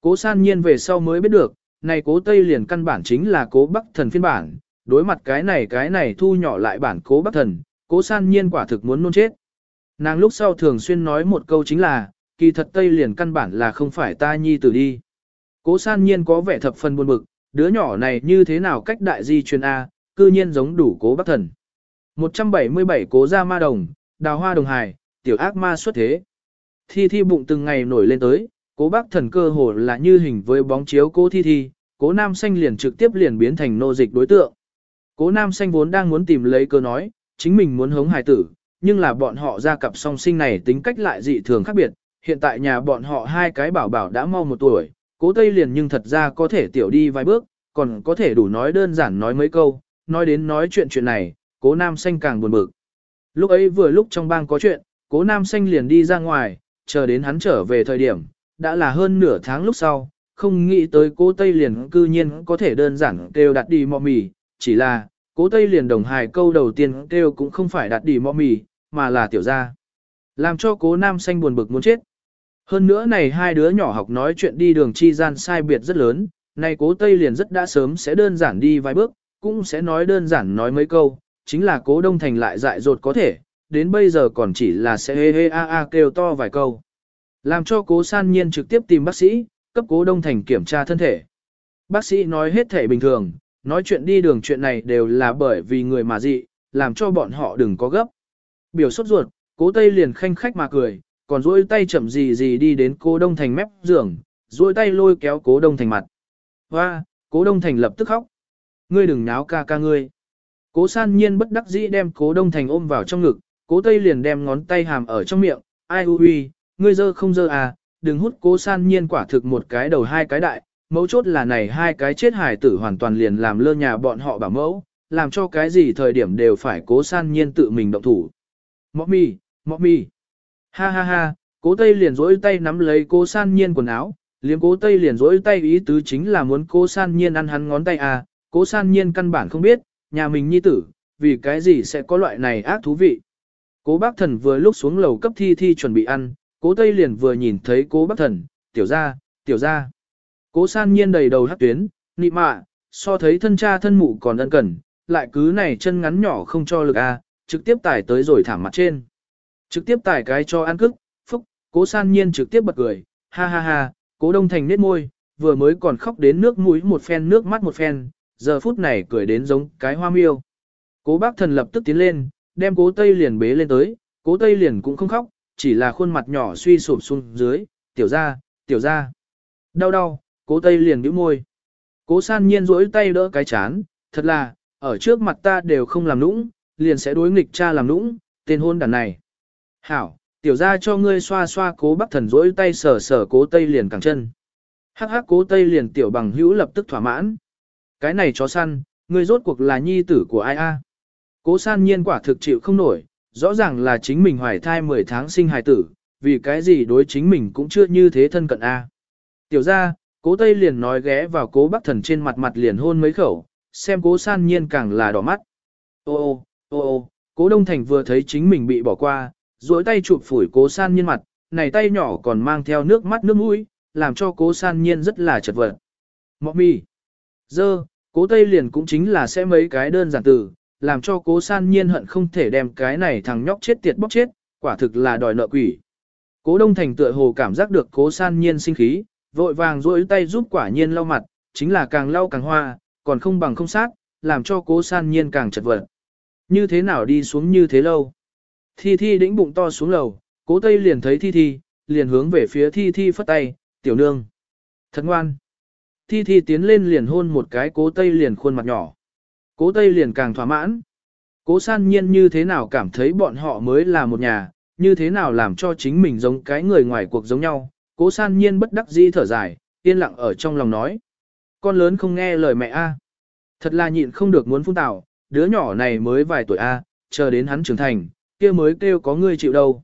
Cố san nhiên về sau mới biết được, này cố Tây liền căn bản chính là cố Bắc thần phiên bản, đối mặt cái này cái này thu nhỏ lại bản cố Bắc thần, cố san nhiên quả thực muốn nôn chết. Nàng lúc sau thường xuyên nói một câu chính là, kỳ thật Tây liền căn bản là không phải ta nhi tử đi. Cố san nhiên có vẻ thập phần buồn bực, đứa nhỏ này như thế nào cách đại di truyền A, cư nhiên giống đủ cố Bắc thần. 177 cố gia ma đồng, đào hoa đồng hài, tiểu ác ma xuất thế. Thi thi bụng từng ngày nổi lên tới, cố bác thần cơ hồ là như hình với bóng chiếu cố thi thi, cố nam xanh liền trực tiếp liền biến thành nô dịch đối tượng. Cố nam xanh vốn đang muốn tìm lấy cơ nói, chính mình muốn hống hài tử, nhưng là bọn họ ra cặp song sinh này tính cách lại dị thường khác biệt, hiện tại nhà bọn họ hai cái bảo bảo đã mau một tuổi, cố tây liền nhưng thật ra có thể tiểu đi vài bước, còn có thể đủ nói đơn giản nói mấy câu, nói đến nói chuyện chuyện này, cố nam xanh càng buồn bực. Lúc ấy vừa lúc trong bang có chuyện, cố nam xanh liền đi ra ngoài, chờ đến hắn trở về thời điểm, đã là hơn nửa tháng lúc sau, không nghĩ tới cố Tây liền cư nhiên có thể đơn giản kêu đặt đi mọ mì, chỉ là, cố Tây liền đồng hài câu đầu tiên kêu cũng không phải đặt đi mọ mì, mà là tiểu gia. Làm cho cố nam xanh buồn bực muốn chết. Hơn nữa này hai đứa nhỏ học nói chuyện đi đường chi gian sai biệt rất lớn, này cố Tây liền rất đã sớm sẽ đơn giản đi vài bước, cũng sẽ nói đơn giản nói mấy câu, chính là cố đông thành lại dại dột có thể, đến bây giờ còn chỉ là sẽ hê hê a a kêu to vài câu. Làm cho cố san nhiên trực tiếp tìm bác sĩ, cấp cố đông thành kiểm tra thân thể. Bác sĩ nói hết thể bình thường, nói chuyện đi đường chuyện này đều là bởi vì người mà dị, làm cho bọn họ đừng có gấp. Biểu sốt ruột, cố tây liền khanh khách mà cười, còn duỗi tay chậm gì gì đi đến cố đông thành mép giường, duỗi tay lôi kéo cố đông thành mặt. Hoa, cố đông thành lập tức khóc. Ngươi đừng náo ca ca ngươi. Cố san nhiên bất đắc dĩ đem cố đông thành ôm vào trong ngực, cố tây liền đem ngón tay hàm ở trong miệng, ai u huy, ngươi dơ không dơ à, đừng hút cố san nhiên quả thực một cái đầu hai cái đại, mấu chốt là này hai cái chết hải tử hoàn toàn liền làm lơ nhà bọn họ bảo mẫu, làm cho cái gì thời điểm đều phải cố san nhiên tự mình động thủ. Mọ mì, mọ mì. Ha ha ha, cố tây liền rỗi tay nắm lấy cố san nhiên quần áo, liếm cố tây liền rỗi tay ý tứ chính là muốn cố san nhiên ăn hắn ngón tay à, cố san nhiên căn bản không biết, nhà mình nhi tử, vì cái gì sẽ có loại này ác thú vị. Cố bác thần vừa lúc xuống lầu cấp thi thi chuẩn bị ăn, cố tây liền vừa nhìn thấy cố bác thần, tiểu ra, tiểu ra. Cố san nhiên đầy đầu hát tuyến, nị mạ, so thấy thân cha thân mụ còn ân cần, lại cứ này chân ngắn nhỏ không cho lực a, trực tiếp tải tới rồi thảm mặt trên. Trực tiếp tải cái cho ăn cức, phúc, cố san nhiên trực tiếp bật cười, ha ha ha, cố đông thành nết môi, vừa mới còn khóc đến nước mũi một phen nước mắt một phen, giờ phút này cười đến giống cái hoa miêu. Cố bác thần lập tức tiến lên, đem cố tây liền bế lên tới, cố tây liền cũng không khóc, chỉ là khuôn mặt nhỏ suy sụp xuống dưới, tiểu ra, tiểu ra. Đau đau, cố tây liền bĩu môi. Cố san nhiên rỗi tay đỡ cái chán, thật là, ở trước mặt ta đều không làm nũng, liền sẽ đối nghịch cha làm nũng, tên hôn đàn này. Hảo, tiểu ra cho ngươi xoa xoa cố bắc thần rỗi tay sờ sờ cố tây liền cẳng chân. Hắc hắc cố tây liền tiểu bằng hữu lập tức thỏa mãn. Cái này chó săn, ngươi rốt cuộc là nhi tử của ai a? Cố san nhiên quả thực chịu không nổi, rõ ràng là chính mình hoài thai 10 tháng sinh hài tử, vì cái gì đối chính mình cũng chưa như thế thân cận a. Tiểu ra, cố Tây liền nói ghé vào cố bác thần trên mặt mặt liền hôn mấy khẩu, xem cố san nhiên càng là đỏ mắt. Ô ô, ô ô, cố Đông Thành vừa thấy chính mình bị bỏ qua, duỗi tay chụp phủi cố san nhiên mặt, này tay nhỏ còn mang theo nước mắt nước mũi, làm cho cố san nhiên rất là chật vật. Mọ mi, dơ, cố Tây liền cũng chính là sẽ mấy cái đơn giản từ, làm cho cố san nhiên hận không thể đem cái này thằng nhóc chết tiệt bóc chết, quả thực là đòi nợ quỷ. Cố Đông Thành tựa hồ cảm giác được cố san nhiên sinh khí, vội vàng duỗi tay giúp quả nhiên lau mặt, chính là càng lau càng hoa, còn không bằng không sát, làm cho cố san nhiên càng chật vật. Như thế nào đi xuống như thế lâu? Thi Thi đĩnh bụng to xuống lầu, cố Tây liền thấy Thi Thi, liền hướng về phía Thi Thi phất tay, tiểu nương. Thật ngoan. Thi Thi tiến lên liền hôn một cái cố Tây liền khuôn mặt nhỏ. Cố Tây liền càng thỏa mãn. Cố san nhiên như thế nào cảm thấy bọn họ mới là một nhà, như thế nào làm cho chính mình giống cái người ngoài cuộc giống nhau. Cố san nhiên bất đắc dĩ thở dài, yên lặng ở trong lòng nói. Con lớn không nghe lời mẹ a, Thật là nhịn không được muốn phun tạo, đứa nhỏ này mới vài tuổi a, chờ đến hắn trưởng thành, kia mới kêu có người chịu đâu.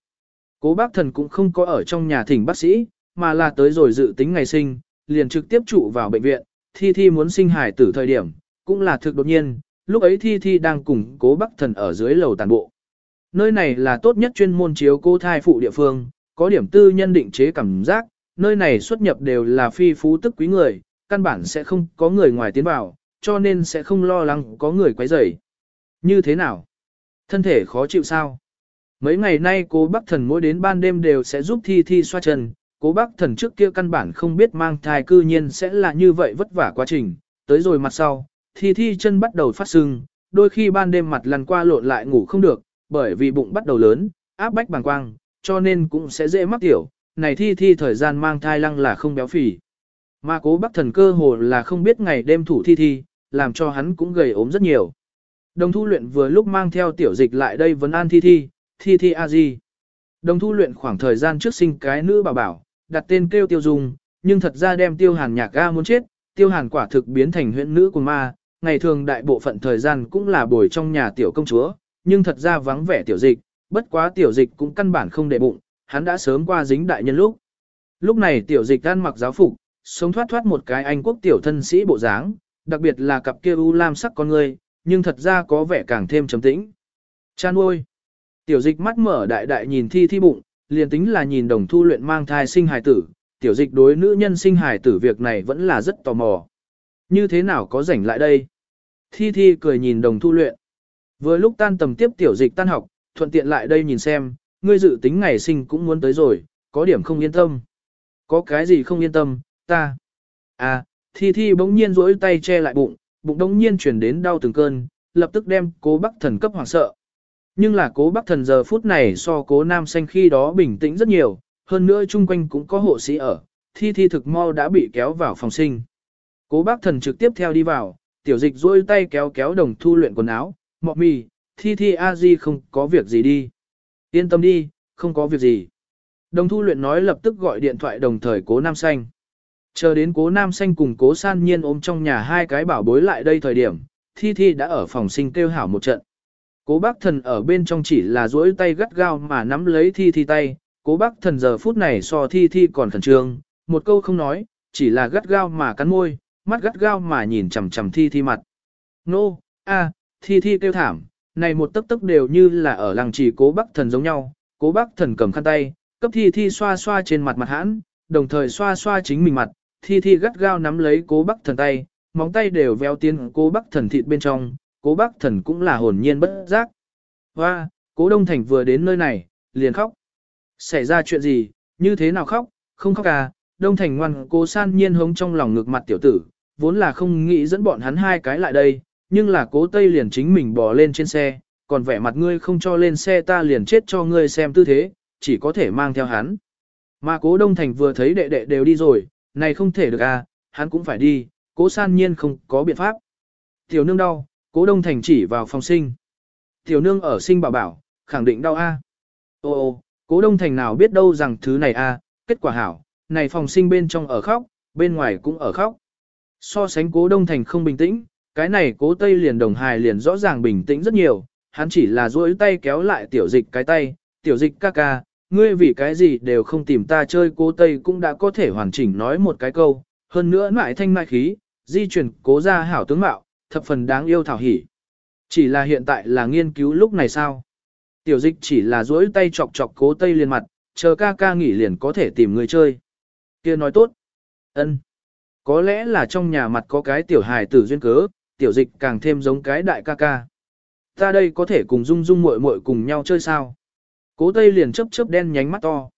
Cố bác thần cũng không có ở trong nhà thỉnh bác sĩ, mà là tới rồi dự tính ngày sinh, liền trực tiếp trụ vào bệnh viện, thi thi muốn sinh hải tử thời điểm, cũng là thực đột nhiên, lúc ấy Thi Thi đang cùng cố bắc thần ở dưới lầu tàn bộ. Nơi này là tốt nhất chuyên môn chiếu cô thai phụ địa phương, có điểm tư nhân định chế cảm giác, nơi này xuất nhập đều là phi phú tức quý người, căn bản sẽ không có người ngoài tiến vào, cho nên sẽ không lo lắng có người quấy rầy. Như thế nào? Thân thể khó chịu sao? Mấy ngày nay cố bác thần mỗi đến ban đêm đều sẽ giúp thi thi xoa chân, cố bác thần trước kia căn bản không biết mang thai cư nhiên sẽ là như vậy vất vả quá trình, tới rồi mặt sau, thi thi chân bắt đầu phát sưng, đôi khi ban đêm mặt lăn qua lộn lại ngủ không được, bởi vì bụng bắt đầu lớn, áp bách bằng quang, cho nên cũng sẽ dễ mắc tiểu, này thi thi thời gian mang thai lăng là không béo phì. Mà cố bác thần cơ hồ là không biết ngày đêm thủ thi thi, làm cho hắn cũng gầy ốm rất nhiều. Đồng thu luyện vừa lúc mang theo tiểu dịch lại đây vấn an thi thi, thi thi a di. Đồng thu luyện khoảng thời gian trước sinh cái nữ bảo bảo, đặt tên kêu tiêu dung, nhưng thật ra đem tiêu hàn nhạc ga muốn chết, tiêu hàn quả thực biến thành huyện nữ của ma, ngày thường đại bộ phận thời gian cũng là bồi trong nhà tiểu công chúa, nhưng thật ra vắng vẻ tiểu dịch, bất quá tiểu dịch cũng căn bản không để bụng, hắn đã sớm qua dính đại nhân lúc. Lúc này tiểu dịch ăn mặc giáo phục, sống thoát thoát một cái anh quốc tiểu thân sĩ bộ dáng, đặc biệt là cặp kia u lam sắc con người, nhưng thật ra có vẻ càng thêm trầm tĩnh. Chan ôi! Tiểu dịch mắt mở đại đại nhìn thi thi bụng, liền tính là nhìn đồng thu luyện mang thai sinh hài tử, tiểu dịch đối nữ nhân sinh hài tử việc này vẫn là rất tò mò. Như thế nào có rảnh lại đây? Thi thi cười nhìn đồng thu luyện. Vừa lúc tan tầm tiếp tiểu dịch tan học, thuận tiện lại đây nhìn xem, ngươi dự tính ngày sinh cũng muốn tới rồi, có điểm không yên tâm. Có cái gì không yên tâm, ta. À, thi thi bỗng nhiên rỗi tay che lại bụng, bụng đống nhiên chuyển đến đau từng cơn, lập tức đem cố bắc thần cấp hoảng sợ. Nhưng là cố bắc thần giờ phút này so cố nam xanh khi đó bình tĩnh rất nhiều, hơn nữa chung quanh cũng có hộ sĩ ở, thi thi thực mau đã bị kéo vào phòng sinh. Cố bác thần trực tiếp theo đi vào, tiểu dịch duỗi tay kéo kéo đồng thu luyện quần áo, mọ mì, thi thi a di không có việc gì đi. Yên tâm đi, không có việc gì. Đồng thu luyện nói lập tức gọi điện thoại đồng thời cố nam xanh. Chờ đến cố nam xanh cùng cố san nhiên ôm trong nhà hai cái bảo bối lại đây thời điểm, thi thi đã ở phòng sinh kêu hảo một trận. Cố bác thần ở bên trong chỉ là duỗi tay gắt gao mà nắm lấy thi thi tay, cố bác thần giờ phút này so thi thi còn khẩn trương, một câu không nói, chỉ là gắt gao mà cắn môi, mắt gắt gao mà nhìn chằm chằm thi thi mặt. Nô, a, thi thi kêu thảm, này một tấc tấc đều như là ở làng trì cố bác thần giống nhau, cố bác thần cầm khăn tay, cấp thi thi xoa xoa trên mặt mặt hãn, đồng thời xoa xoa chính mình mặt, thi thi gắt gao nắm lấy cố bác thần tay, móng tay đều véo tiến cố bác thần thịt bên trong, cố bác thần cũng là hồn nhiên bất giác. Hoa, cố đông thành vừa đến nơi này, liền khóc. Xảy ra chuyện gì, như thế nào khóc, không khóc à, đông thành ngoan cố san nhiên hống trong lòng ngực mặt tiểu tử, vốn là không nghĩ dẫn bọn hắn hai cái lại đây, nhưng là cố tây liền chính mình bò lên trên xe, còn vẻ mặt ngươi không cho lên xe ta liền chết cho ngươi xem tư thế, chỉ có thể mang theo hắn. Mà cố đông thành vừa thấy đệ đệ đều đi rồi, này không thể được à, hắn cũng phải đi, cố san nhiên không có biện pháp. Tiểu nương đau, cố đông thành chỉ vào phòng sinh. Tiểu nương ở sinh bảo bảo, khẳng định đau a. À. Ô ô, cố đông thành nào biết đâu rằng thứ này a, kết quả hảo, này phòng sinh bên trong ở khóc, bên ngoài cũng ở khóc. So sánh cố đông thành không bình tĩnh, cái này cố tây liền đồng hài liền rõ ràng bình tĩnh rất nhiều, hắn chỉ là duỗi tay kéo lại tiểu dịch cái tay, tiểu dịch ca ca, ngươi vì cái gì đều không tìm ta chơi cố tây cũng đã có thể hoàn chỉnh nói một cái câu, hơn nữa mại thanh mai khí, di chuyển cố ra hảo tướng mạo, thập phần đáng yêu thảo hỉ. Chỉ là hiện tại là nghiên cứu lúc này sao? Tiểu dịch chỉ là duỗi tay chọc chọc cố tây liền mặt, chờ ca ca nghỉ liền có thể tìm người chơi. kia nói tốt. ân có lẽ là trong nhà mặt có cái tiểu hài tử duyên cớ, tiểu dịch càng thêm giống cái đại ca ca. Ta đây có thể cùng dung dung muội muội cùng nhau chơi sao? Cố tây liền chớp chớp đen nhánh mắt to.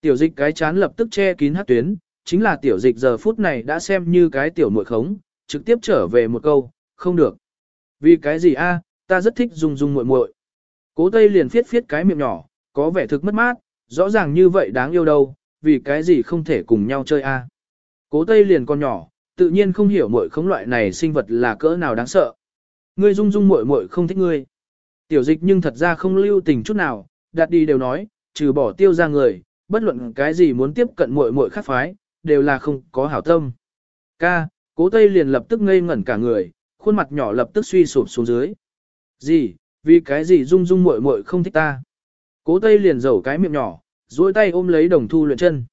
Tiểu dịch cái chán lập tức che kín hát tuyến, chính là tiểu dịch giờ phút này đã xem như cái tiểu muội khống, trực tiếp trở về một câu, không được. Vì cái gì a? ta rất thích dung dung muội muội. Cố tây liền phiết phiết cái miệng nhỏ, có vẻ thực mất mát, rõ ràng như vậy đáng yêu đâu, vì cái gì không thể cùng nhau chơi a? Cố tây liền con nhỏ, tự nhiên không hiểu muội khống loại này sinh vật là cỡ nào đáng sợ. Ngươi dung dung muội muội không thích ngươi. Tiểu dịch nhưng thật ra không lưu tình chút nào, đặt đi đều nói, trừ bỏ tiêu ra người, bất luận cái gì muốn tiếp cận muội muội khác phái, đều là không có hảo tâm. Ca, cố tây liền lập tức ngây ngẩn cả người, khuôn mặt nhỏ lập tức suy sụp xuống dưới. Gì, vì cái gì dung dung muội muội không thích ta? Cố tây liền rầu cái miệng nhỏ, duỗi tay ôm lấy đồng thu luyện chân.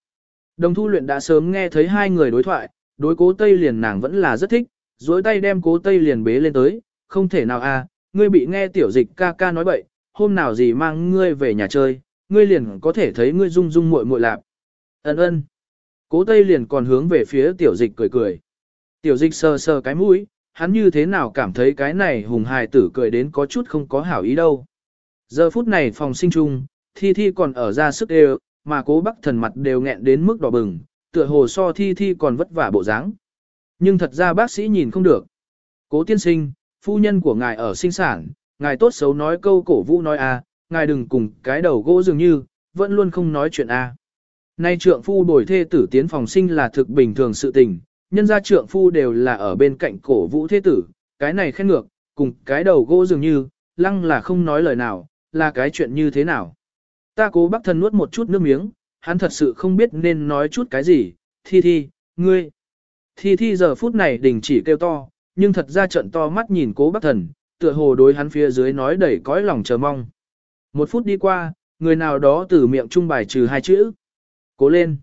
Đồng thu luyện đã sớm nghe thấy hai người đối thoại, đối cố tây liền nàng vẫn là rất thích, dối tay đem cố tây liền bế lên tới, không thể nào à, ngươi bị nghe tiểu dịch ca ca nói bậy, hôm nào gì mang ngươi về nhà chơi, ngươi liền có thể thấy ngươi rung rung muội muội lạp. Ấn ơn. Cố Tây liền còn hướng về phía tiểu dịch cười cười. Tiểu dịch sờ sờ cái mũi, hắn như thế nào cảm thấy cái này hùng hài tử cười đến có chút không có hảo ý đâu. Giờ phút này phòng sinh chung, thi thi còn ở ra sức đều, mà cố bắc thần mặt đều nghẹn đến mức đỏ bừng, tựa hồ so thi thi còn vất vả bộ dáng. Nhưng thật ra bác sĩ nhìn không được. Cố tiên sinh, phu nhân của ngài ở sinh sản, ngài tốt xấu nói câu cổ vũ nói a, ngài đừng cùng cái đầu gỗ dường như, vẫn luôn không nói chuyện a. Nay trượng phu đổi thê tử tiến phòng sinh là thực bình thường sự tình, nhân gia trượng phu đều là ở bên cạnh cổ vũ thế tử, cái này khen ngược, cùng cái đầu gỗ dường như, lăng là không nói lời nào, là cái chuyện như thế nào. Ta cố bác thần nuốt một chút nước miếng, hắn thật sự không biết nên nói chút cái gì, thi thi, ngươi. Thi thi giờ phút này đình chỉ kêu to, nhưng thật ra trận to mắt nhìn cố bác thần, tựa hồ đối hắn phía dưới nói đầy cõi lòng chờ mong. Một phút đi qua, người nào đó từ miệng trung bài trừ hai chữ. Cố lên.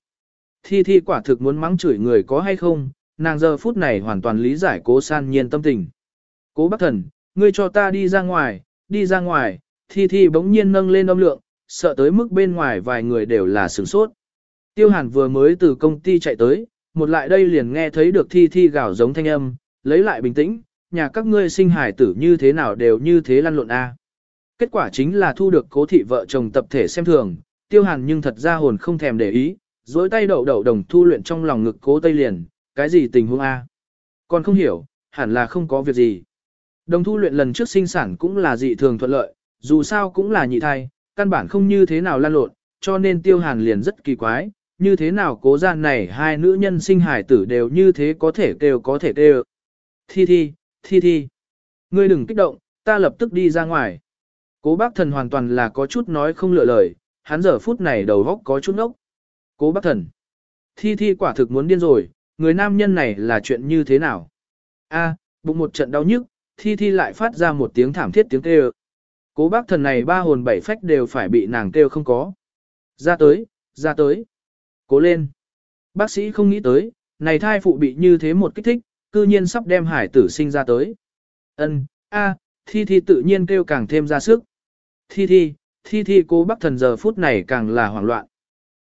Thi thi quả thực muốn mắng chửi người có hay không, nàng giờ phút này hoàn toàn lý giải cố san nhiên tâm tình. Cố bác thần, ngươi cho ta đi ra ngoài, đi ra ngoài, thi thi bỗng nhiên nâng lên âm lượng, sợ tới mức bên ngoài vài người đều là sửng sốt. Tiêu hàn vừa mới từ công ty chạy tới, một lại đây liền nghe thấy được thi thi gào giống thanh âm, lấy lại bình tĩnh, nhà các ngươi sinh hải tử như thế nào đều như thế lăn lộn a. Kết quả chính là thu được cố thị vợ chồng tập thể xem thường, tiêu hàn nhưng thật ra hồn không thèm để ý, dối tay đậu đậu đồng thu luyện trong lòng ngực cố tây liền, cái gì tình huống A? Còn không hiểu, hẳn là không có việc gì. Đồng thu luyện lần trước sinh sản cũng là dị thường thuận lợi, dù sao cũng là nhị thai, căn bản không như thế nào lan lộn, cho nên tiêu hàn liền rất kỳ quái, như thế nào cố gian này hai nữ nhân sinh hải tử đều như thế có thể kêu có thể kêu. Thi thi, thi thi. Ngươi đừng kích động, ta lập tức đi ra ngoài. Cố bác thần hoàn toàn là có chút nói không lựa lời, hắn giờ phút này đầu góc có chút ngốc. Cố bác thần. Thi thi quả thực muốn điên rồi, người nam nhân này là chuyện như thế nào? A, bụng một trận đau nhức, thi thi lại phát ra một tiếng thảm thiết tiếng kêu. Cố bác thần này ba hồn bảy phách đều phải bị nàng kêu không có. Ra tới, ra tới. Cố lên. Bác sĩ không nghĩ tới, này thai phụ bị như thế một kích thích, cư nhiên sắp đem hải tử sinh ra tới. Ân, a, thi thi tự nhiên kêu càng thêm ra sức. Thi thi, thi thi cố bác thần giờ phút này càng là hoảng loạn.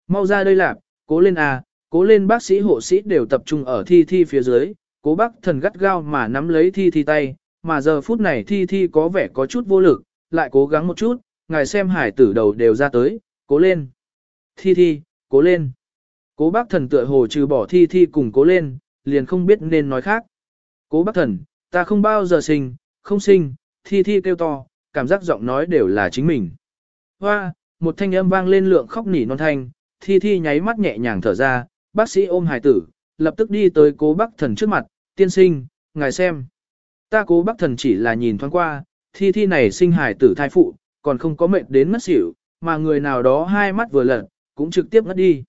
Mau ra đây lạp, cố lên a, cố lên bác sĩ hộ sĩ đều tập trung ở thi thi phía dưới, cố bác thần gắt gao mà nắm lấy thi thi tay, mà giờ phút này thi thi có vẻ có chút vô lực, lại cố gắng một chút, ngài xem hải tử đầu đều ra tới, cố lên. Thi thi, cố lên. Cố bác thần tựa hồ trừ bỏ thi thi cùng cố lên, liền không biết nên nói khác. Cố bác thần, ta không bao giờ sinh, không sinh, thi thi kêu to, cảm giác giọng nói đều là chính mình. Hoa, một thanh âm vang lên lượng khóc nỉ non thanh, thi thi nháy mắt nhẹ nhàng thở ra, bác sĩ ôm hài tử, lập tức đi tới cố bác thần trước mặt, tiên sinh, ngài xem. Ta cố bác thần chỉ là nhìn thoáng qua, thi thi này sinh hài tử thai phụ, còn không có mệnh đến mất xỉu, mà người nào đó hai mắt vừa lật, cũng trực tiếp ngất đi.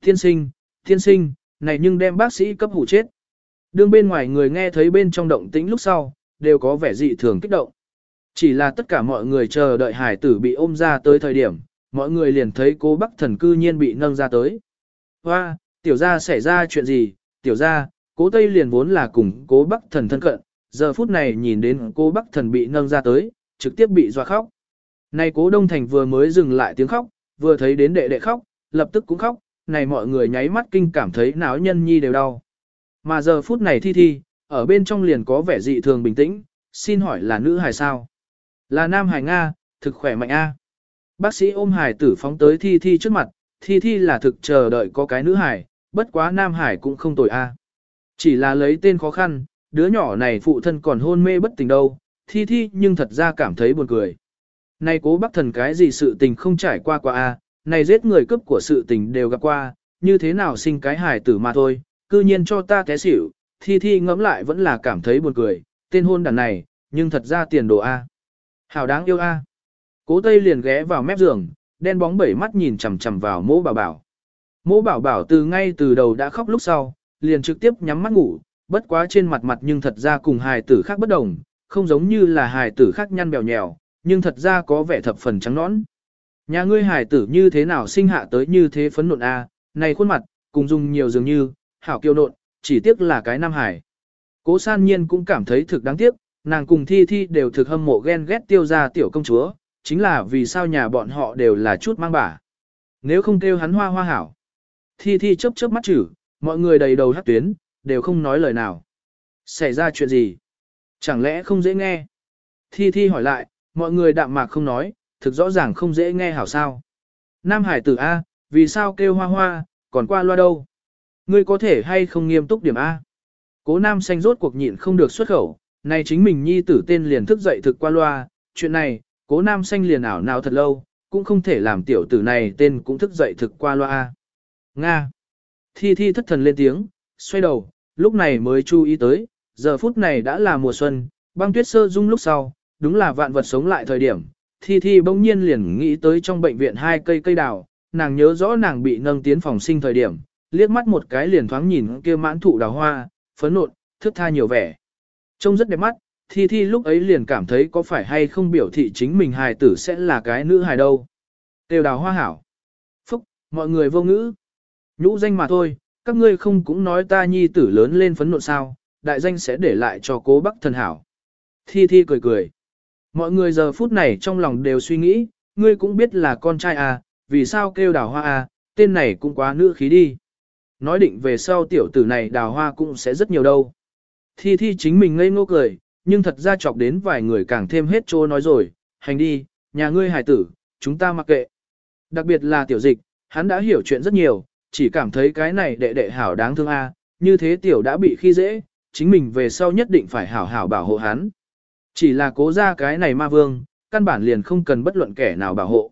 Thiên sinh, thiên sinh, này nhưng đem bác sĩ cấp hủ chết. Đương bên ngoài người nghe thấy bên trong động tĩnh lúc sau, đều có vẻ dị thường kích động. Chỉ là tất cả mọi người chờ đợi hải tử bị ôm ra tới thời điểm, mọi người liền thấy cố bắc thần cư nhiên bị nâng ra tới. Hoa, tiểu gia xảy ra chuyện gì, tiểu gia, cố tây liền vốn là cùng cố bắc thần thân cận, giờ phút này nhìn đến cô bắc thần bị nâng ra tới, trực tiếp bị dọa khóc. Này cố đông thành vừa mới dừng lại tiếng khóc, vừa thấy đến đệ đệ khóc, lập tức cũng khóc, này mọi người nháy mắt kinh cảm thấy náo nhân nhi đều đau. Mà giờ phút này thi thi, ở bên trong liền có vẻ dị thường bình tĩnh, xin hỏi là nữ hài sao? Là nam hài Nga, thực khỏe mạnh A. Bác sĩ ôm hài tử phóng tới thi thi trước mặt, thi thi là thực chờ đợi có cái nữ hài, bất quá nam hải cũng không tồi A. Chỉ là lấy tên khó khăn, đứa nhỏ này phụ thân còn hôn mê bất tỉnh đâu, thi thi nhưng thật ra cảm thấy buồn cười. Này cố bác thần cái gì sự tình không trải qua qua A, này giết người cấp của sự tình đều gặp qua, như thế nào sinh cái hài tử mà thôi, cư nhiên cho ta té xỉu, thi thi ngẫm lại vẫn là cảm thấy buồn cười, tên hôn đàn này, nhưng thật ra tiền đồ A. Hảo đáng yêu A. Cố Tây liền ghé vào mép giường, đen bóng bảy mắt nhìn chằm chằm vào mỗ bảo bảo. Mỗ bảo bảo từ ngay từ đầu đã khóc lúc sau, liền trực tiếp nhắm mắt ngủ, bất quá trên mặt mặt nhưng thật ra cùng hài tử khác bất đồng, không giống như là hài tử khác nhăn bèo nhèo, nhưng thật ra có vẻ thập phần trắng nõn. Nhà ngươi hài tử như thế nào sinh hạ tới như thế phấn nộn a, này khuôn mặt, cùng dùng nhiều dường như, hảo kiêu nộn, chỉ tiếc là cái nam hải. Cố san nhiên cũng cảm thấy thực đáng tiếc, nàng cùng thi thi đều thực hâm mộ ghen ghét tiêu ra tiểu công chúa, chính là vì sao nhà bọn họ đều là chút mang bả. Nếu không kêu hắn hoa hoa hảo. Thi thi chớp chớp mắt chữ, mọi người đầy đầu hát tuyến, đều không nói lời nào. Xảy ra chuyện gì? Chẳng lẽ không dễ nghe? Thi thi hỏi lại, mọi người đạm mạc không nói, thực rõ ràng không dễ nghe hảo sao. Nam Hải tử A, vì sao kêu hoa hoa, còn qua loa đâu? Ngươi có thể hay không nghiêm túc điểm A? Cố Nam xanh rốt cuộc nhịn không được xuất khẩu, này chính mình nhi tử tên liền thức dậy thực qua loa, chuyện này, cố Nam xanh liền ảo nào thật lâu, cũng không thể làm tiểu tử này tên cũng thức dậy thực qua loa A. Nga. Thi thi thất thần lên tiếng, xoay đầu, lúc này mới chú ý tới, giờ phút này đã là mùa xuân, băng tuyết sơ dung lúc sau, đúng là vạn vật sống lại thời điểm. Thi Thi bỗng nhiên liền nghĩ tới trong bệnh viện hai cây cây đào, nàng nhớ rõ nàng bị nâng tiến phòng sinh thời điểm, liếc mắt một cái liền thoáng nhìn kia mãn thụ đào hoa, phấn nộn, thức tha nhiều vẻ. Trông rất đẹp mắt, Thi Thi lúc ấy liền cảm thấy có phải hay không biểu thị chính mình hài tử sẽ là cái nữ hài đâu. Tiêu đào hoa hảo. Phúc, mọi người vô ngữ. Nhũ danh mà thôi, các ngươi không cũng nói ta nhi tử lớn lên phấn nộn sao, đại danh sẽ để lại cho cố bắc thần hảo. Thi Thi cười cười. Mọi người giờ phút này trong lòng đều suy nghĩ, ngươi cũng biết là con trai à, vì sao kêu đào hoa à, tên này cũng quá nữ khí đi. Nói định về sau tiểu tử này đào hoa cũng sẽ rất nhiều đâu. Thi Thi chính mình ngây ngô cười, nhưng thật ra chọc đến vài người càng thêm hết trô nói rồi, hành đi, nhà ngươi hải tử, chúng ta mặc kệ. Đặc biệt là tiểu dịch, hắn đã hiểu chuyện rất nhiều, chỉ cảm thấy cái này đệ đệ hảo đáng thương a, như thế tiểu đã bị khi dễ, chính mình về sau nhất định phải hảo hảo bảo hộ hắn. Chỉ là cố ra cái này ma vương, căn bản liền không cần bất luận kẻ nào bảo hộ.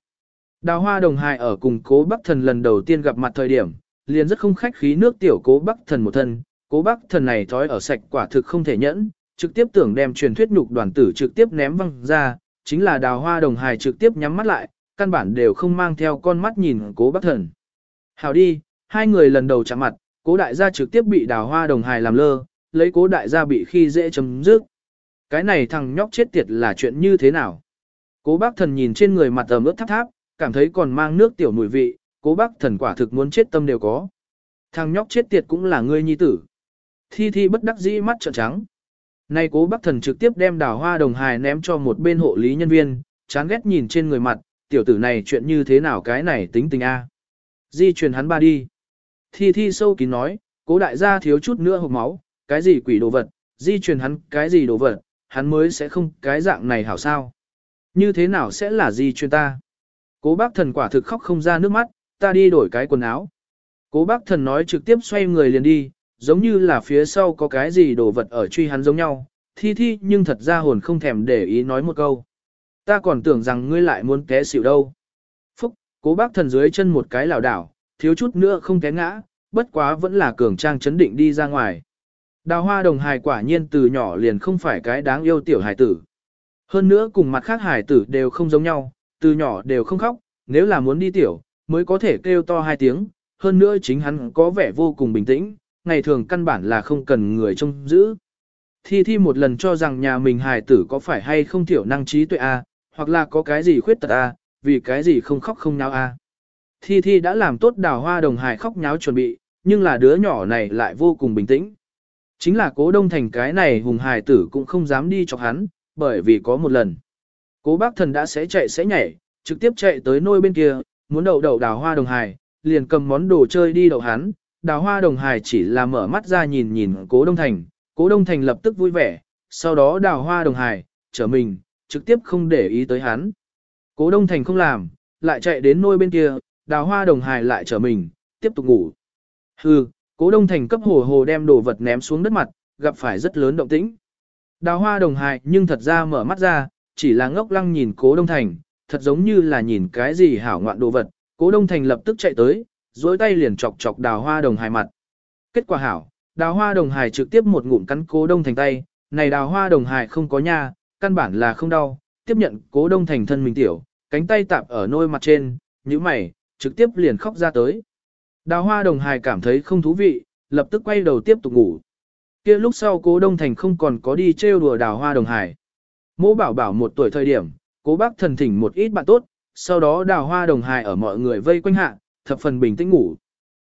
Đào hoa đồng hài ở cùng cố bắc thần lần đầu tiên gặp mặt thời điểm, liền rất không khách khí nước tiểu cố bắc thần một thân, cố bắc thần này thói ở sạch quả thực không thể nhẫn, trực tiếp tưởng đem truyền thuyết nhục đoàn tử trực tiếp ném văng ra, chính là đào hoa đồng hài trực tiếp nhắm mắt lại, căn bản đều không mang theo con mắt nhìn cố bắc thần. Hào đi, hai người lần đầu chạm mặt, cố đại gia trực tiếp bị đào hoa đồng hài làm lơ, lấy cố đại gia bị khi dễ chấm dứt. Cái này thằng nhóc chết tiệt là chuyện như thế nào? Cố bác thần nhìn trên người mặt ẩm ướt tháp tháp, cảm thấy còn mang nước tiểu mùi vị, cố bác thần quả thực muốn chết tâm đều có. Thằng nhóc chết tiệt cũng là ngươi nhi tử. Thi thi bất đắc dĩ mắt trợn trắng. Nay cố bác thần trực tiếp đem đào hoa đồng hài ném cho một bên hộ lý nhân viên, chán ghét nhìn trên người mặt, tiểu tử này chuyện như thế nào cái này tính tình a Di truyền hắn ba đi. Thi thi sâu kín nói, cố đại gia thiếu chút nữa hộp máu, cái gì quỷ đồ vật, di truyền hắn cái gì đồ vật, hắn mới sẽ không cái dạng này hảo sao. Như thế nào sẽ là di truyền ta? Cố bác thần quả thực khóc không ra nước mắt, ta đi đổi cái quần áo. Cố bác thần nói trực tiếp xoay người liền đi, giống như là phía sau có cái gì đồ vật ở truy hắn giống nhau, thi thi nhưng thật ra hồn không thèm để ý nói một câu. Ta còn tưởng rằng ngươi lại muốn té xỉu đâu. Phúc, cố bác thần dưới chân một cái lảo đảo, thiếu chút nữa không té ngã, bất quá vẫn là cường trang chấn định đi ra ngoài. Đào hoa đồng hài quả nhiên từ nhỏ liền không phải cái đáng yêu tiểu hài tử. Hơn nữa cùng mặt khác hài tử đều không giống nhau, từ nhỏ đều không khóc, nếu là muốn đi tiểu, mới có thể kêu to hai tiếng, hơn nữa chính hắn có vẻ vô cùng bình tĩnh, ngày thường căn bản là không cần người trông giữ. Thi Thi một lần cho rằng nhà mình hài tử có phải hay không tiểu năng trí tuệ a, hoặc là có cái gì khuyết tật a, vì cái gì không khóc không nháo a. Thi Thi đã làm tốt đào hoa đồng hài khóc nháo chuẩn bị, nhưng là đứa nhỏ này lại vô cùng bình tĩnh. Chính là cố đông thành cái này hùng hài tử cũng không dám đi chọc hắn, bởi vì có một lần. Cố bác thần đã sẽ chạy sẽ nhảy, trực tiếp chạy tới nôi bên kia, muốn đậu đậu đào hoa đồng hài, liền cầm món đồ chơi đi đậu hắn. Đào hoa đồng hài chỉ là mở mắt ra nhìn nhìn cố đông thành, cố đông thành lập tức vui vẻ, sau đó đào hoa đồng hài, trở mình, trực tiếp không để ý tới hắn. Cố đông thành không làm, lại chạy đến nôi bên kia, đào hoa đồng hài lại trở mình, tiếp tục ngủ. Hừ, cố đông thành cấp hồ hồ đem đồ vật ném xuống đất mặt, gặp phải rất lớn động tĩnh. Đào hoa đồng hài nhưng thật ra mở mắt ra, chỉ là ngốc lăng nhìn cố đông thành, thật giống như là nhìn cái gì hảo ngoạn đồ vật. Cố đông thành lập tức chạy tới, dối tay liền chọc chọc đào hoa đồng hài mặt. Kết quả hảo, đào hoa đồng hài trực tiếp một ngụm cắn cố đông thành tay, này đào hoa đồng hài không có nha, căn bản là không đau, tiếp nhận cố đông thành thân mình tiểu, cánh tay tạp ở nôi mặt trên, như mày, trực tiếp liền khóc ra tới. Đào hoa đồng hài cảm thấy không thú vị, lập tức quay đầu tiếp tục ngủ. kia lúc sau cố đông thành không còn có đi trêu đùa đào hoa đồng hài. Mỗ bảo bảo một tuổi thời điểm, cố bác thần thỉnh một ít bạn tốt, sau đó đào hoa đồng hài ở mọi người vây quanh hạ, thập phần bình tĩnh ngủ.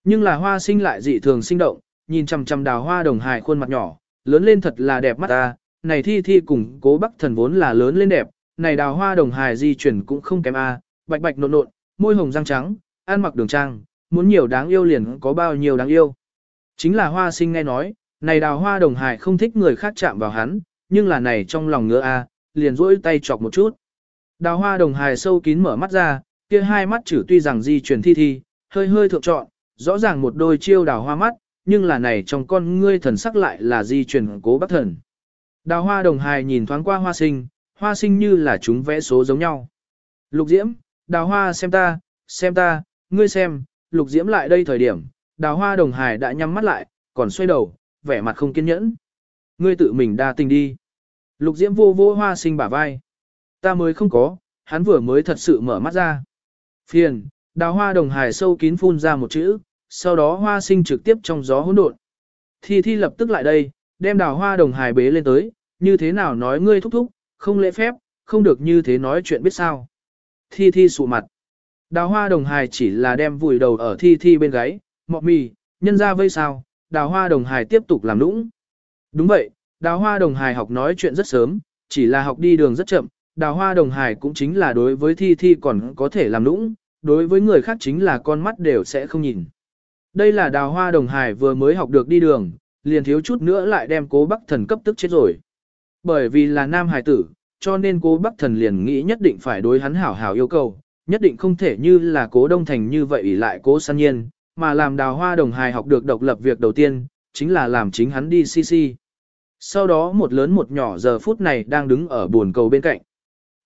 Nhưng là hoa sinh lại dị thường sinh động, nhìn chằm chằm đào hoa đồng hài khuôn mặt nhỏ, lớn lên thật là đẹp mắt ta, này thi thi cùng cố bác thần vốn là lớn lên đẹp, này đào hoa đồng hài di chuyển cũng không kém a, bạch bạch nộn nộn, môi hồng răng trắng, ăn mặc đường trang, muốn nhiều đáng yêu liền có bao nhiêu đáng yêu. Chính là hoa sinh nghe nói, này đào hoa đồng Hải không thích người khác chạm vào hắn, nhưng là này trong lòng ngứa a, liền rỗi tay chọc một chút. Đào hoa đồng hài sâu kín mở mắt ra, kia hai mắt chữ tuy rằng di chuyển thi thi, hơi hơi thượng trọn, rõ ràng một đôi chiêu đào hoa mắt, nhưng là này trong con ngươi thần sắc lại là di chuyển cố bác thần. Đào hoa đồng hài nhìn thoáng qua hoa sinh, hoa sinh như là chúng vẽ số giống nhau. Lục diễm, đào hoa xem ta, xem ta, ngươi xem, lục diễm lại đây thời điểm, đào hoa đồng hải đã nhắm mắt lại, còn xoay đầu, vẻ mặt không kiên nhẫn. Ngươi tự mình đa tình đi. Lục diễm vô vô hoa sinh bả vai. Ta mới không có, hắn vừa mới thật sự mở mắt ra. Phiền, đào hoa đồng hải sâu kín phun ra một chữ, sau đó hoa sinh trực tiếp trong gió hỗn độn. Thi thi lập tức lại đây, đem đào hoa đồng hải bế lên tới, như thế nào nói ngươi thúc thúc, không lễ phép, không được như thế nói chuyện biết sao. Thi thi sụ mặt. Đào hoa đồng hài chỉ là đem vùi đầu ở thi thi bên gáy, mọ mì, nhân ra vây sao, đào hoa đồng hài tiếp tục làm nũng. Đúng vậy, đào hoa đồng hài học nói chuyện rất sớm, chỉ là học đi đường rất chậm, đào hoa đồng hài cũng chính là đối với thi thi còn có thể làm nũng, đối với người khác chính là con mắt đều sẽ không nhìn. Đây là đào hoa đồng hài vừa mới học được đi đường, liền thiếu chút nữa lại đem cố bắc thần cấp tức chết rồi. Bởi vì là nam hài tử, cho nên cố bắc thần liền nghĩ nhất định phải đối hắn hảo hảo yêu cầu, nhất định không thể như là cố đông thành như vậy ỷ lại cố san nhiên, mà làm đào hoa đồng hài học được độc lập việc đầu tiên, chính là làm chính hắn đi si si. Sau đó một lớn một nhỏ giờ phút này đang đứng ở buồn cầu bên cạnh.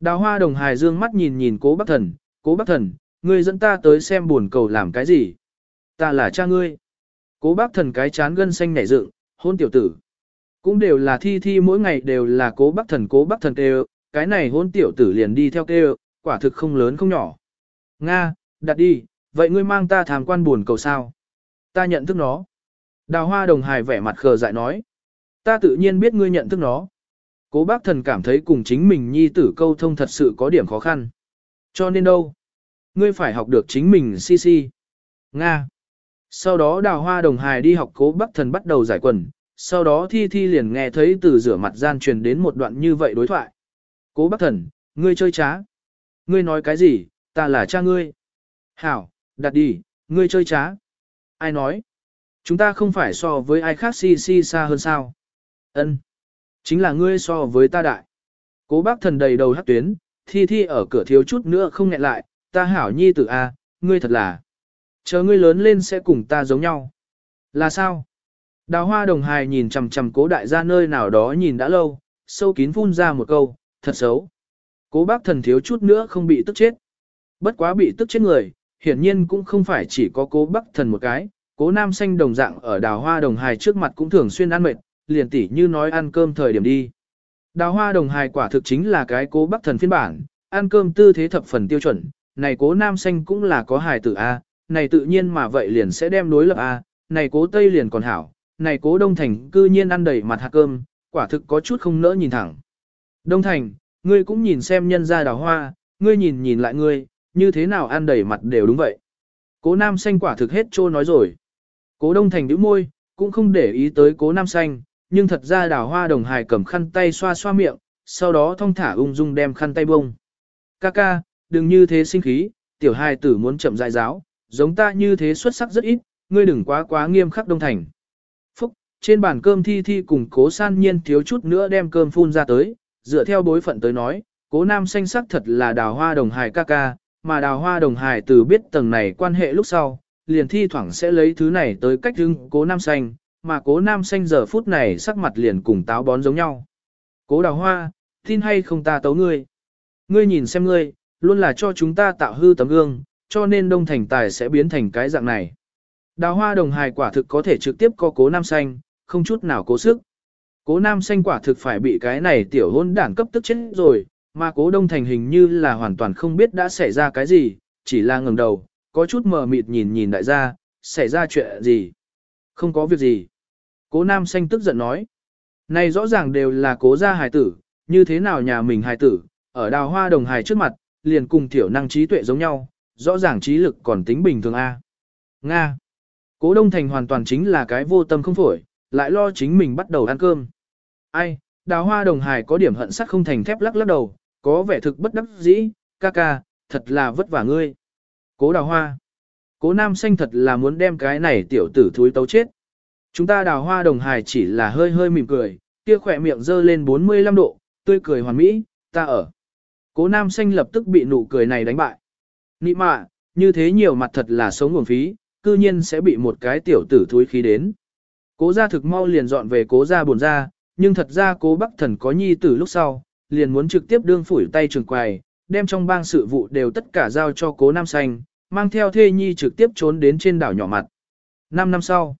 Đào hoa đồng hài dương mắt nhìn nhìn cố bác thần, cố bác thần, ngươi dẫn ta tới xem buồn cầu làm cái gì? Ta là cha ngươi. Cố bác thần cái chán gân xanh nảy dựng, hôn tiểu tử. Cũng đều là thi thi mỗi ngày đều là cố bác thần cố bác thần kêu, cái này hôn tiểu tử liền đi theo kêu, quả thực không lớn không nhỏ. Nga, đặt đi, vậy ngươi mang ta tham quan buồn cầu sao? Ta nhận thức nó. Đào hoa đồng hài vẻ mặt khờ dại nói. Ta tự nhiên biết ngươi nhận thức nó. Cố bác thần cảm thấy cùng chính mình nhi tử câu thông thật sự có điểm khó khăn. Cho nên đâu? Ngươi phải học được chính mình si si. Nga. Sau đó đào hoa đồng hài đi học cố bác thần bắt đầu giải quần. Sau đó thi thi liền nghe thấy từ rửa mặt gian truyền đến một đoạn như vậy đối thoại. Cố bác thần, ngươi chơi trá. Ngươi nói cái gì, ta là cha ngươi. Hảo, đặt đi, ngươi chơi trá. Ai nói? Chúng ta không phải so với ai khác si si xa hơn sao? Ân, Chính là ngươi so với ta đại. Cố bác thần đầy đầu hát tuyến, thi thi ở cửa thiếu chút nữa không ngẹn lại, ta hảo nhi tử A, ngươi thật là. Chờ ngươi lớn lên sẽ cùng ta giống nhau. Là sao? Đào hoa đồng hài nhìn chằm chằm cố đại gia nơi nào đó nhìn đã lâu, sâu kín phun ra một câu, thật xấu. Cố bác thần thiếu chút nữa không bị tức chết. Bất quá bị tức chết người, hiển nhiên cũng không phải chỉ có cố bác thần một cái, cố nam xanh đồng dạng ở đào hoa đồng hài trước mặt cũng thường xuyên ăn mệt, liền tỉ như nói ăn cơm thời điểm đi. Đào hoa đồng hài quả thực chính là cái cố bác thần phiên bản, ăn cơm tư thế thập phần tiêu chuẩn, này cố nam xanh cũng là có hài tử A, này tự nhiên mà vậy liền sẽ đem đối lập A, này cố tây liền còn hảo, này cố đông thành cư nhiên ăn đầy mặt hạt cơm, quả thực có chút không nỡ nhìn thẳng. Đông thành, ngươi cũng nhìn xem nhân gia đào hoa, ngươi nhìn nhìn lại ngươi, như thế nào ăn đầy mặt đều đúng vậy. Cố nam xanh quả thực hết trô nói rồi. Cố đông thành đứa môi, cũng không để ý tới cố nam xanh, nhưng thật ra đào hoa đồng hài cầm khăn tay xoa xoa miệng, sau đó thong thả ung dung đem khăn tay bông. Ca ca, đừng như thế sinh khí, tiểu hài tử muốn chậm dại giáo, giống ta như thế xuất sắc rất ít, ngươi đừng quá quá nghiêm khắc đông thành. Trên bàn cơm thi thi cùng cố san nhiên thiếu chút nữa đem cơm phun ra tới, dựa theo bối phận tới nói, cố nam xanh sắc thật là đào hoa đồng hài ca ca, mà đào hoa đồng hài từ biết tầng này quan hệ lúc sau, liền thi thoảng sẽ lấy thứ này tới cách hưng cố nam xanh, mà cố nam xanh giờ phút này sắc mặt liền cùng táo bón giống nhau. Cố đào hoa, tin hay không ta tấu ngươi. Ngươi nhìn xem ngươi, luôn là cho chúng ta tạo hư tấm gương, cho nên đông thành tài sẽ biến thành cái dạng này. Đào hoa đồng hài quả thực có thể trực tiếp có cố nam xanh, không chút nào cố sức. Cố nam xanh quả thực phải bị cái này tiểu hôn đảng cấp tức chết rồi, mà cố đông thành hình như là hoàn toàn không biết đã xảy ra cái gì, chỉ là ngẩng đầu, có chút mờ mịt nhìn nhìn đại gia, xảy ra chuyện gì. Không có việc gì. Cố nam xanh tức giận nói. Này rõ ràng đều là cố gia hài tử, như thế nào nhà mình hài tử, ở đào hoa đồng hài trước mặt, liền cùng tiểu năng trí tuệ giống nhau, rõ ràng trí lực còn tính bình thường A. Nga. Cố Đông Thành hoàn toàn chính là cái vô tâm không phổi, lại lo chính mình bắt đầu ăn cơm. Ai, đào hoa đồng hài có điểm hận sắc không thành thép lắc lắc đầu, có vẻ thực bất đắc dĩ, ca ca, thật là vất vả ngươi. Cố đào hoa. Cố nam xanh thật là muốn đem cái này tiểu tử thúi tấu chết. Chúng ta đào hoa đồng hài chỉ là hơi hơi mỉm cười, kia khỏe miệng dơ lên 45 độ, tươi cười hoàn mỹ, ta ở. Cố nam xanh lập tức bị nụ cười này đánh bại. Nị mạ, như thế nhiều mặt thật là sống nguồn phí, cư nhiên sẽ bị một cái tiểu tử thúi khí đến. Cố gia thực mau liền dọn về cố gia buồn ra, nhưng thật ra cố bắc thần có nhi tử lúc sau, liền muốn trực tiếp đương phủi tay trường quài, đem trong bang sự vụ đều tất cả giao cho cố nam xanh, mang theo thê nhi trực tiếp trốn đến trên đảo nhỏ mặt. Năm năm sau,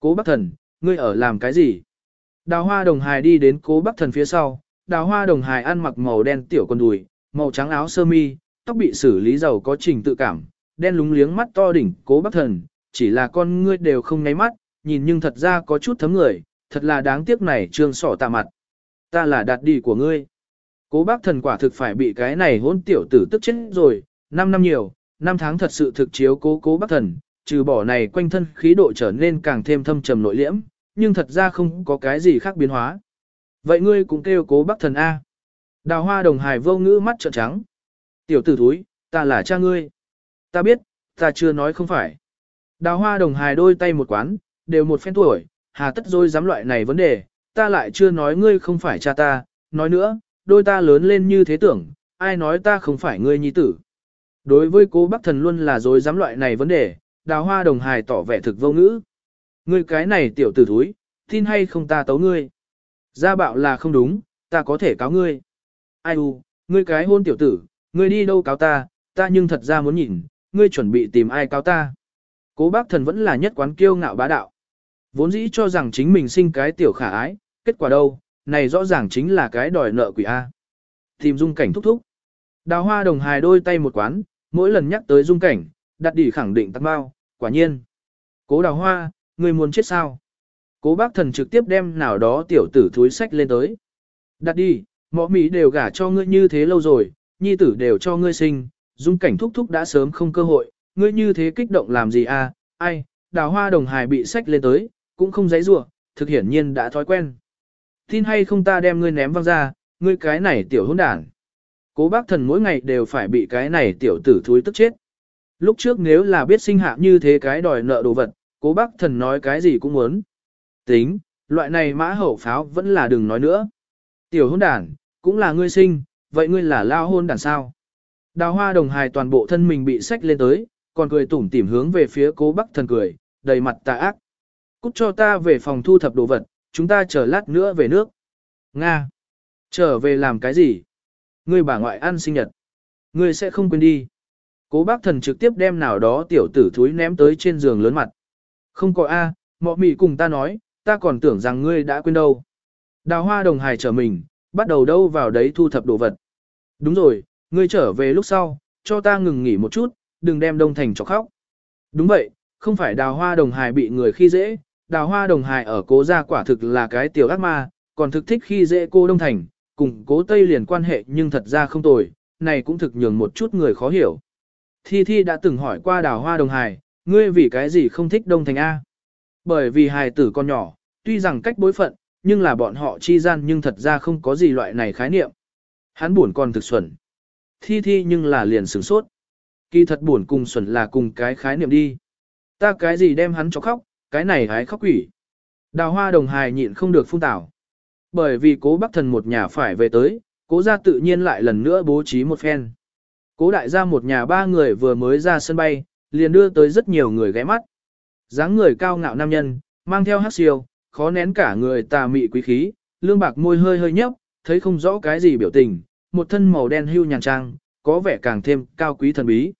cố bắc thần, ngươi ở làm cái gì? Đào hoa đồng hài đi đến cố bắc thần phía sau, đào hoa đồng hài ăn mặc màu đen tiểu con đùi, màu trắng áo sơ mi, tóc bị xử lý giàu có trình tự cảm, đen lúng liếng mắt to đỉnh cố bắc thần, chỉ là con ngươi đều không nháy mắt, nhìn nhưng thật ra có chút thấm người, thật là đáng tiếc này trương sỏ tạ mặt. Ta là đạt đi của ngươi. Cố bác thần quả thực phải bị cái này hôn tiểu tử tức chết rồi, 5 năm nhiều, 5 tháng thật sự thực chiếu cố cố bác thần, trừ bỏ này quanh thân khí độ trở nên càng thêm thâm trầm nội liễm, nhưng thật ra không có cái gì khác biến hóa. Vậy ngươi cũng kêu cố bác thần A. Đào hoa đồng hài vô ngữ mắt trợn trắng. Tiểu tử thúi, ta là cha ngươi. Ta biết, ta chưa nói không phải. Đào hoa đồng hài đôi tay một quán, đều một phen tuổi, hà tất rồi dám loại này vấn đề, ta lại chưa nói ngươi không phải cha ta, nói nữa, đôi ta lớn lên như thế tưởng, ai nói ta không phải ngươi nhi tử. Đối với cô bác thần luôn là dối dám loại này vấn đề, đào hoa đồng hài tỏ vẻ thực vô ngữ. Ngươi cái này tiểu tử thúi, tin hay không ta tấu ngươi. Gia bạo là không đúng, ta có thể cáo ngươi. Ai u, ngươi cái hôn tiểu tử, ngươi đi đâu cáo ta, ta nhưng thật ra muốn nhìn, ngươi chuẩn bị tìm ai cáo ta. Cố bác thần vẫn là nhất quán kiêu ngạo bá đạo. Vốn dĩ cho rằng chính mình sinh cái tiểu khả ái, kết quả đâu, này rõ ràng chính là cái đòi nợ quỷ A. Tìm dung cảnh thúc thúc. Đào hoa đồng hài đôi tay một quán, mỗi lần nhắc tới dung cảnh, đặt đỉ khẳng định tắc bao, quả nhiên. Cố đào hoa, người muốn chết sao? Cố bác thần trực tiếp đem nào đó tiểu tử thúi sách lên tới. Đặt đi, mọ mỹ đều gả cho ngươi như thế lâu rồi, nhi tử đều cho ngươi sinh, dung cảnh thúc thúc đã sớm không cơ hội, ngươi như thế kích động làm gì à, ai, đào hoa đồng hài bị sách lên tới, cũng không dãy rủa thực hiển nhiên đã thói quen. Tin hay không ta đem ngươi ném văng ra, ngươi cái này tiểu hỗn đản. Cố bác thần mỗi ngày đều phải bị cái này tiểu tử thúi tức chết. Lúc trước nếu là biết sinh hạ như thế cái đòi nợ đồ vật, cố bác thần nói cái gì cũng muốn. Tính, loại này mã hậu pháo vẫn là đừng nói nữa. Tiểu hôn đản, cũng là ngươi sinh, vậy ngươi là lao hôn đản sao? Đào hoa đồng hài toàn bộ thân mình bị sách lên tới, còn cười tủm tỉm hướng về phía cố bác thần cười, đầy mặt tà ác. Cút cho ta về phòng thu thập đồ vật, chúng ta chờ lát nữa về nước. Nga. Trở về làm cái gì? Ngươi bà ngoại ăn sinh nhật. Ngươi sẽ không quên đi. Cố bác thần trực tiếp đem nào đó tiểu tử thúi ném tới trên giường lớn mặt. Không có A, à, mọ mị cùng ta nói, ta còn tưởng rằng ngươi đã quên đâu. Đào hoa đồng hài trở mình, bắt đầu đâu vào đấy thu thập đồ vật. Đúng rồi, ngươi trở về lúc sau, cho ta ngừng nghỉ một chút, đừng đem đông thành cho khóc. Đúng vậy, không phải đào hoa đồng hài bị người khi dễ, đào hoa đồng hài ở cố gia quả thực là cái tiểu ác ma, còn thực thích khi dễ cô Đông Thành, cùng cố Tây liền quan hệ nhưng thật ra không tồi, này cũng thực nhường một chút người khó hiểu. Thi Thi đã từng hỏi qua đào hoa đồng hài, ngươi vì cái gì không thích Đông Thành A? Bởi vì hài tử con nhỏ, tuy rằng cách bối phận, nhưng là bọn họ chi gian nhưng thật ra không có gì loại này khái niệm. Hắn buồn còn thực xuẩn. Thi Thi nhưng là liền sửng sốt. Kỳ thật buồn cùng xuẩn là cùng cái khái niệm đi. Ta cái gì đem hắn cho khóc, cái này hái khóc quỷ. Đào hoa đồng hài nhịn không được phun tảo. Bởi vì cố bắc thần một nhà phải về tới, cố gia tự nhiên lại lần nữa bố trí một phen. Cố đại gia một nhà ba người vừa mới ra sân bay, liền đưa tới rất nhiều người ghé mắt. dáng người cao ngạo nam nhân, mang theo hát siêu, khó nén cả người tà mị quý khí, lương bạc môi hơi hơi nhấp, thấy không rõ cái gì biểu tình, một thân màu đen hưu nhàn trang, có vẻ càng thêm cao quý thần bí.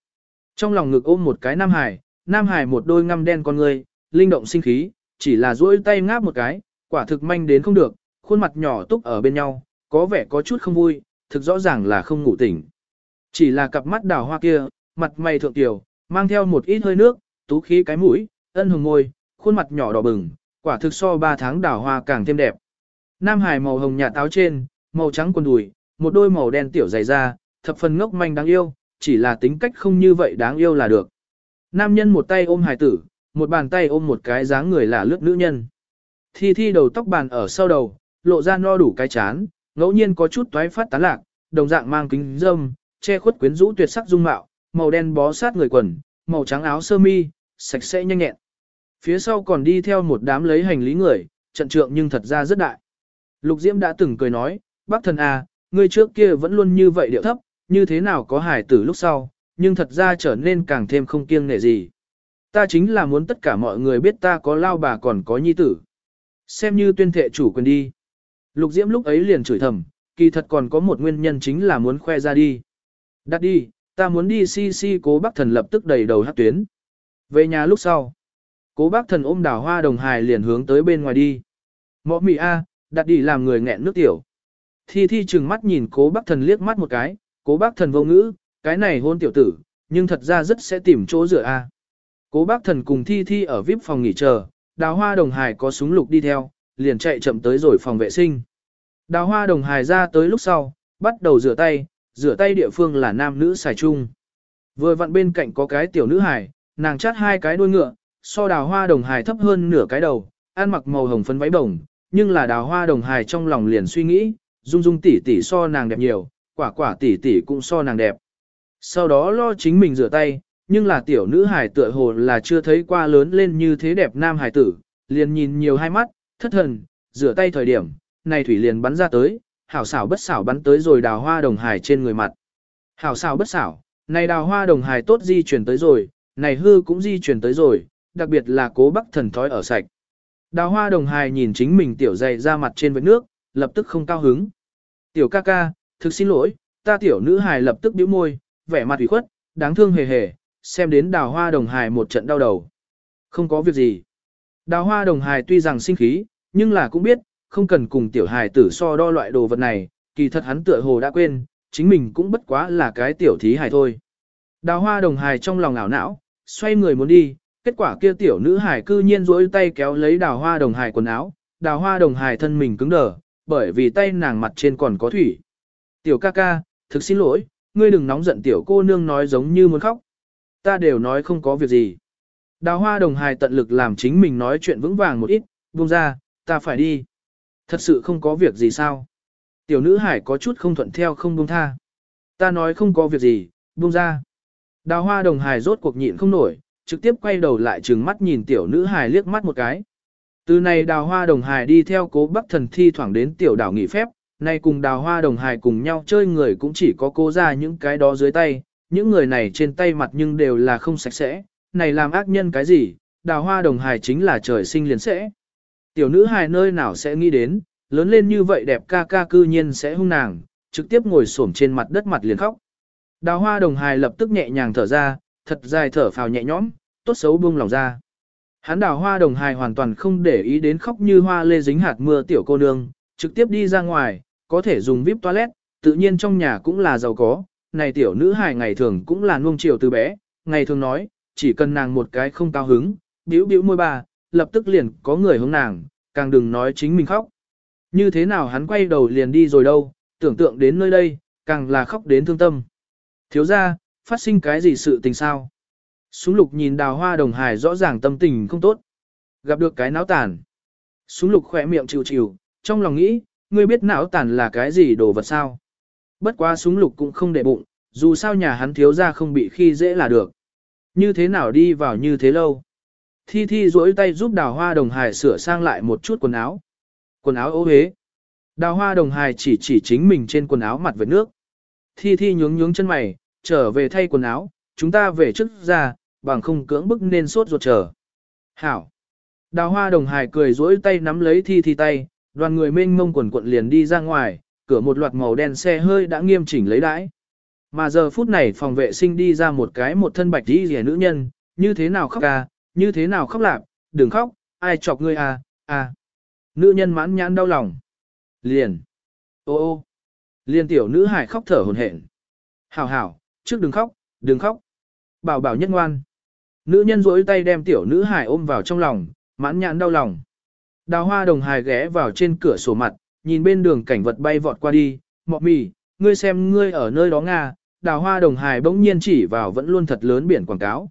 Trong lòng ngực ôm một cái nam hải, nam hải một đôi ngăm đen con người, linh động sinh khí, chỉ là duỗi tay ngáp một cái, quả thực manh đến không được, khuôn mặt nhỏ túc ở bên nhau, có vẻ có chút không vui, thực rõ ràng là không ngủ tỉnh. Chỉ là cặp mắt đào hoa kia, mặt mày thượng tiểu, mang theo một ít hơi nước, tú khí cái mũi, ân hồng môi, khuôn mặt nhỏ đỏ bừng, quả thực so 3 tháng đào hoa càng thêm đẹp. Nam Hải màu hồng nhạt táo trên, màu trắng quần đùi, một đôi màu đen tiểu dày da, thập phần ngốc manh đáng yêu, chỉ là tính cách không như vậy đáng yêu là được. Nam nhân một tay ôm hài tử, một bàn tay ôm một cái dáng người là lướt nữ nhân. Thi thi đầu tóc bàn ở sau đầu, lộ ra no đủ cái chán, ngẫu nhiên có chút toái phát tán lạc, đồng dạng mang kính dâm, che khuất quyến rũ tuyệt sắc dung mạo, màu đen bó sát người quần, màu trắng áo sơ mi, sạch sẽ nhanh nhẹn. Phía sau còn đi theo một đám lấy hành lý người, trận trượng nhưng thật ra rất đại. Lục Diễm đã từng cười nói, bác thần à, ngươi trước kia vẫn luôn như vậy điệu thấp, như thế nào có hải tử lúc sau, nhưng thật ra trở nên càng thêm không kiêng nể gì. Ta chính là muốn tất cả mọi người biết ta có lao bà còn có nhi tử. Xem như tuyên thệ chủ quyền đi. Lục Diễm lúc ấy liền chửi thầm, kỳ thật còn có một nguyên nhân chính là muốn khoe ra đi. Đặt đi, ta muốn đi si si cố bác thần lập tức đầy đầu hát tuyến. Về nhà lúc sau, cố bác thần ôm đào hoa đồng hài liền hướng tới bên ngoài đi. Mọ mị A, đặt đi làm người nghẹn nước tiểu. Thi thi chừng mắt nhìn cố bác thần liếc mắt một cái, cố bác thần vô ngữ, cái này hôn tiểu tử, nhưng thật ra rất sẽ tìm chỗ rửa A. Cố bác thần cùng thi thi ở VIP phòng nghỉ chờ, đào hoa đồng hài có súng lục đi theo, liền chạy chậm tới rồi phòng vệ sinh. Đào hoa đồng hài ra tới lúc sau, bắt đầu rửa tay, rửa tay địa phương là nam nữ xài chung. Vừa vặn bên cạnh có cái tiểu nữ hài, nàng chát hai cái đuôi ngựa, so đào hoa đồng hài thấp hơn nửa cái đầu, ăn mặc màu hồng phấn váy bồng, nhưng là đào hoa đồng hài trong lòng liền suy nghĩ, dung dung tỷ tỷ so nàng đẹp nhiều, quả quả tỷ tỷ cũng so nàng đẹp. Sau đó lo chính mình rửa tay, nhưng là tiểu nữ hải tựa hồ là chưa thấy qua lớn lên như thế đẹp nam hải tử, liền nhìn nhiều hai mắt, thất thần, rửa tay thời điểm, này thủy liền bắn ra tới, hảo xảo bất xảo bắn tới rồi đào hoa đồng hải trên người mặt. Hảo xảo bất xảo, này đào hoa đồng hải tốt di chuyển tới rồi, này hư cũng di chuyển tới rồi, đặc biệt là cố bắc thần thói ở sạch. Đào hoa đồng hải nhìn chính mình tiểu dày ra mặt trên vết nước, lập tức không cao hứng. Tiểu ca ca, thực xin lỗi, ta tiểu nữ hài lập tức bĩu môi, vẻ mặt ủy khuất, đáng thương hề hề, xem đến đào hoa đồng hài một trận đau đầu. Không có việc gì. Đào hoa đồng hài tuy rằng sinh khí, nhưng là cũng biết, không cần cùng tiểu hài tử so đo loại đồ vật này, kỳ thật hắn tựa hồ đã quên, chính mình cũng bất quá là cái tiểu thí hài thôi. Đào hoa đồng hài trong lòng ảo não, xoay người muốn đi, kết quả kia tiểu nữ hài cư nhiên rỗi tay kéo lấy đào hoa đồng hài quần áo, đào hoa đồng hài thân mình cứng đờ, bởi vì tay nàng mặt trên còn có thủy. Tiểu ca ca, thực xin lỗi, ngươi đừng nóng giận tiểu cô nương nói giống như muốn khóc. Ta đều nói không có việc gì. Đào hoa đồng hài tận lực làm chính mình nói chuyện vững vàng một ít, buông ra, ta phải đi. Thật sự không có việc gì sao? Tiểu nữ hải có chút không thuận theo không buông tha. Ta nói không có việc gì, buông ra. Đào hoa đồng hài rốt cuộc nhịn không nổi, trực tiếp quay đầu lại trừng mắt nhìn tiểu nữ hài liếc mắt một cái. Từ này đào hoa đồng hài đi theo cố bắc thần thi thoảng đến tiểu đảo nghỉ phép, nay cùng đào hoa đồng hài cùng nhau chơi người cũng chỉ có cố ra những cái đó dưới tay, những người này trên tay mặt nhưng đều là không sạch sẽ, này làm ác nhân cái gì, đào hoa đồng hài chính là trời sinh liền sẽ. Tiểu nữ hài nơi nào sẽ nghĩ đến, lớn lên như vậy đẹp ca ca cư nhiên sẽ hung nàng, trực tiếp ngồi xổm trên mặt đất mặt liền khóc. Đào hoa đồng hài lập tức nhẹ nhàng thở ra, thật dài thở phào nhẹ nhõm, tốt xấu buông lòng ra. Hắn đào hoa đồng hài hoàn toàn không để ý đến khóc như hoa lê dính hạt mưa tiểu cô nương, trực tiếp đi ra ngoài, có thể dùng vip toilet, tự nhiên trong nhà cũng là giàu có, này tiểu nữ hài ngày thường cũng là nuông chiều từ bé, ngày thường nói, chỉ cần nàng một cái không cao hứng, biểu biểu môi bà, lập tức liền có người hướng nàng, càng đừng nói chính mình khóc. Như thế nào hắn quay đầu liền đi rồi đâu, tưởng tượng đến nơi đây, càng là khóc đến thương tâm. Thiếu ra, phát sinh cái gì sự tình sao? Súng lục nhìn đào hoa đồng hài rõ ràng tâm tình không tốt. Gặp được cái náo tàn. Súng lục khỏe miệng chịu chịu, trong lòng nghĩ, ngươi biết não tàn là cái gì đồ vật sao? Bất quá súng lục cũng không để bụng, dù sao nhà hắn thiếu ra không bị khi dễ là được. Như thế nào đi vào như thế lâu? Thi Thi duỗi tay giúp đào hoa đồng hài sửa sang lại một chút quần áo. Quần áo ố hế. Đào hoa đồng hài chỉ chỉ chính mình trên quần áo mặt với nước. Thi Thi nhướng nhướng chân mày, trở về thay quần áo, chúng ta về trước ra, bằng không cưỡng bức nên sốt ruột chờ. Hảo. Đào hoa đồng hài cười duỗi tay nắm lấy Thi Thi tay, đoàn người mênh mông quần quận liền đi ra ngoài, cửa một loạt màu đen xe hơi đã nghiêm chỉnh lấy đãi. Mà giờ phút này phòng vệ sinh đi ra một cái một thân bạch đi rẻ nữ nhân, như thế nào khóc à, như thế nào khóc lạp, đừng khóc, ai chọc ngươi à, à. Nữ nhân mãn nhãn đau lòng. Liền. Ô ô. Liền tiểu nữ hải khóc thở hồn hển. Hảo hảo, trước đừng khóc, đừng khóc. Bảo bảo nhất ngoan. Nữ nhân rỗi tay đem tiểu nữ hải ôm vào trong lòng, mãn nhãn đau lòng. Đào hoa đồng hài ghé vào trên cửa sổ mặt, nhìn bên đường cảnh vật bay vọt qua đi, mọ mì, ngươi xem ngươi ở nơi đó Nga, đào hoa đồng hài bỗng nhiên chỉ vào vẫn luôn thật lớn biển quảng cáo.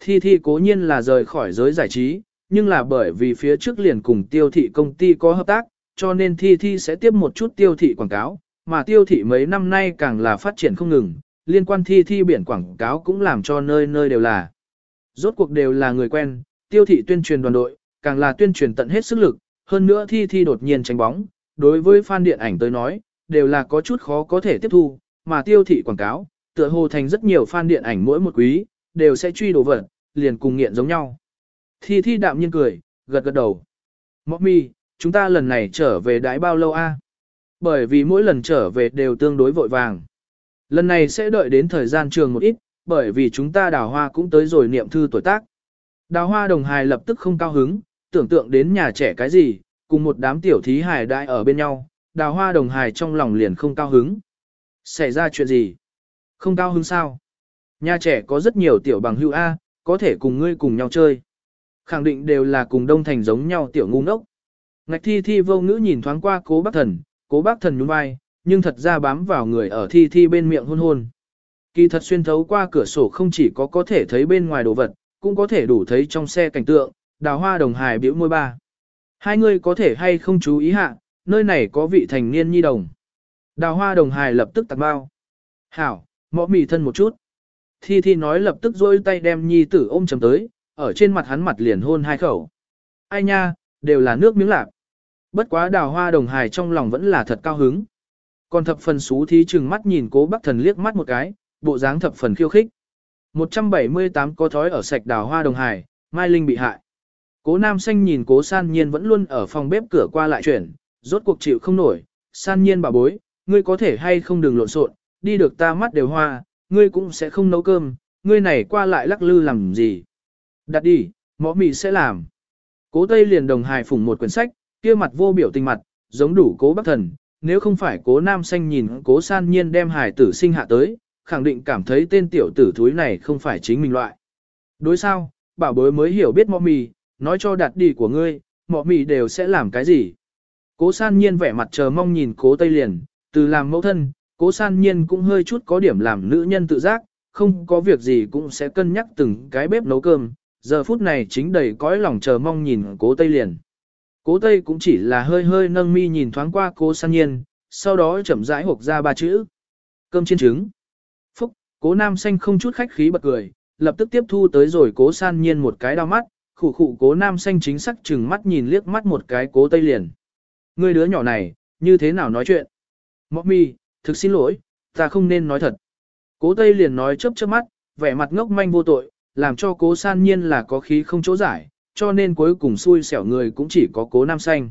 Thi Thi cố nhiên là rời khỏi giới giải trí, nhưng là bởi vì phía trước liền cùng tiêu thị công ty có hợp tác, cho nên Thi Thi sẽ tiếp một chút tiêu thị quảng cáo, mà tiêu thị mấy năm nay càng là phát triển không ngừng, liên quan Thi Thi biển quảng cáo cũng làm cho nơi nơi đều là. rốt cuộc đều là người quen, tiêu thị tuyên truyền đoàn đội, càng là tuyên truyền tận hết sức lực, hơn nữa thi thi đột nhiên tránh bóng, đối với fan điện ảnh tới nói, đều là có chút khó có thể tiếp thu, mà tiêu thị quảng cáo, tựa hồ thành rất nhiều fan điện ảnh mỗi một quý, đều sẽ truy đồ vật, liền cùng nghiện giống nhau. Thi thi đạm nhiên cười, gật gật đầu. Mọc mi, chúng ta lần này trở về đãi bao lâu a? Bởi vì mỗi lần trở về đều tương đối vội vàng. Lần này sẽ đợi đến thời gian trường một ít, bởi vì chúng ta đào hoa cũng tới rồi niệm thư tuổi tác. Đào hoa đồng hài lập tức không cao hứng, tưởng tượng đến nhà trẻ cái gì, cùng một đám tiểu thí hài đại ở bên nhau, đào hoa đồng hài trong lòng liền không cao hứng. Xảy ra chuyện gì? Không cao hứng sao? Nhà trẻ có rất nhiều tiểu bằng hữu A, có thể cùng ngươi cùng nhau chơi. Khẳng định đều là cùng đông thành giống nhau tiểu ngu ngốc. Ngạch thi thi vô ngữ nhìn thoáng qua cố bác thần, cố bác thần nhún vai, nhưng thật ra bám vào người ở thi thi bên miệng hôn hôn. Kỳ thật xuyên thấu qua cửa sổ không chỉ có có thể thấy bên ngoài đồ vật, cũng có thể đủ thấy trong xe cảnh tượng, đào hoa đồng hài biểu môi ba. Hai người có thể hay không chú ý hạ, nơi này có vị thành niên nhi đồng. Đào hoa đồng hài lập tức tạc bao. Hảo, mõ mì thân một chút. Thi Thi nói lập tức dôi tay đem nhi tử ôm chầm tới, ở trên mặt hắn mặt liền hôn hai khẩu. Ai nha, đều là nước miếng lạc. Bất quá đào hoa đồng hài trong lòng vẫn là thật cao hứng. Còn thập phần xú thí chừng mắt nhìn cố bác thần liếc mắt một cái, bộ dáng thập phần khiêu khích. 178 có thói ở sạch đào hoa đồng hài, Mai Linh bị hại. Cố nam xanh nhìn cố san nhiên vẫn luôn ở phòng bếp cửa qua lại chuyển, rốt cuộc chịu không nổi. San nhiên bà bối, ngươi có thể hay không đừng lộn xộn, đi được ta mắt đều hoa, ngươi cũng sẽ không nấu cơm, ngươi này qua lại lắc lư làm gì. Đặt đi, mõ mì sẽ làm. Cố Tây liền đồng hài phủng một quyển sách, kia mặt vô biểu tình mặt, giống đủ cố bác thần, nếu không phải cố nam xanh nhìn cố san nhiên đem hài tử sinh hạ tới, khẳng định cảm thấy tên tiểu tử thúi này không phải chính mình loại. Đối sao, bảo bối mới hiểu biết mõ mì, nói cho đạt đi của ngươi, mọ mì đều sẽ làm cái gì. Cố san nhiên vẻ mặt chờ mong nhìn cố Tây liền, từ làm mẫu thân, cố san nhiên cũng hơi chút có điểm làm nữ nhân tự giác, không có việc gì cũng sẽ cân nhắc từng cái bếp nấu cơm, giờ phút này chính đầy cõi lòng chờ mong nhìn cố Tây liền. Cố Tây cũng chỉ là hơi hơi nâng mi nhìn thoáng qua cố san nhiên, sau đó chậm rãi hộp ra ba chữ. Cơm chiên trứng. Phúc, cố nam xanh không chút khách khí bật cười, lập tức tiếp thu tới rồi cố san nhiên một cái đau mắt, khủ khủ cố nam xanh chính sắc chừng mắt nhìn liếc mắt một cái cố Tây liền. Người đứa nhỏ này, như thế nào nói chuyện? Mọc mi, thực xin lỗi, ta không nên nói thật. Cố Tây liền nói chớp chớp mắt, vẻ mặt ngốc manh vô tội, làm cho cố san nhiên là có khí không chỗ giải, cho nên cuối cùng xui xẻo người cũng chỉ có cố nam xanh.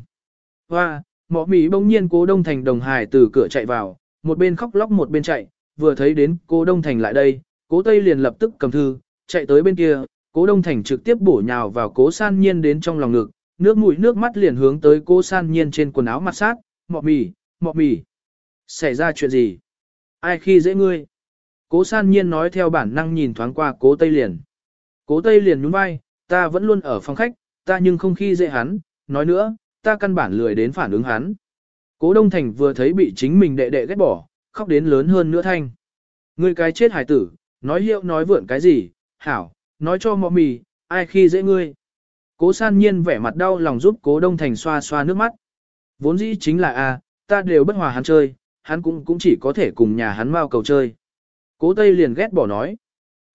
Hoa, mọ Mi bỗng nhiên cố đông thành đồng hải từ cửa chạy vào, một bên khóc lóc một bên chạy, vừa thấy đến cố đông thành lại đây, cố tây liền lập tức cầm thư, chạy tới bên kia, cố đông thành trực tiếp bổ nhào vào cố san nhiên đến trong lòng ngực, nước mũi nước mắt liền hướng tới cố san nhiên trên quần áo mặt sát, mọ mì, mọ mì. Xảy ra chuyện gì? Ai khi dễ ngươi? Cố san nhiên nói theo bản năng nhìn thoáng qua cố tây liền. Cố Tây liền nhún vai, ta vẫn luôn ở phòng khách, ta nhưng không khi dễ hắn, nói nữa, ta căn bản lười đến phản ứng hắn. Cố Đông Thành vừa thấy bị chính mình đệ đệ ghét bỏ, khóc đến lớn hơn nữa thanh. Ngươi cái chết hải tử, nói hiệu nói vượn cái gì, hảo, nói cho mọ mì, ai khi dễ ngươi. Cố san nhiên vẻ mặt đau lòng giúp cố Đông Thành xoa xoa nước mắt. Vốn dĩ chính là a, ta đều bất hòa hắn chơi, hắn cũng cũng chỉ có thể cùng nhà hắn mau cầu chơi. Cố Tây liền ghét bỏ nói.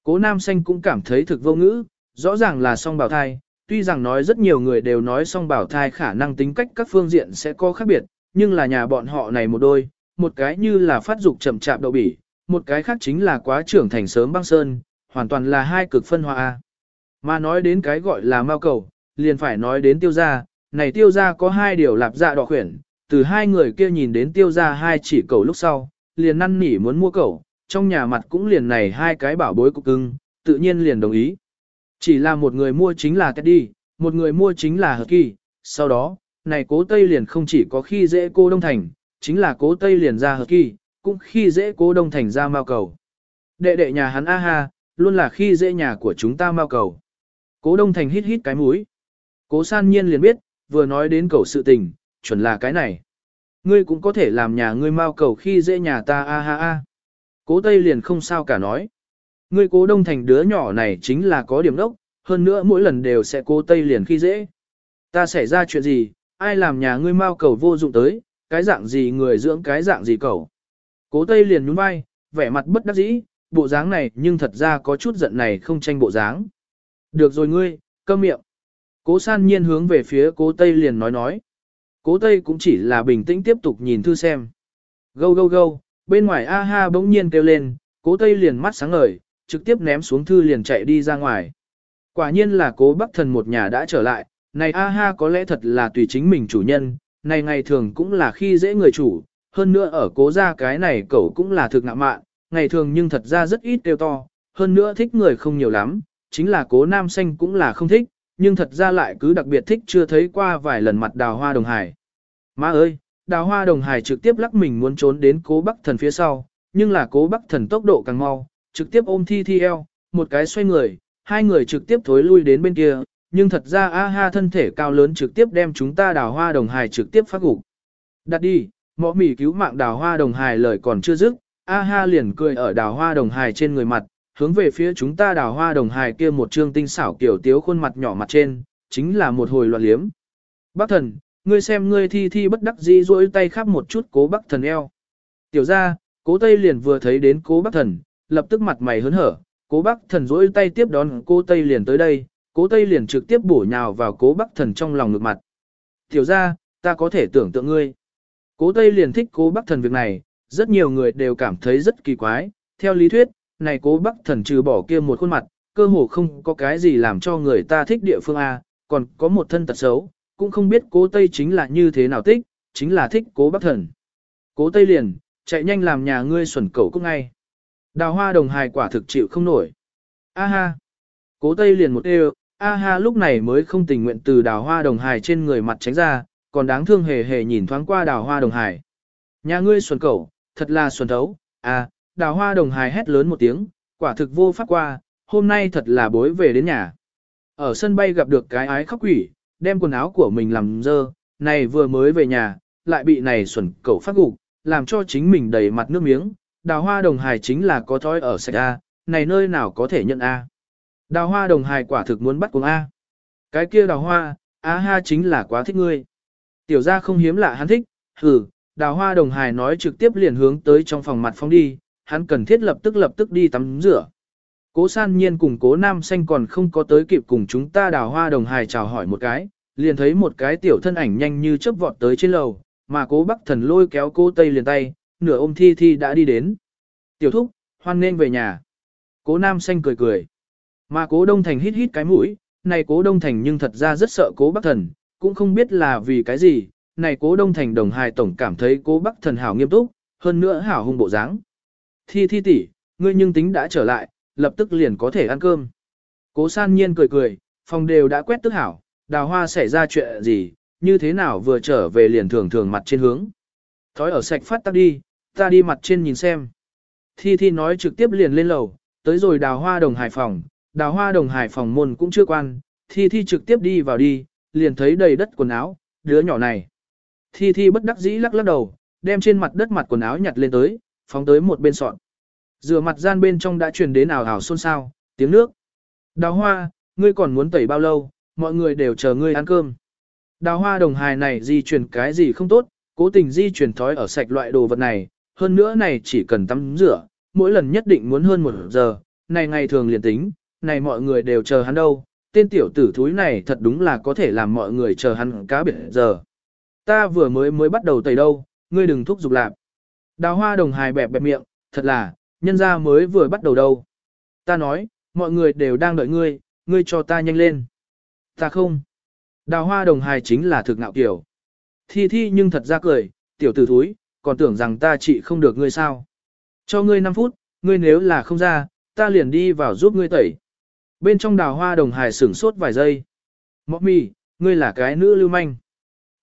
Cố nam xanh cũng cảm thấy thực vô ngữ, rõ ràng là song bảo thai, tuy rằng nói rất nhiều người đều nói song bảo thai khả năng tính cách các phương diện sẽ có khác biệt, nhưng là nhà bọn họ này một đôi, một cái như là phát dục chậm chạp đậu bỉ, một cái khác chính là quá trưởng thành sớm băng sơn, hoàn toàn là hai cực phân hóa. Mà nói đến cái gọi là mao cầu, liền phải nói đến tiêu gia, này tiêu gia có hai điều lạp dạ đỏ khuyển, từ hai người kia nhìn đến tiêu gia hai chỉ cầu lúc sau, liền năn nỉ muốn mua cầu, trong nhà mặt cũng liền này hai cái bảo bối cục cưng, tự nhiên liền đồng ý. Chỉ là một người mua chính là Teddy, một người mua chính là Hợp Kỳ, sau đó, này cố Tây liền không chỉ có khi dễ cô Đông Thành, chính là cố Tây liền ra Hợp Kỳ, cũng khi dễ cố Đông Thành ra mao cầu. Đệ đệ nhà hắn a ha, luôn là khi dễ nhà của chúng ta mao cầu. Cố Đông Thành hít hít cái mũi. Cố san nhiên liền biết, vừa nói đến cầu sự tình, chuẩn là cái này. Ngươi cũng có thể làm nhà ngươi mao cầu khi dễ nhà ta a ha a. Cố Tây liền không sao cả nói. Ngươi cố đông thành đứa nhỏ này chính là có điểm đốc, hơn nữa mỗi lần đều sẽ cố Tây liền khi dễ. Ta xảy ra chuyện gì, ai làm nhà ngươi mau cầu vô dụng tới, cái dạng gì người dưỡng cái dạng gì cầu. Cố Tây liền nhún vai, vẻ mặt bất đắc dĩ, bộ dáng này nhưng thật ra có chút giận này không tranh bộ dáng. Được rồi ngươi, câm miệng. Cố san nhiên hướng về phía cố Tây liền nói nói. Cố Tây cũng chỉ là bình tĩnh tiếp tục nhìn thư xem. Gâu gâu gâu, bên ngoài A ha bỗng nhiên kêu lên, cố Tây liền mắt sáng ngời, trực tiếp ném xuống thư liền chạy đi ra ngoài. Quả nhiên là cố bắc thần một nhà đã trở lại, này A ha có lẽ thật là tùy chính mình chủ nhân, này ngày thường cũng là khi dễ người chủ, hơn nữa ở cố gia cái này cậu cũng là thực ngạ mạn, ngày thường nhưng thật ra rất ít kêu to, hơn nữa thích người không nhiều lắm, chính là cố nam xanh cũng là không thích, nhưng thật ra lại cứ đặc biệt thích chưa thấy qua vài lần mặt đào hoa đồng hải. Má ơi, đào hoa đồng hải trực tiếp lắc mình muốn trốn đến cố bắc thần phía sau, nhưng là cố bắc thần tốc độ càng mau, trực tiếp ôm thi thi eo, một cái xoay người, hai người trực tiếp thối lui đến bên kia, nhưng thật ra A ha thân thể cao lớn trực tiếp đem chúng ta đào hoa đồng hải trực tiếp phát gục. Đặt đi, mõ mỉ cứu mạng đào hoa đồng hải lời còn chưa dứt, A ha liền cười ở đào hoa đồng hài trên người mặt, hướng về phía chúng ta đào hoa đồng hài kia một trương tinh xảo kiểu tiếu khuôn mặt nhỏ mặt trên, chính là một hồi loạn liếm. Bác thần, ngươi xem ngươi thi thi bất đắc dĩ duỗi tay khắp một chút cố bác thần eo. Tiểu ra, cố tây liền vừa thấy đến cố bác thần, lập tức mặt mày hớn hở, cố bác thần duỗi tay tiếp đón cố tây liền tới đây, cố tây liền trực tiếp bổ nhào vào cố bác thần trong lòng ngược mặt. Tiểu ra, ta có thể tưởng tượng ngươi. Cố tây liền thích cố bác thần việc này, rất nhiều người đều cảm thấy rất kỳ quái, theo lý thuyết, này cố bắc thần trừ bỏ kia một khuôn mặt, cơ hồ không có cái gì làm cho người ta thích địa phương A, còn có một thân tật xấu, cũng không biết cố Tây chính là như thế nào thích, chính là thích cố bắc thần. Cố Tây liền, chạy nhanh làm nhà ngươi xuẩn cẩu cũng ngay. Đào hoa đồng hài quả thực chịu không nổi. A ha. Cố Tây liền một đều, A ha lúc này mới không tình nguyện từ đào hoa đồng hài trên người mặt tránh ra, còn đáng thương hề hề nhìn thoáng qua đào hoa đồng hài. Nhà ngươi xuẩn cẩu, thật là xuân thấu, à, đào hoa đồng hài hét lớn một tiếng, quả thực vô pháp qua, hôm nay thật là bối về đến nhà. Ở sân bay gặp được cái ái khóc quỷ, đem quần áo của mình làm dơ, này vừa mới về nhà, lại bị này xuẩn cẩu phát gục, làm cho chính mình đầy mặt nước miếng, đào hoa đồng hài chính là có thói ở sạch A, này nơi nào có thể nhận A. Đào hoa đồng hài quả thực muốn bắt cùng A. Cái kia đào hoa, A ha chính là quá thích ngươi. Tiểu ra không hiếm lạ hắn thích, hừ, đào hoa đồng hài nói trực tiếp liền hướng tới trong phòng mặt phong đi, hắn cần thiết lập tức lập tức đi tắm rửa. Cố san nhiên cùng cố nam xanh còn không có tới kịp cùng chúng ta đào hoa đồng hài chào hỏi một cái, liền thấy một cái tiểu thân ảnh nhanh như chớp vọt tới trên lầu, mà cố bắc thần lôi kéo cô tây liền tay, nửa ôm thi thi đã đi đến. Tiểu thúc, hoan nên về nhà. Cố nam xanh cười cười. Mà cố đông thành hít hít cái mũi, này cố đông thành nhưng thật ra rất sợ cố bắc thần, cũng không biết là vì cái gì, này cố đông thành đồng hài tổng cảm thấy cố bắc thần hảo nghiêm túc, hơn nữa hảo hung bộ dáng. Thi thi tỷ, ngươi nhưng tính đã trở lại, lập tức liền có thể ăn cơm. Cố san nhiên cười cười, phòng đều đã quét tức hảo, đào hoa xảy ra chuyện gì, như thế nào vừa trở về liền thường thường mặt trên hướng. Thói ở sạch phát tắc đi, ta đi mặt trên nhìn xem. Thi thi nói trực tiếp liền lên lầu, tới rồi đào hoa đồng hải phòng, đào hoa đồng hải phòng môn cũng chưa quan, thi thi trực tiếp đi vào đi, liền thấy đầy đất quần áo, đứa nhỏ này. Thi thi bất đắc dĩ lắc lắc đầu, đem trên mặt đất mặt quần áo nhặt lên tới, phóng tới một bên sọn. Rửa mặt gian bên trong đã truyền đến ảo ảo xôn xao, tiếng nước. Đào hoa, ngươi còn muốn tẩy bao lâu, mọi người đều chờ ngươi ăn cơm. Đào hoa đồng hài này di chuyển cái gì không tốt, cố tình di chuyển thói ở sạch loại đồ vật này, hơn nữa này chỉ cần tắm rửa, mỗi lần nhất định muốn hơn một giờ, này ngày thường liền tính, này mọi người đều chờ hắn đâu, tên tiểu tử thúi này thật đúng là có thể làm mọi người chờ hắn cá biệt giờ. Ta vừa mới mới bắt đầu tẩy đâu, ngươi đừng thúc giục lạp. Đào hoa đồng hài bẹp bẹp miệng, thật là, nhân ra mới vừa bắt đầu đâu. Ta nói, mọi người đều đang đợi ngươi, ngươi cho ta nhanh lên. Ta không. Đào hoa đồng hài chính là thực ngạo kiểu. Thi thi nhưng thật ra cười, tiểu tử thúi, còn tưởng rằng ta chỉ không được ngươi sao. Cho ngươi 5 phút, ngươi nếu là không ra, ta liền đi vào giúp ngươi tẩy. Bên trong đào hoa đồng hài sửng sốt vài giây. Mọc mì, ngươi là cái nữ lưu manh.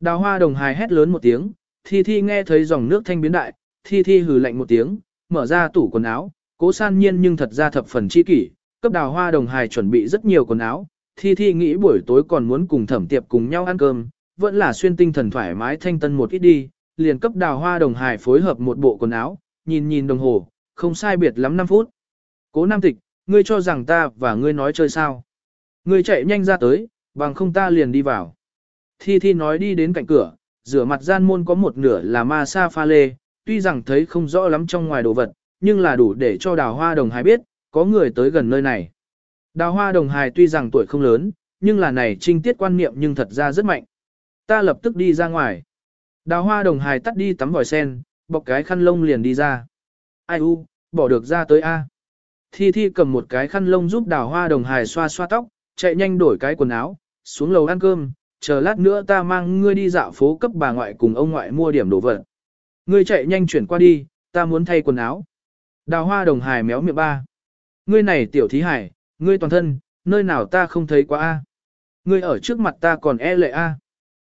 Đào hoa đồng hài hét lớn một tiếng, thi thi nghe thấy dòng nước thanh biến đại, thi thi hừ lạnh một tiếng, mở ra tủ quần áo, cố san nhiên nhưng thật ra thập phần chi kỷ, cấp đào hoa đồng hài chuẩn bị rất nhiều quần áo, thi thi nghĩ buổi tối còn muốn cùng thẩm tiệp cùng nhau ăn cơm, vẫn là xuyên tinh thần thoải mái thanh tân một ít đi, liền cấp đào hoa đồng hài phối hợp một bộ quần áo, nhìn nhìn đồng hồ, không sai biệt lắm 5 phút. Cố nam tịch, ngươi cho rằng ta và ngươi nói chơi sao. Ngươi chạy nhanh ra tới, bằng không ta liền đi vào. Thi Thi nói đi đến cạnh cửa, rửa mặt gian môn có một nửa là ma sa pha lê, tuy rằng thấy không rõ lắm trong ngoài đồ vật, nhưng là đủ để cho đào hoa đồng hài biết, có người tới gần nơi này. Đào hoa đồng hài tuy rằng tuổi không lớn, nhưng là này trinh tiết quan niệm nhưng thật ra rất mạnh. Ta lập tức đi ra ngoài. Đào hoa đồng hài tắt đi tắm vòi sen, bọc cái khăn lông liền đi ra. Ai u, bỏ được ra tới A. Thi Thi cầm một cái khăn lông giúp đào hoa đồng hài xoa xoa tóc, chạy nhanh đổi cái quần áo, xuống lầu ăn cơm, chờ lát nữa ta mang ngươi đi dạo phố cấp bà ngoại cùng ông ngoại mua điểm đồ vật. Ngươi chạy nhanh chuyển qua đi, ta muốn thay quần áo. Đào hoa đồng hài méo miệng ba. Ngươi này tiểu thí hải, ngươi toàn thân, nơi nào ta không thấy quá a. Ngươi ở trước mặt ta còn e lệ a.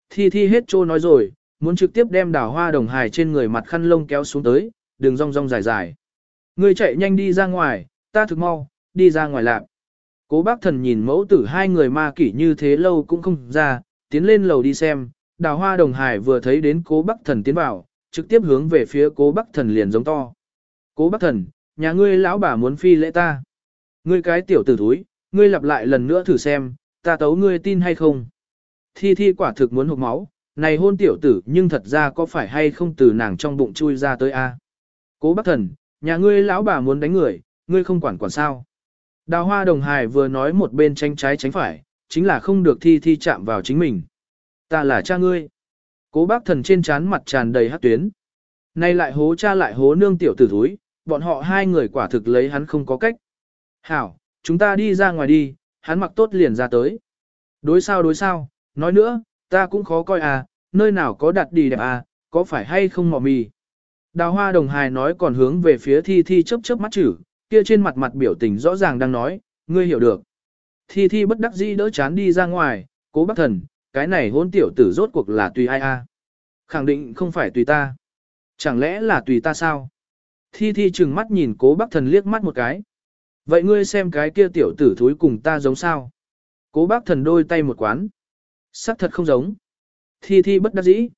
Thi thi hết trô nói rồi, muốn trực tiếp đem đào hoa đồng hài trên người mặt khăn lông kéo xuống tới, đường rong rong dài dài. Ngươi chạy nhanh đi ra ngoài, ta thực mau, đi ra ngoài lạc. Cố bác thần nhìn mẫu tử hai người ma kỷ như thế lâu cũng không ra, tiến lên lầu đi xem, đào hoa đồng hải vừa thấy đến cố bác thần tiến vào, trực tiếp hướng về phía cố bác thần liền giống to. Cố bác thần, nhà ngươi lão bà muốn phi lễ ta. Ngươi cái tiểu tử thúi, ngươi lặp lại lần nữa thử xem, ta tấu ngươi tin hay không. Thi thi quả thực muốn hụt máu, này hôn tiểu tử nhưng thật ra có phải hay không từ nàng trong bụng chui ra tới a? Cố bác thần, nhà ngươi lão bà muốn đánh người, ngươi không quản quản sao. Đào hoa đồng hài vừa nói một bên tranh trái tránh phải, chính là không được thi thi chạm vào chính mình. Ta là cha ngươi. Cố bác thần trên trán mặt tràn đầy hát tuyến. Nay lại hố cha lại hố nương tiểu tử thúi, bọn họ hai người quả thực lấy hắn không có cách. Hảo, chúng ta đi ra ngoài đi, hắn mặc tốt liền ra tới. Đối sao đối sao, nói nữa, ta cũng khó coi à, nơi nào có đặt đi đẹp à, có phải hay không mò mì. Đào hoa đồng hài nói còn hướng về phía thi thi chớp chớp mắt chữ, kia trên mặt mặt biểu tình rõ ràng đang nói, ngươi hiểu được. Thi thi bất đắc dĩ đỡ chán đi ra ngoài, cố bác thần, cái này hôn tiểu tử rốt cuộc là tùy ai a Khẳng định không phải tùy ta. Chẳng lẽ là tùy ta sao? Thi thi chừng mắt nhìn cố bác thần liếc mắt một cái. Vậy ngươi xem cái kia tiểu tử thúi cùng ta giống sao? Cố bác thần đôi tay một quán. Sắc thật không giống. Thi thi bất đắc dĩ.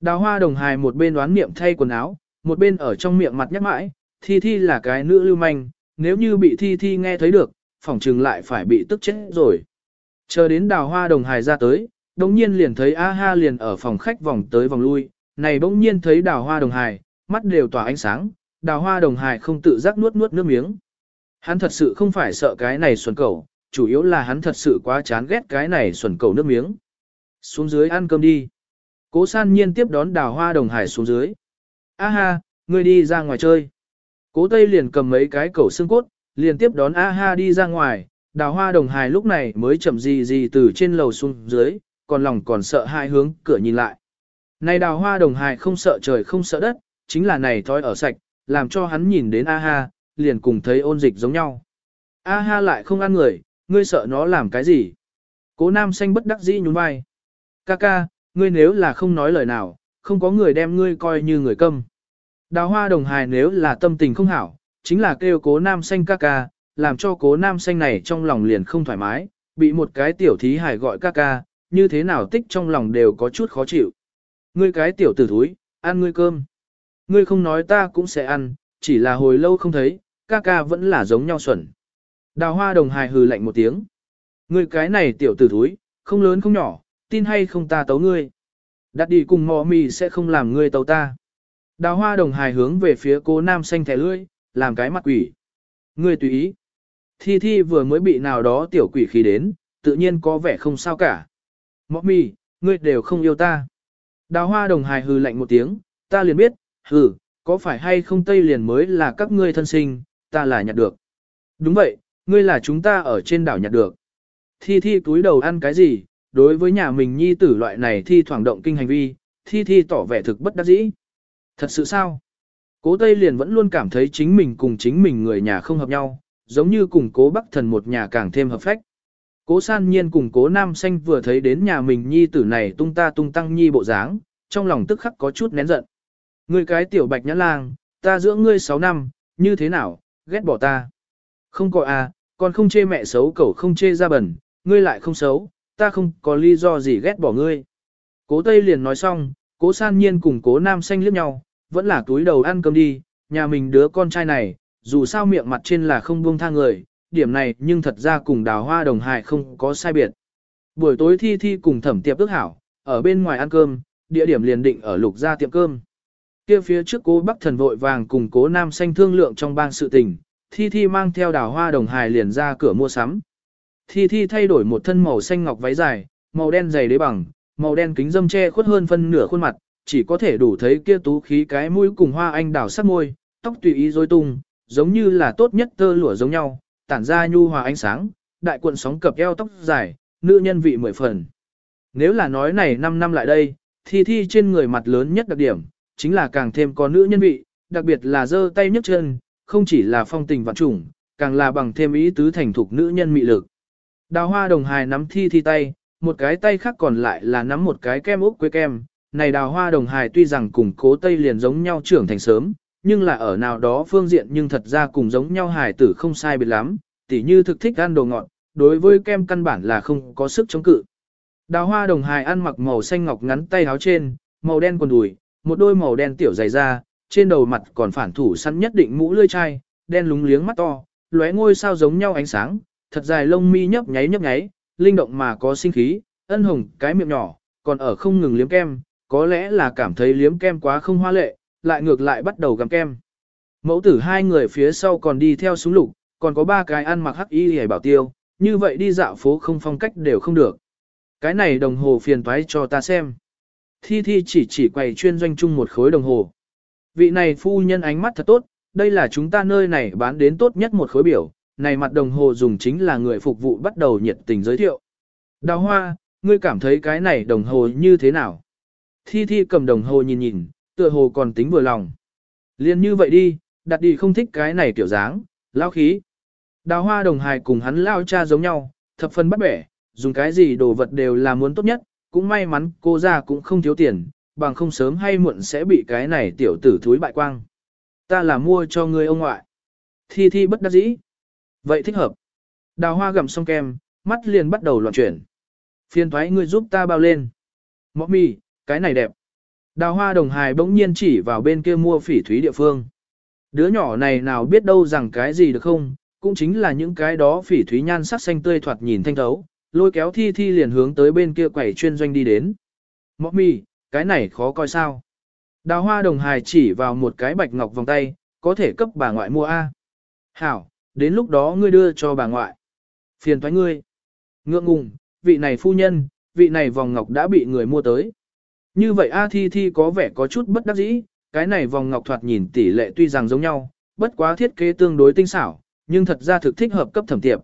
Đào hoa đồng hài một bên đoán niệm thay quần áo, một bên ở trong miệng mặt nhắc mãi, thi thi là cái nữ lưu manh, nếu như bị thi thi nghe thấy được, phỏng trừng lại phải bị tức chết rồi. Chờ đến đào hoa đồng hài ra tới, đồng nhiên liền thấy A ha liền ở phòng khách vòng tới vòng lui, này bỗng nhiên thấy đào hoa đồng hài, mắt đều tỏa ánh sáng, đào hoa đồng hài không tự giác nuốt nuốt nước miếng. Hắn thật sự không phải sợ cái này xuẩn cầu, chủ yếu là hắn thật sự quá chán ghét cái này xuẩn cầu nước miếng. Xuống dưới ăn cơm đi. Cố san nhiên tiếp đón đào hoa đồng hải xuống dưới. A ha, ngươi đi ra ngoài chơi. Cố Tây liền cầm mấy cái cẩu xương cốt, liền tiếp đón A ha đi ra ngoài. Đào hoa đồng hài lúc này mới chậm gì gì từ trên lầu xuống dưới, còn lòng còn sợ hai hướng cửa nhìn lại. Này đào hoa đồng hài không sợ trời không sợ đất, chính là này thói ở sạch, làm cho hắn nhìn đến A ha, liền cùng thấy ôn dịch giống nhau. A ha lại không ăn người, ngươi sợ nó làm cái gì? Cố nam xanh bất đắc dĩ nhún vai. Ca ca, ngươi nếu là không nói lời nào, không có người đem ngươi coi như người câm. Đào hoa đồng hài nếu là tâm tình không hảo, chính là kêu cố nam xanh ca ca, làm cho cố nam xanh này trong lòng liền không thoải mái, bị một cái tiểu thí hài gọi ca ca, như thế nào tích trong lòng đều có chút khó chịu. Ngươi cái tiểu tử thúi, ăn ngươi cơm. Ngươi không nói ta cũng sẽ ăn, chỉ là hồi lâu không thấy, ca ca vẫn là giống nhau xuẩn. Đào hoa đồng hài hừ lạnh một tiếng. Ngươi cái này tiểu tử thúi, không lớn không nhỏ, tin hay không ta tấu ngươi. Đặt đi cùng mò mì sẽ không làm ngươi tấu ta. Đào hoa đồng hài hướng về phía cố nam xanh thẻ lưỡi, làm cái mặt quỷ. Ngươi tùy ý. Thi thi vừa mới bị nào đó tiểu quỷ khí đến, tự nhiên có vẻ không sao cả. Mọ mì, ngươi đều không yêu ta. Đào hoa đồng hài hừ lạnh một tiếng, ta liền biết, hừ, có phải hay không tây liền mới là các ngươi thân sinh, ta là nhặt được. Đúng vậy, ngươi là chúng ta ở trên đảo nhặt được. Thi thi túi đầu ăn cái gì, đối với nhà mình nhi tử loại này thi thoảng động kinh hành vi, thi thi tỏ vẻ thực bất đắc dĩ. Thật sự sao? Cố Tây liền vẫn luôn cảm thấy chính mình cùng chính mình người nhà không hợp nhau, giống như cùng cố Bắc Thần một nhà càng thêm hợp phách. Cố san nhiên cùng cố nam xanh vừa thấy đến nhà mình nhi tử này tung ta tung tăng nhi bộ dáng, trong lòng tức khắc có chút nén giận. Ngươi cái tiểu bạch nhã lang, ta dưỡng ngươi 6 năm, như thế nào, ghét bỏ ta. Không có à, còn không chê mẹ xấu cậu không chê ra bẩn, ngươi lại không xấu, ta không có lý do gì ghét bỏ ngươi. Cố Tây liền nói xong, cố san nhiên cùng cố nam xanh liếc nhau, vẫn là túi đầu ăn cơm đi, nhà mình đứa con trai này, dù sao miệng mặt trên là không buông tha người, điểm này nhưng thật ra cùng đào hoa đồng hài không có sai biệt. Buổi tối thi thi cùng thẩm tiệp ước hảo, ở bên ngoài ăn cơm, địa điểm liền định ở lục gia tiệm cơm. Kia phía trước cố Bắc Thần vội vàng cùng cố Nam Xanh thương lượng trong bang sự tình, Thi Thi mang theo đào hoa đồng hài liền ra cửa mua sắm. Thi Thi thay đổi một thân màu xanh ngọc váy dài, màu đen dày đế bằng, màu đen kính dâm che khuất hơn phân nửa khuôn mặt, chỉ có thể đủ thấy kia tú khí cái mũi cùng hoa anh đào sắc môi, tóc tùy ý rối tung, giống như là tốt nhất tơ lụa giống nhau, tản ra nhu hòa ánh sáng, đại cuộn sóng cập eo tóc dài, nữ nhân vị mười phần. Nếu là nói này 5 năm lại đây, Thi Thi trên người mặt lớn nhất đặc điểm, chính là càng thêm có nữ nhân vị, đặc biệt là giơ tay nhấc chân, không chỉ là phong tình vạn trùng, càng là bằng thêm ý tứ thành thục nữ nhân mị lực. Đào hoa đồng hài nắm Thi Thi tay, một cái tay khác còn lại là nắm một cái kem úp quế kem. Này đào hoa đồng hài tuy rằng cùng cố tây liền giống nhau trưởng thành sớm, nhưng là ở nào đó phương diện nhưng thật ra cùng giống nhau hài tử không sai biệt lắm, tỉ như thực thích ăn đồ ngọt, đối với kem căn bản là không có sức chống cự. Đào hoa đồng hài ăn mặc màu xanh ngọc ngắn tay áo trên, màu đen quần đùi, một đôi màu đen tiểu dày da, trên đầu mặt còn phản thủ săn nhất định mũ lươi chai, đen lúng liếng mắt to, lóe ngôi sao giống nhau ánh sáng, thật dài lông mi nhấp nháy nhấp nháy, linh động mà có sinh khí, ân hồng cái miệng nhỏ, còn ở không ngừng liếm kem, có lẽ là cảm thấy liếm kem quá không hoa lệ, lại ngược lại bắt đầu gặm kem. Mẫu tử hai người phía sau còn đi theo súng lục, còn có ba cái ăn mặc hắc y hề bảo tiêu, như vậy đi dạo phố không phong cách đều không được. Cái này đồng hồ phiền toái cho ta xem. Thi Thi chỉ chỉ quầy chuyên doanh chung một khối đồng hồ. Vị này phu nhân ánh mắt thật tốt, đây là chúng ta nơi này bán đến tốt nhất một khối biểu, này mặt đồng hồ dùng chính là người phục vụ bắt đầu nhiệt tình giới thiệu. Đào hoa, ngươi cảm thấy cái này đồng hồ như thế nào? Thi Thi cầm đồng hồ nhìn nhìn, tựa hồ còn tính vừa lòng. Liên như vậy đi, đặt đi không thích cái này kiểu dáng, lao khí. Đào hoa đồng hài cùng hắn lao cha giống nhau, thập phân bắt bẻ, dùng cái gì đồ vật đều là muốn tốt nhất, cũng may mắn cô ra cũng không thiếu tiền, bằng không sớm hay muộn sẽ bị cái này tiểu tử thúi bại quang. Ta là mua cho người ông ngoại. Thi thi bất đắc dĩ. Vậy thích hợp. Đào hoa gặm xong kem, mắt liền bắt đầu loạn chuyển. Phiên thoái ngươi giúp ta bao lên. Mọ mì, cái này đẹp. Đào hoa đồng hài bỗng nhiên chỉ vào bên kia mua phỉ thúy địa phương. Đứa nhỏ này nào biết đâu rằng cái gì được không, cũng chính là những cái đó phỉ thúy nhan sắc xanh tươi thoạt nhìn thanh thấu, lôi kéo thi thi liền hướng tới bên kia quầy chuyên doanh đi đến. Mọc mì, cái này khó coi sao. Đào hoa đồng hài chỉ vào một cái bạch ngọc vòng tay, có thể cấp bà ngoại mua A. Hảo, đến lúc đó ngươi đưa cho bà ngoại. Phiền thoái ngươi. Ngượng ngùng, vị này phu nhân, vị này vòng ngọc đã bị người mua tới. Như vậy A Thi Thi có vẻ có chút bất đắc dĩ, cái này vòng ngọc thoạt nhìn tỷ lệ tuy rằng giống nhau, bất quá thiết kế tương đối tinh xảo, nhưng thật ra thực thích hợp cấp thẩm tiệp.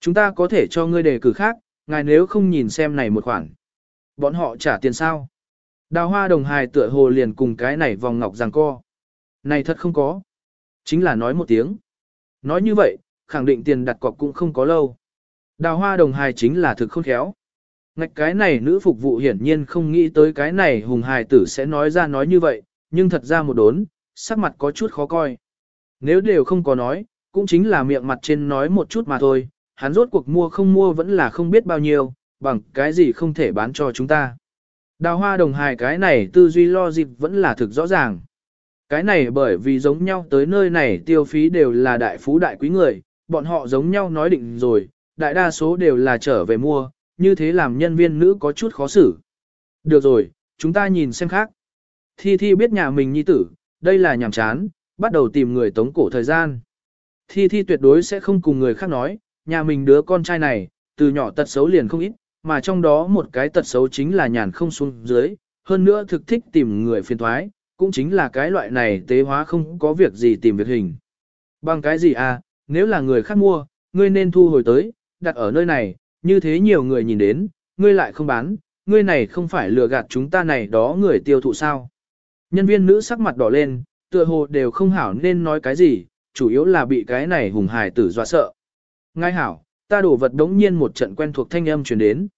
Chúng ta có thể cho ngươi đề cử khác, ngài nếu không nhìn xem này một khoản. Bọn họ trả tiền sao? Đào hoa đồng hài tựa hồ liền cùng cái này vòng ngọc rằng co. Này thật không có. Chính là nói một tiếng. Nói như vậy, khẳng định tiền đặt cọc cũng không có lâu. Đào hoa đồng hài chính là thực không khéo. Ngạch cái này nữ phục vụ hiển nhiên không nghĩ tới cái này hùng hài tử sẽ nói ra nói như vậy, nhưng thật ra một đốn, sắc mặt có chút khó coi. Nếu đều không có nói, cũng chính là miệng mặt trên nói một chút mà thôi, hắn rốt cuộc mua không mua vẫn là không biết bao nhiêu, bằng cái gì không thể bán cho chúng ta. Đào hoa đồng hài cái này tư duy lo dịp vẫn là thực rõ ràng. Cái này bởi vì giống nhau tới nơi này tiêu phí đều là đại phú đại quý người, bọn họ giống nhau nói định rồi, đại đa số đều là trở về mua, như thế làm nhân viên nữ có chút khó xử. Được rồi, chúng ta nhìn xem khác. Thi Thi biết nhà mình nhi tử, đây là nhàm chán, bắt đầu tìm người tống cổ thời gian. Thi Thi tuyệt đối sẽ không cùng người khác nói, nhà mình đứa con trai này, từ nhỏ tật xấu liền không ít, mà trong đó một cái tật xấu chính là nhàn không xuống dưới, hơn nữa thực thích tìm người phiền thoái, cũng chính là cái loại này tế hóa không có việc gì tìm việc hình. Bằng cái gì à, nếu là người khác mua, ngươi nên thu hồi tới, đặt ở nơi này, như thế nhiều người nhìn đến, ngươi lại không bán, ngươi này không phải lừa gạt chúng ta này đó người tiêu thụ sao. Nhân viên nữ sắc mặt đỏ lên, tựa hồ đều không hảo nên nói cái gì, chủ yếu là bị cái này hùng hài tử dọa sợ. Ngay hảo, ta đổ vật đống nhiên một trận quen thuộc thanh âm truyền đến.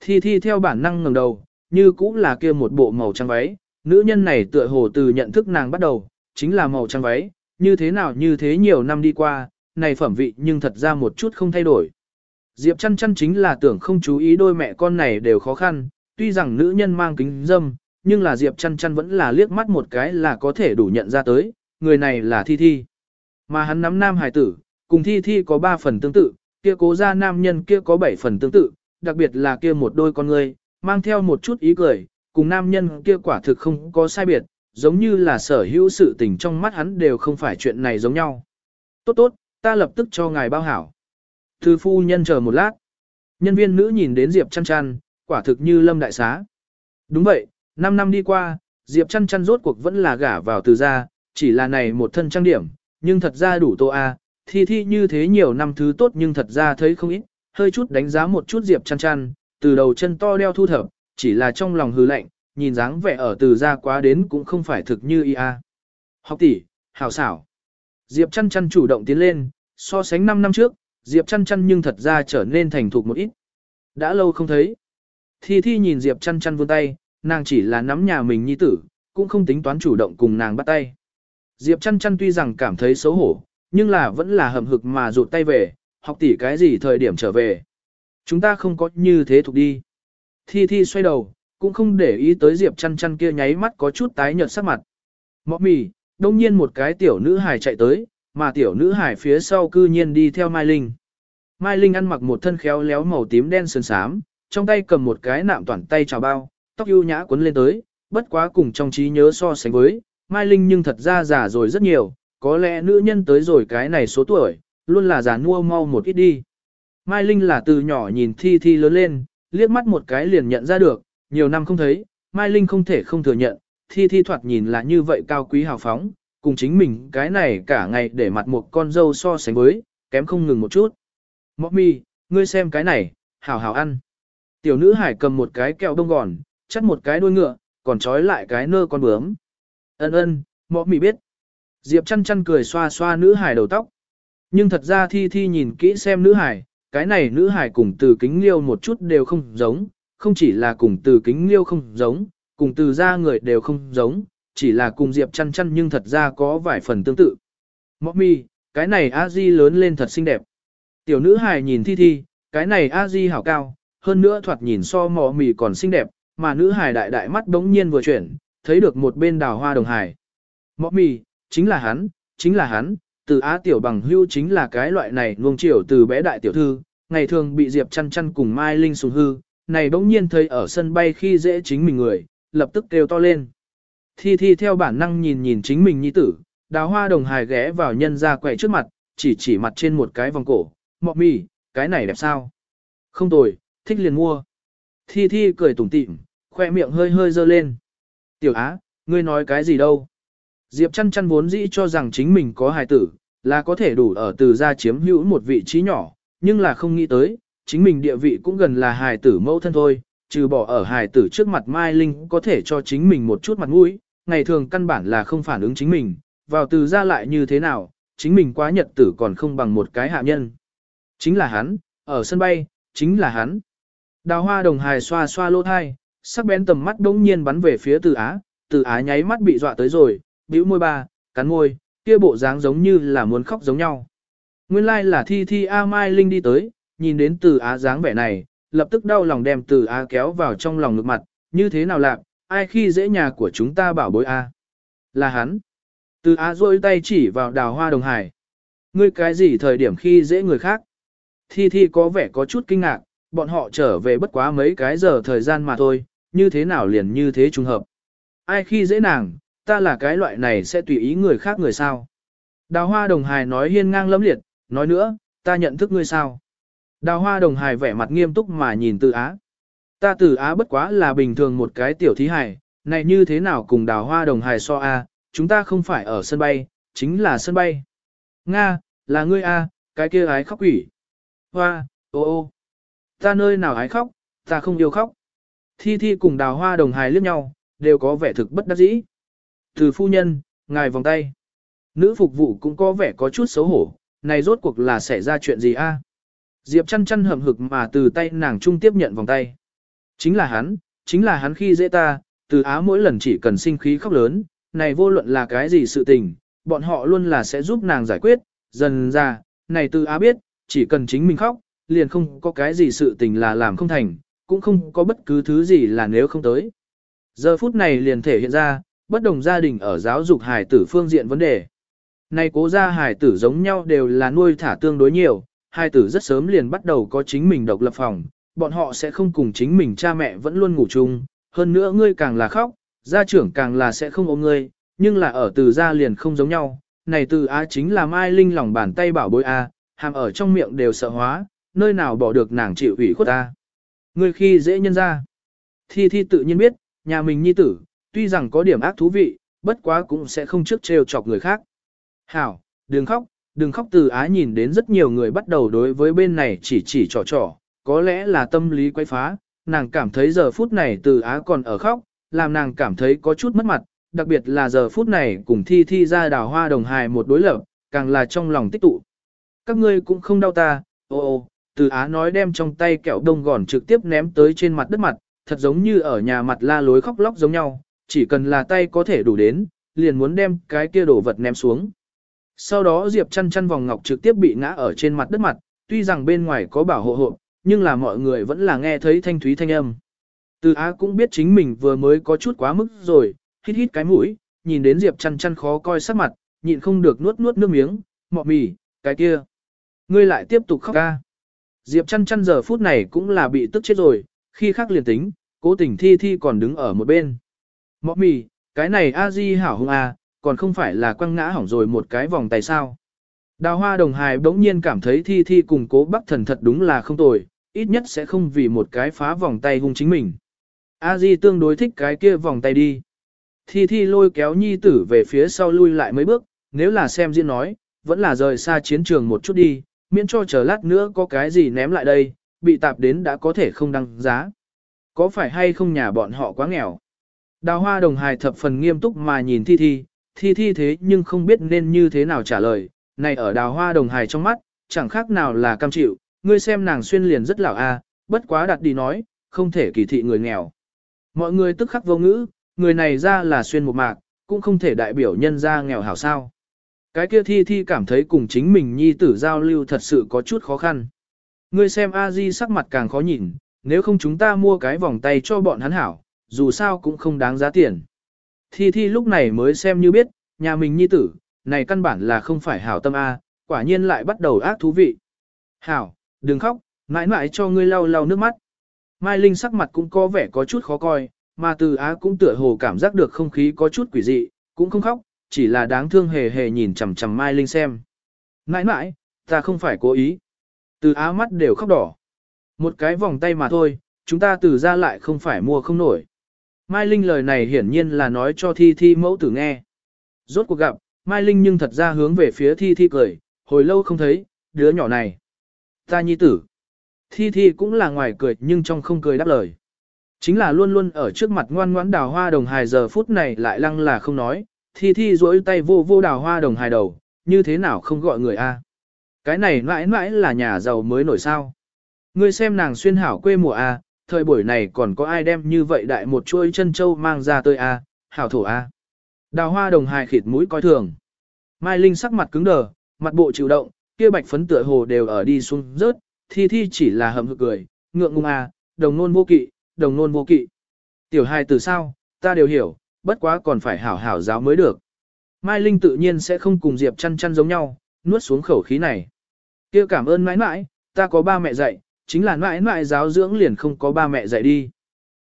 Thi thi theo bản năng ngẩng đầu, như cũng là kia một bộ màu trắng váy, nữ nhân này tựa hồ từ nhận thức nàng bắt đầu, chính là màu trắng váy, như thế nào như thế nhiều năm đi qua, này phẩm vị nhưng thật ra một chút không thay đổi. Diệp chăn chăn chính là tưởng không chú ý đôi mẹ con này đều khó khăn, tuy rằng nữ nhân mang kính dâm, nhưng là Diệp chăn chăn vẫn là liếc mắt một cái là có thể đủ nhận ra tới, người này là Thi Thi. Mà hắn nắm nam hài tử, cùng Thi Thi có 3 phần tương tự, kia cố ra nam nhân kia có 7 phần tương tự, đặc biệt là kia một đôi con người, mang theo một chút ý cười, cùng nam nhân kia quả thực không có sai biệt, giống như là sở hữu sự tình trong mắt hắn đều không phải chuyện này giống nhau. Tốt tốt, ta lập tức cho ngài bao hảo. Từ phu nhân chờ một lát. Nhân viên nữ nhìn đến Diệp chăn chăn, quả thực như lâm đại xá. Đúng vậy, 5 năm đi qua, Diệp chăn chăn rốt cuộc vẫn là gả vào từ gia, chỉ là này một thân trang điểm, nhưng thật ra đủ tô a. Thi thi như thế nhiều năm thứ tốt nhưng thật ra thấy không ít, hơi chút đánh giá một chút Diệp chăn chăn, từ đầu chân to đeo thu thập, chỉ là trong lòng hư lạnh, nhìn dáng vẻ ở từ gia quá đến cũng không phải thực như ia. Học tỷ, hảo xảo. Diệp chăn chăn chủ động tiến lên, so sánh 5 năm trước, Diệp chăn chăn nhưng thật ra trở nên thành thục một ít. Đã lâu không thấy. Thi Thi nhìn Diệp chăn chăn vươn tay, nàng chỉ là nắm nhà mình nhi tử, cũng không tính toán chủ động cùng nàng bắt tay. Diệp chăn chăn tuy rằng cảm thấy xấu hổ, nhưng là vẫn là hầm hực mà rụt tay về, học tỷ cái gì thời điểm trở về. Chúng ta không có như thế thuộc đi. Thi Thi xoay đầu, cũng không để ý tới Diệp chăn chăn kia nháy mắt có chút tái nhợt sắc mặt. Mọ mì, đông nhiên một cái tiểu nữ hài chạy tới, mà tiểu nữ hải phía sau cư nhiên đi theo Mai Linh. Mai Linh ăn mặc một thân khéo léo màu tím đen sơn sám, trong tay cầm một cái nạm toàn tay trào bao, tóc ưu nhã quấn lên tới, bất quá cùng trong trí nhớ so sánh với, Mai Linh nhưng thật ra già rồi rất nhiều, có lẽ nữ nhân tới rồi cái này số tuổi, luôn là già nua mau một ít đi. Mai Linh là từ nhỏ nhìn Thi Thi lớn lên, liếc mắt một cái liền nhận ra được, nhiều năm không thấy, Mai Linh không thể không thừa nhận, Thi Thi thoạt nhìn là như vậy cao quý hào phóng, cùng chính mình cái này cả ngày để mặt một con dâu so sánh với, kém không ngừng một chút. Mọc mi, ngươi xem cái này, hảo hảo ăn. Tiểu nữ hải cầm một cái kẹo đông gòn, chắt một cái đuôi ngựa, còn trói lại cái nơ con bướm. Ân ân, mọc mi biết. Diệp chăn chăn cười xoa xoa nữ hải đầu tóc. Nhưng thật ra thi thi nhìn kỹ xem nữ hải, cái này nữ hải cùng từ kính liêu một chút đều không giống, không chỉ là cùng từ kính liêu không giống, cùng từ ra người đều không giống, chỉ là cùng Diệp chăn chăn nhưng thật ra có vài phần tương tự. Mọc mi, cái này a di lớn lên thật xinh đẹp. Tiểu nữ hài nhìn thi thi, cái này a di hảo cao, hơn nữa thoạt nhìn so mò mì còn xinh đẹp, mà nữ hài đại đại mắt đống nhiên vừa chuyển, thấy được một bên đào hoa đồng hài. Mọ mì, chính là hắn, chính là hắn, từ á tiểu bằng hưu chính là cái loại này nuông chiều từ bé đại tiểu thư, ngày thường bị Diệp chăn chăn cùng Mai Linh sùng hư, này đống nhiên thấy ở sân bay khi dễ chính mình người, lập tức kêu to lên. Thi Thi theo bản năng nhìn nhìn chính mình nhi tử, đào hoa đồng hài ghé vào nhân ra quậy trước mặt, chỉ chỉ mặt trên một cái vòng cổ, mọ mì, cái này đẹp sao? Không tồi, thích liền mua. Thi Thi cười tủm tỉm, khoe miệng hơi hơi dơ lên. Tiểu Á, ngươi nói cái gì đâu? Diệp chăn chăn vốn dĩ cho rằng chính mình có hài tử, là có thể đủ ở từ gia chiếm hữu một vị trí nhỏ, nhưng là không nghĩ tới, chính mình địa vị cũng gần là hài tử mẫu thân thôi, trừ bỏ ở hài tử trước mặt Mai Linh có thể cho chính mình một chút mặt mũi, ngày thường căn bản là không phản ứng chính mình, vào từ ra lại như thế nào, chính mình quá nhật tử còn không bằng một cái hạ nhân. Chính là hắn, ở sân bay, chính là hắn. Đào hoa đồng hài xoa xoa lỗ thai, sắc bén tầm mắt đống nhiên bắn về phía từ á, từ á nháy mắt bị dọa tới rồi, bĩu môi ba, cắn môi, kia bộ dáng giống như là muốn khóc giống nhau. Nguyên lai like là thi thi A Mai Linh đi tới, nhìn đến từ á dáng vẻ này, lập tức đau lòng đem từ á kéo vào trong lòng ngực mặt, như thế nào lạc, ai khi dễ nhà của chúng ta bảo bối A. Là hắn. Từ á rôi tay chỉ vào đào hoa đồng hải. Ngươi cái gì thời điểm khi dễ người khác? Thi Thi có vẻ có chút kinh ngạc, bọn họ trở về bất quá mấy cái giờ thời gian mà thôi, như thế nào liền như thế trùng hợp. Ai khi dễ nàng, ta là cái loại này sẽ tùy ý người khác người sao. Đào hoa đồng hài nói hiên ngang lẫm liệt, nói nữa, ta nhận thức ngươi sao. Đào hoa đồng hài vẻ mặt nghiêm túc mà nhìn từ á. Ta từ á bất quá là bình thường một cái tiểu thí hài, này như thế nào cùng đào hoa đồng hài so a, chúng ta không phải ở sân bay, chính là sân bay. Nga, là ngươi a, cái kia ái khóc quỷ. Hoa, ô ô. Ta nơi nào ái khóc, ta không yêu khóc. Thi Thi cùng đào hoa đồng hài liếc nhau, đều có vẻ thực bất đắc dĩ. Từ phu nhân, ngài vòng tay. Nữ phục vụ cũng có vẻ có chút xấu hổ, này rốt cuộc là xảy ra chuyện gì a? Diệp chăn chăn hầm hực mà từ tay nàng trung tiếp nhận vòng tay. Chính là hắn, chính là hắn khi dễ ta, từ á mỗi lần chỉ cần sinh khí khóc lớn, này vô luận là cái gì sự tình, bọn họ luôn là sẽ giúp nàng giải quyết, dần ra, này từ á biết, chỉ cần chính mình khóc, liền không có cái gì sự tình là làm không thành, cũng không có bất cứ thứ gì là nếu không tới. Giờ phút này liền thể hiện ra, bất đồng gia đình ở giáo dục hài tử phương diện vấn đề. Này cố gia hài tử giống nhau đều là nuôi thả tương đối nhiều, hài tử rất sớm liền bắt đầu có chính mình độc lập phòng, bọn họ sẽ không cùng chính mình cha mẹ vẫn luôn ngủ chung, hơn nữa ngươi càng là khóc, gia trưởng càng là sẽ không ôm ngươi, nhưng là ở từ gia liền không giống nhau. Này từ á chính là Mai Linh lòng bàn tay bảo bối A, hàm ở trong miệng đều sợ hóa, nơi nào bỏ được nàng chịu ủy khuất ta. Ngươi khi dễ nhân ra. Thi Thi tự nhiên biết, nhà mình nhi tử, tuy rằng có điểm ác thú vị, bất quá cũng sẽ không trước trêu chọc người khác. Hảo, đừng khóc, đừng khóc từ á nhìn đến rất nhiều người bắt đầu đối với bên này chỉ chỉ trò trò, có lẽ là tâm lý quay phá, nàng cảm thấy giờ phút này từ á còn ở khóc, làm nàng cảm thấy có chút mất mặt, đặc biệt là giờ phút này cùng thi thi ra đào hoa đồng hài một đối lập, càng là trong lòng tích tụ. Các ngươi cũng không đau ta, ô ô, từ á nói đem trong tay kẹo đông gòn trực tiếp ném tới trên mặt đất mặt, thật giống như ở nhà mặt la lối khóc lóc giống nhau, chỉ cần là tay có thể đủ đến, liền muốn đem cái kia đổ vật ném xuống. Sau đó Diệp chăn chăn vòng ngọc trực tiếp bị ngã ở trên mặt đất mặt, tuy rằng bên ngoài có bảo hộ hộ, nhưng là mọi người vẫn là nghe thấy thanh thúy thanh âm. Từ Á cũng biết chính mình vừa mới có chút quá mức rồi, hít hít cái mũi, nhìn đến Diệp chăn chăn khó coi sắc mặt, nhịn không được nuốt nuốt nước miếng, mọ mì, cái kia. Ngươi lại tiếp tục khóc ca. Diệp chăn chăn giờ phút này cũng là bị tức chết rồi, khi khác liền tính, cố tình thi thi còn đứng ở một bên. Mọ mì, cái này a di hảo hung a, còn không phải là quăng ngã hỏng rồi một cái vòng tay sao. Đào hoa đồng hài bỗng nhiên cảm thấy thi thi cùng cố bắc thần thật đúng là không tồi, ít nhất sẽ không vì một cái phá vòng tay hung chính mình. A Di tương đối thích cái kia vòng tay đi. Thi Thi lôi kéo nhi tử về phía sau lui lại mấy bước, nếu là xem diễn nói, vẫn là rời xa chiến trường một chút đi, miễn cho chờ lát nữa có cái gì ném lại đây, bị tạp đến đã có thể không đăng giá. Có phải hay không nhà bọn họ quá nghèo? Đào hoa đồng hài thập phần nghiêm túc mà nhìn Thi Thi, Thi Thi thế nhưng không biết nên như thế nào trả lời, này ở đào hoa đồng hài trong mắt, chẳng khác nào là cam chịu, ngươi xem nàng xuyên liền rất lão a, à, bất quá đặt đi nói, không thể kỳ thị người nghèo. Mọi người tức khắc vô ngữ, người này ra là xuyên một mạc, cũng không thể đại biểu nhân ra nghèo hảo sao. Cái kia thi thi cảm thấy cùng chính mình nhi tử giao lưu thật sự có chút khó khăn. Ngươi xem a di sắc mặt càng khó nhìn, nếu không chúng ta mua cái vòng tay cho bọn hắn hảo, dù sao cũng không đáng giá tiền. Thi thi lúc này mới xem như biết, nhà mình nhi tử, này căn bản là không phải hảo tâm A, quả nhiên lại bắt đầu ác thú vị. Hảo, đừng khóc, mãi mãi cho ngươi lau lau nước mắt. Mai Linh sắc mặt cũng có vẻ có chút khó coi, mà từ á cũng tựa hồ cảm giác được không khí có chút quỷ dị, cũng không khóc, chỉ là đáng thương hề hề nhìn chằm chằm Mai Linh xem. Mãi mãi, ta không phải cố ý. Từ á mắt đều khóc đỏ. Một cái vòng tay mà thôi, chúng ta từ ra lại không phải mua không nổi. Mai Linh lời này hiển nhiên là nói cho Thi Thi mẫu tử nghe. Rốt cuộc gặp, Mai Linh nhưng thật ra hướng về phía Thi Thi cười, hồi lâu không thấy, đứa nhỏ này. Ta nhi tử. Thi Thi cũng là ngoài cười nhưng trong không cười đáp lời. Chính là luôn luôn ở trước mặt ngoan ngoãn đào hoa đồng hài giờ phút này lại lăng là không nói, Thi Thi duỗi tay vô vô đào hoa đồng hài đầu, như thế nào không gọi người a? Cái này mãi mãi là nhà giàu mới nổi sao. Ngươi xem nàng xuyên hảo quê mùa a, thời buổi này còn có ai đem như vậy đại một chuôi chân châu mang ra tới a, hảo thổ a. Đào hoa đồng hài khịt mũi coi thường. Mai Linh sắc mặt cứng đờ, mặt bộ chịu động, kia bạch phấn tựa hồ đều ở đi xuống rớt, thi thi chỉ là hầm hực cười, ngượng ngùng à, đồng nôn vô kỵ, đồng nôn vô kỵ. Tiểu hài từ sao, ta đều hiểu, bất quá còn phải hảo hảo giáo mới được. Mai Linh tự nhiên sẽ không cùng Diệp chăn chăn giống nhau, nuốt xuống khẩu khí này. kia cảm ơn mãi mãi, ta có ba mẹ dạy, chính là mãi mãi giáo dưỡng liền không có ba mẹ dạy đi.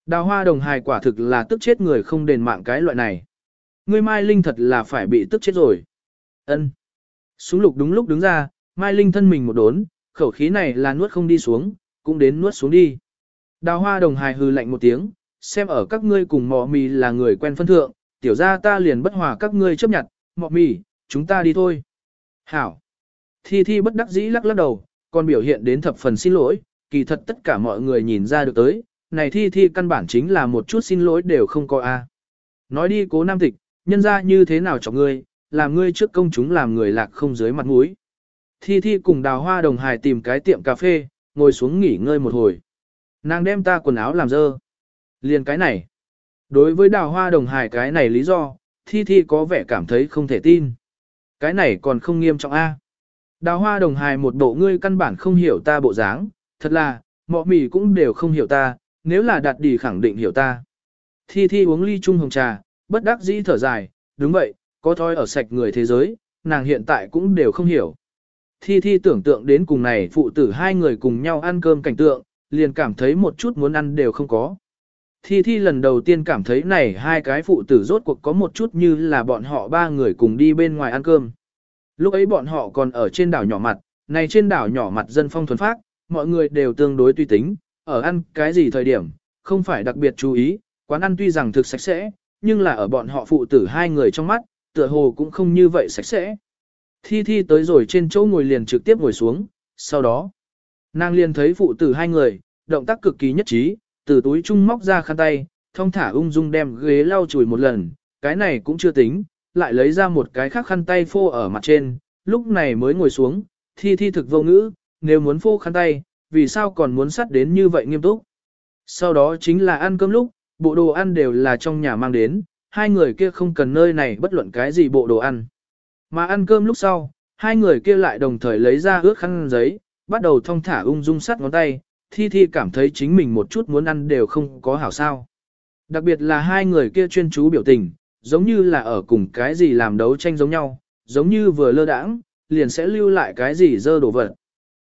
Đào hoa đồng hài quả thực là tức chết người không đền mạng cái loại này. Ngươi Mai Linh thật là phải bị tức chết rồi. Ân. Súng lục đúng lúc đứng ra, Mai Linh thân mình một đốn, khẩu khí này là nuốt không đi xuống, cũng đến nuốt xuống đi. Đào hoa đồng hài hư lạnh một tiếng, xem ở các ngươi cùng mọ mì là người quen phân thượng, tiểu ra ta liền bất hòa các ngươi chấp nhận, mọ mì, chúng ta đi thôi. Hảo. Thi thi bất đắc dĩ lắc lắc đầu, còn biểu hiện đến thập phần xin lỗi, kỳ thật tất cả mọi người nhìn ra được tới, này thi thi căn bản chính là một chút xin lỗi đều không có a. Nói đi cố nam tịch, nhân ra như thế nào cho ngươi, làm ngươi trước công chúng làm người lạc không dưới mặt mũi. Thi Thi cùng đào hoa đồng hài tìm cái tiệm cà phê, ngồi xuống nghỉ ngơi một hồi. Nàng đem ta quần áo làm dơ. Liền cái này. Đối với đào hoa đồng hài cái này lý do, Thi Thi có vẻ cảm thấy không thể tin. Cái này còn không nghiêm trọng A. Đào hoa đồng hài một bộ ngươi căn bản không hiểu ta bộ dáng, thật là, mọ mì cũng đều không hiểu ta, nếu là đạt đi khẳng định hiểu ta. Thi Thi uống ly chung hồng trà, bất đắc dĩ thở dài, đúng vậy, có thói ở sạch người thế giới, nàng hiện tại cũng đều không hiểu. Thi Thi tưởng tượng đến cùng này phụ tử hai người cùng nhau ăn cơm cảnh tượng, liền cảm thấy một chút muốn ăn đều không có. Thi Thi lần đầu tiên cảm thấy này hai cái phụ tử rốt cuộc có một chút như là bọn họ ba người cùng đi bên ngoài ăn cơm. Lúc ấy bọn họ còn ở trên đảo nhỏ mặt, này trên đảo nhỏ mặt dân phong thuần phác, mọi người đều tương đối tùy tính, ở ăn cái gì thời điểm, không phải đặc biệt chú ý, quán ăn tuy rằng thực sạch sẽ, nhưng là ở bọn họ phụ tử hai người trong mắt, tựa hồ cũng không như vậy sạch sẽ. Thi Thi tới rồi trên chỗ ngồi liền trực tiếp ngồi xuống, sau đó, nàng liền thấy phụ tử hai người, động tác cực kỳ nhất trí, từ túi trung móc ra khăn tay, thông thả ung dung đem ghế lau chùi một lần, cái này cũng chưa tính, lại lấy ra một cái khác khăn tay phô ở mặt trên, lúc này mới ngồi xuống, Thi Thi thực vô ngữ, nếu muốn phô khăn tay, vì sao còn muốn sắt đến như vậy nghiêm túc. Sau đó chính là ăn cơm lúc, bộ đồ ăn đều là trong nhà mang đến, hai người kia không cần nơi này bất luận cái gì bộ đồ ăn. Mà ăn cơm lúc sau, hai người kia lại đồng thời lấy ra ướt khăn giấy, bắt đầu thong thả ung dung sắt ngón tay, thi thi cảm thấy chính mình một chút muốn ăn đều không có hảo sao. Đặc biệt là hai người kia chuyên chú biểu tình, giống như là ở cùng cái gì làm đấu tranh giống nhau, giống như vừa lơ đãng, liền sẽ lưu lại cái gì dơ đổ vật.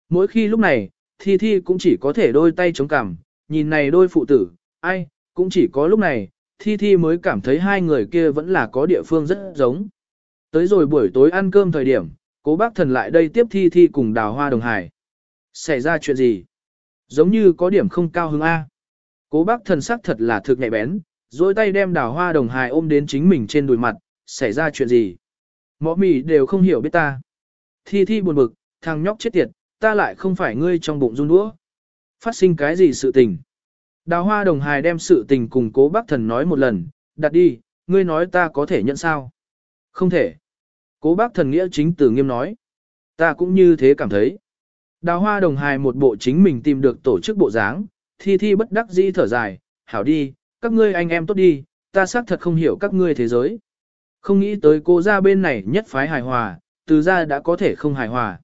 Mỗi khi lúc này, thi thi cũng chỉ có thể đôi tay chống cằm, nhìn này đôi phụ tử, ai, cũng chỉ có lúc này, thi thi mới cảm thấy hai người kia vẫn là có địa phương rất giống. Tới rồi buổi tối ăn cơm thời điểm, cố bác thần lại đây tiếp thi thi cùng đào hoa đồng hải. Xảy ra chuyện gì? Giống như có điểm không cao hứng A. Cố bác thần sắc thật là thực nhạy bén, dối tay đem đào hoa đồng hải ôm đến chính mình trên đùi mặt, xảy ra chuyện gì? Mọ mì đều không hiểu biết ta. Thi thi buồn bực, thằng nhóc chết tiệt, ta lại không phải ngươi trong bụng run đũa. Phát sinh cái gì sự tình? Đào hoa đồng hài đem sự tình cùng cố bác thần nói một lần, đặt đi, ngươi nói ta có thể nhận sao? Không thể. Cố bác thần nghĩa chính từ nghiêm nói. Ta cũng như thế cảm thấy. Đào hoa đồng hài một bộ chính mình tìm được tổ chức bộ dáng, thi thi bất đắc dĩ thở dài, hảo đi, các ngươi anh em tốt đi, ta xác thật không hiểu các ngươi thế giới. Không nghĩ tới cô ra bên này nhất phái hài hòa, từ ra đã có thể không hài hòa.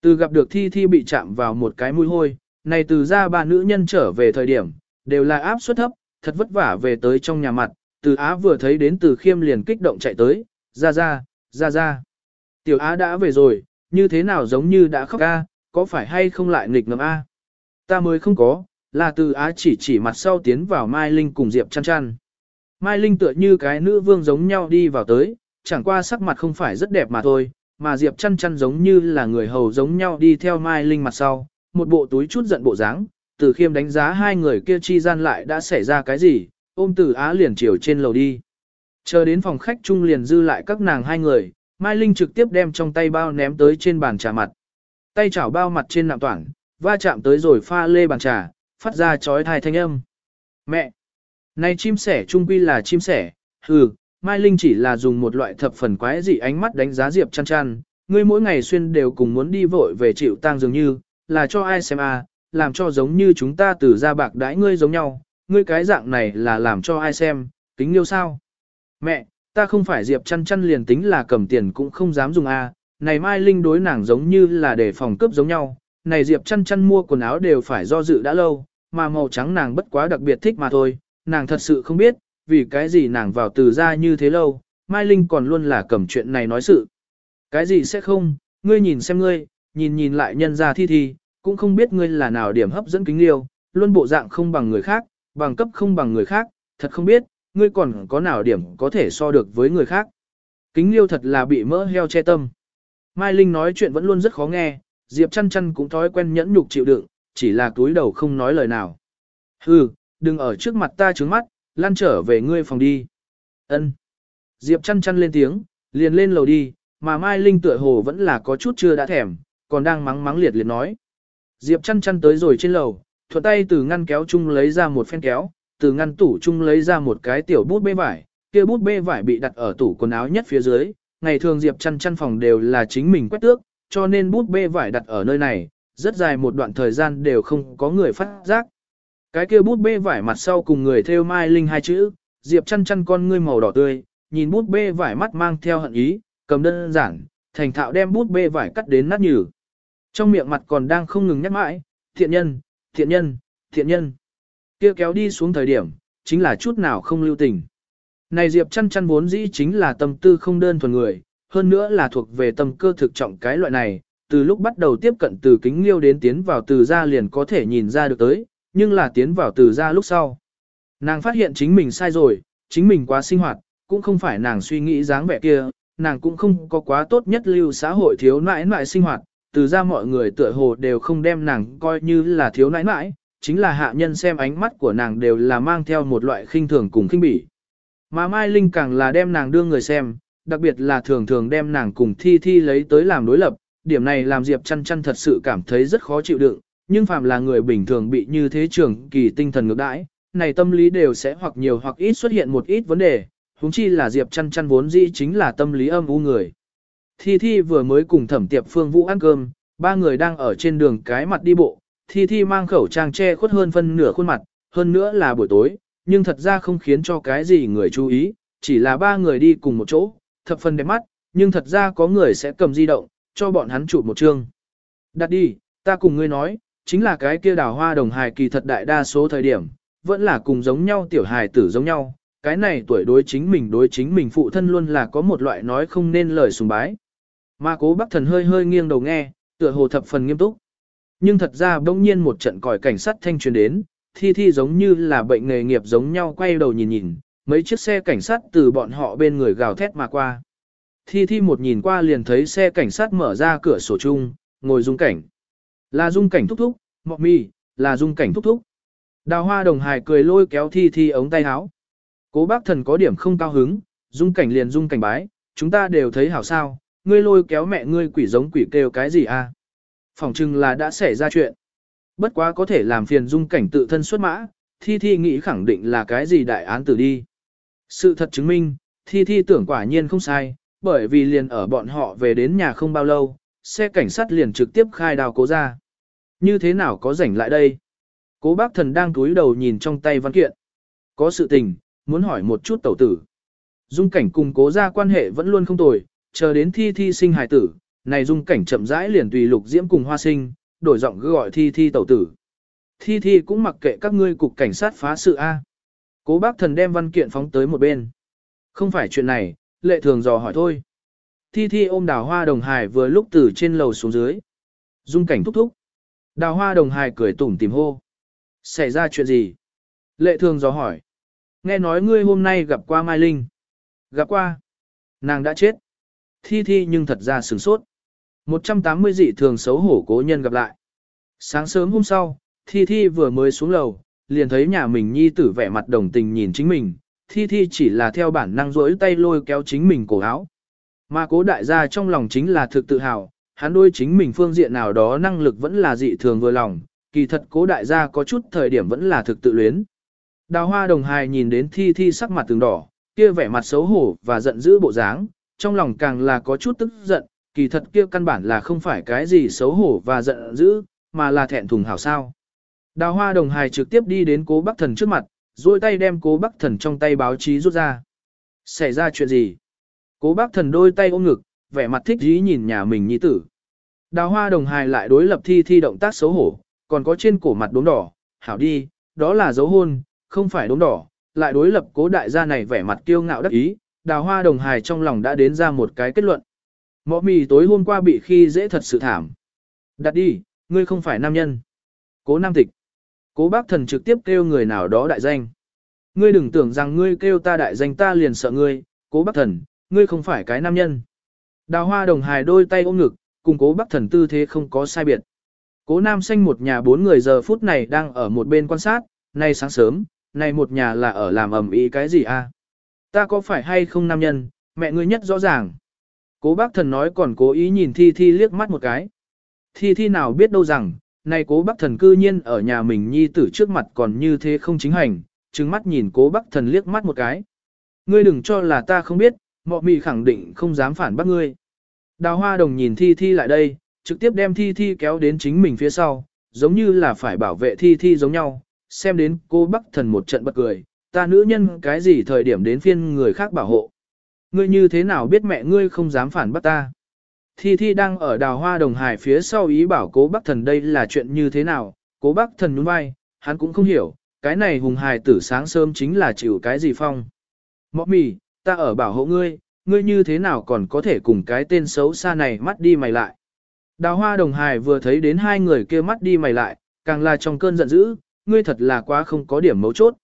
Từ gặp được thi thi bị chạm vào một cái mũi hôi, này từ ra ba nữ nhân trở về thời điểm, đều là áp suất thấp, thật vất vả về tới trong nhà mặt, từ Á vừa thấy đến từ khiêm liền kích động chạy tới, ra ra, ra ra. Tiểu Á đã về rồi, như thế nào giống như đã khóc a, có phải hay không lại nghịch ngầm a? Ta mới không có, là từ Á chỉ chỉ mặt sau tiến vào Mai Linh cùng Diệp chăn chăn. Mai Linh tựa như cái nữ vương giống nhau đi vào tới, chẳng qua sắc mặt không phải rất đẹp mà thôi, mà Diệp chăn chăn giống như là người hầu giống nhau đi theo Mai Linh mặt sau, một bộ túi chút giận bộ dáng, từ khiêm đánh giá hai người kia chi gian lại đã xảy ra cái gì, ôm từ Á liền chiều trên lầu đi. Chờ đến phòng khách chung liền dư lại các nàng hai người, Mai Linh trực tiếp đem trong tay bao ném tới trên bàn trà mặt. Tay chảo bao mặt trên nạm toảng, va chạm tới rồi pha lê bàn trà, phát ra chói thai thanh âm. Mẹ! Này chim sẻ trung quy là chim sẻ, hừ, Mai Linh chỉ là dùng một loại thập phần quái dị ánh mắt đánh giá Diệp chăn chăn, ngươi mỗi ngày xuyên đều cùng muốn đi vội về chịu tang dường như, là cho ai xem à, làm cho giống như chúng ta từ ra bạc đãi ngươi giống nhau, ngươi cái dạng này là làm cho ai xem, kính yêu sao? Mẹ, ta không phải Diệp chăn chăn liền tính là cầm tiền cũng không dám dùng a. này Mai Linh đối nàng giống như là để phòng cướp giống nhau, này Diệp chăn chăn mua quần áo đều phải do dự đã lâu, mà màu trắng nàng bất quá đặc biệt thích mà thôi, nàng thật sự không biết, vì cái gì nàng vào từ ra như thế lâu, Mai Linh còn luôn là cầm chuyện này nói sự. Cái gì sẽ không, ngươi nhìn xem ngươi, nhìn nhìn lại nhân ra thi thi, cũng không biết ngươi là nào điểm hấp dẫn kính liêu, luôn bộ dạng không bằng người khác, bằng cấp không bằng người khác, thật không biết, ngươi còn có nào điểm có thể so được với người khác. Kính liêu thật là bị mỡ heo che tâm. Mai Linh nói chuyện vẫn luôn rất khó nghe, Diệp chăn chăn cũng thói quen nhẫn nhục chịu đựng, chỉ là túi đầu không nói lời nào. Hừ, đừng ở trước mặt ta trướng mắt, lan trở về ngươi phòng đi. Ân. Diệp chăn chăn lên tiếng, liền lên lầu đi, mà Mai Linh tựa hồ vẫn là có chút chưa đã thèm, còn đang mắng mắng liệt liệt nói. Diệp chăn chăn tới rồi trên lầu, thuận tay từ ngăn kéo chung lấy ra một phen kéo, từ ngăn tủ chung lấy ra một cái tiểu bút bê vải, kia bút bê vải bị đặt ở tủ quần áo nhất phía dưới, ngày thường Diệp chăn chăn phòng đều là chính mình quét tước, cho nên bút bê vải đặt ở nơi này, rất dài một đoạn thời gian đều không có người phát giác. Cái kia bút bê vải mặt sau cùng người theo mai linh hai chữ, Diệp chăn chăn con ngươi màu đỏ tươi, nhìn bút bê vải mắt mang theo hận ý, cầm đơn giản, thành thạo đem bút bê vải cắt đến nát nhừ. Trong miệng mặt còn đang không ngừng nhắc mãi, thiện nhân, thiện nhân, thiện nhân. Kia kéo đi xuống thời điểm, chính là chút nào không lưu tình. Này Diệp chăn chăn vốn dĩ chính là tâm tư không đơn thuần người, hơn nữa là thuộc về tâm cơ thực trọng cái loại này, từ lúc bắt đầu tiếp cận từ kính liêu đến tiến vào từ ra liền có thể nhìn ra được tới, nhưng là tiến vào từ ra lúc sau. Nàng phát hiện chính mình sai rồi, chính mình quá sinh hoạt, cũng không phải nàng suy nghĩ dáng vẻ kia, nàng cũng không có quá tốt nhất lưu xã hội thiếu nãi nãi sinh hoạt, từ ra mọi người tựa hồ đều không đem nàng coi như là thiếu nãi nãi, chính là hạ nhân xem ánh mắt của nàng đều là mang theo một loại khinh thường cùng khinh bỉ. Mà Mai Linh càng là đem nàng đưa người xem, đặc biệt là thường thường đem nàng cùng Thi Thi lấy tới làm đối lập, điểm này làm Diệp chăn chăn thật sự cảm thấy rất khó chịu đựng, nhưng phàm là người bình thường bị như thế trường kỳ tinh thần ngược đãi, này tâm lý đều sẽ hoặc nhiều hoặc ít xuất hiện một ít vấn đề, huống chi là Diệp chăn chăn vốn dĩ chính là tâm lý âm u người. Thi Thi vừa mới cùng thẩm tiệp phương vũ ăn cơm, ba người đang ở trên đường cái mặt đi bộ, Thi Thi mang khẩu trang che khuất hơn phân nửa khuôn mặt, hơn nữa là buổi tối, nhưng thật ra không khiến cho cái gì người chú ý, chỉ là ba người đi cùng một chỗ, thập phần đẹp mắt, nhưng thật ra có người sẽ cầm di động, cho bọn hắn chụp một chương. Đặt đi, ta cùng ngươi nói, chính là cái kia đào hoa đồng hài kỳ thật đại đa số thời điểm, vẫn là cùng giống nhau tiểu hài tử giống nhau, cái này tuổi đối chính mình đối chính mình phụ thân luôn là có một loại nói không nên lời sùng bái. Mà cố bác thần hơi hơi nghiêng đầu nghe, tựa hồ thập phần nghiêm túc. Nhưng thật ra bỗng nhiên một trận còi cảnh sát thanh truyền đến, thi thi giống như là bệnh nghề nghiệp giống nhau quay đầu nhìn nhìn, mấy chiếc xe cảnh sát từ bọn họ bên người gào thét mà qua. Thi thi một nhìn qua liền thấy xe cảnh sát mở ra cửa sổ chung, ngồi dung cảnh. Là dung cảnh thúc thúc, mọc mi, là dung cảnh thúc thúc. Đào hoa đồng hài cười lôi kéo thi thi ống tay áo. Cố bác thần có điểm không cao hứng, dung cảnh liền dung cảnh bái, chúng ta đều thấy hảo sao, ngươi lôi kéo mẹ ngươi quỷ giống quỷ kêu cái gì à phỏng chừng là đã xảy ra chuyện. Bất quá có thể làm phiền dung cảnh tự thân xuất mã, thi thi nghĩ khẳng định là cái gì đại án tử đi. Sự thật chứng minh, thi thi tưởng quả nhiên không sai, bởi vì liền ở bọn họ về đến nhà không bao lâu, xe cảnh sát liền trực tiếp khai đào cố ra. Như thế nào có rảnh lại đây? Cố bác thần đang túi đầu nhìn trong tay văn kiện. Có sự tình, muốn hỏi một chút tẩu tử. Dung cảnh cùng cố ra quan hệ vẫn luôn không tồi, chờ đến thi thi sinh hài tử, này dung cảnh chậm rãi liền tùy lục diễm cùng hoa sinh, đổi giọng gọi thi thi tẩu tử. Thi thi cũng mặc kệ các ngươi cục cảnh sát phá sự A. Cố bác thần đem văn kiện phóng tới một bên. Không phải chuyện này, lệ thường dò hỏi thôi. Thi thi ôm đào hoa đồng hài vừa lúc từ trên lầu xuống dưới. Dung cảnh thúc thúc. Đào hoa đồng hài cười tủm tìm hô. Xảy ra chuyện gì? Lệ thường dò hỏi. Nghe nói ngươi hôm nay gặp qua Mai Linh. Gặp qua. Nàng đã chết. Thi thi nhưng thật ra sửng sốt. 180 dị thường xấu hổ cố nhân gặp lại. Sáng sớm hôm sau, Thi Thi vừa mới xuống lầu, liền thấy nhà mình nhi tử vẻ mặt đồng tình nhìn chính mình, Thi Thi chỉ là theo bản năng rỗi tay lôi kéo chính mình cổ áo. Mà cố đại gia trong lòng chính là thực tự hào, hắn đôi chính mình phương diện nào đó năng lực vẫn là dị thường vừa lòng, kỳ thật cố đại gia có chút thời điểm vẫn là thực tự luyến. Đào hoa đồng hài nhìn đến Thi Thi sắc mặt từng đỏ, kia vẻ mặt xấu hổ và giận dữ bộ dáng, trong lòng càng là có chút tức giận, kỳ thật kia căn bản là không phải cái gì xấu hổ và giận dữ, mà là thẹn thùng hảo sao. Đào hoa đồng hài trực tiếp đi đến cố bắc thần trước mặt, duỗi tay đem cố bắc thần trong tay báo chí rút ra. Xảy ra chuyện gì? Cố bác thần đôi tay ôm ngực, vẻ mặt thích dí nhìn nhà mình nhi tử. Đào hoa đồng hài lại đối lập thi thi động tác xấu hổ, còn có trên cổ mặt đốm đỏ, hảo đi, đó là dấu hôn, không phải đốm đỏ, lại đối lập cố đại gia này vẻ mặt kiêu ngạo đắc ý, đào hoa đồng hài trong lòng đã đến ra một cái kết luận. Mọ mì tối hôm qua bị khi dễ thật sự thảm. Đặt đi, ngươi không phải nam nhân. Cố nam tịch. Cố bác thần trực tiếp kêu người nào đó đại danh. Ngươi đừng tưởng rằng ngươi kêu ta đại danh ta liền sợ ngươi, cố bác thần, ngươi không phải cái nam nhân. Đào hoa đồng hài đôi tay ôm ngực, cùng cố bác thần tư thế không có sai biệt. Cố nam xanh một nhà bốn người giờ phút này đang ở một bên quan sát, nay sáng sớm, này một nhà là ở làm ẩm ý cái gì a? Ta có phải hay không nam nhân, mẹ ngươi nhất rõ ràng. Cố bác thần nói còn cố ý nhìn Thi Thi liếc mắt một cái. Thi Thi nào biết đâu rằng, này cố bác thần cư nhiên ở nhà mình nhi tử trước mặt còn như thế không chính hành, trừng mắt nhìn cố bác thần liếc mắt một cái. Ngươi đừng cho là ta không biết, mọ Mị khẳng định không dám phản bác ngươi. Đào hoa đồng nhìn Thi Thi lại đây, trực tiếp đem Thi Thi kéo đến chính mình phía sau, giống như là phải bảo vệ Thi Thi giống nhau, xem đến cô bác thần một trận bật cười, ta nữ nhân cái gì thời điểm đến phiên người khác bảo hộ. Ngươi như thế nào biết mẹ ngươi không dám phản bắt ta? Thi Thi đang ở đào hoa đồng hải phía sau ý bảo cố bác thần đây là chuyện như thế nào, cố bác thần nhún vai, hắn cũng không hiểu, cái này hùng hài tử sáng sớm chính là chịu cái gì phong. Mọ mì, ta ở bảo hộ ngươi, ngươi như thế nào còn có thể cùng cái tên xấu xa này mắt đi mày lại. Đào hoa đồng hài vừa thấy đến hai người kia mắt đi mày lại, càng là trong cơn giận dữ, ngươi thật là quá không có điểm mấu chốt.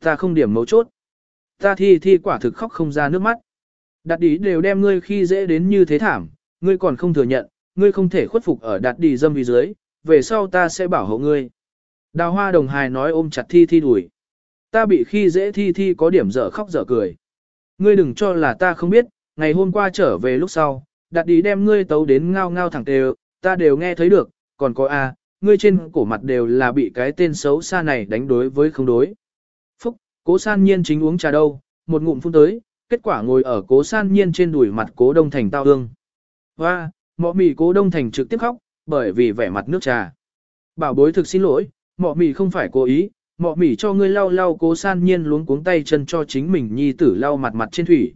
Ta không điểm mấu chốt. Ta thi thi quả thực khóc không ra nước mắt. Đạt ý đều đem ngươi khi dễ đến như thế thảm, ngươi còn không thừa nhận, ngươi không thể khuất phục ở đạt đi dâm vì dưới, về sau ta sẽ bảo hộ ngươi. Đào hoa đồng hài nói ôm chặt thi thi đuổi. Ta bị khi dễ thi thi có điểm dở khóc dở cười. Ngươi đừng cho là ta không biết, ngày hôm qua trở về lúc sau, đạt đi đem ngươi tấu đến ngao ngao thẳng đều, ta đều nghe thấy được, còn có a, ngươi trên cổ mặt đều là bị cái tên xấu xa này đánh đối với không đối. Phúc, cố san nhiên chính uống trà đâu, một ngụm phun tới, kết quả ngồi ở cố san nhiên trên đùi mặt cố đông thành tao hương. Hoa, mọ mì cố đông thành trực tiếp khóc, bởi vì vẻ mặt nước trà. Bảo bối thực xin lỗi, mọ mì không phải cố ý, mọ mì cho ngươi lau lau cố san nhiên luống cuống tay chân cho chính mình nhi tử lau mặt mặt trên thủy.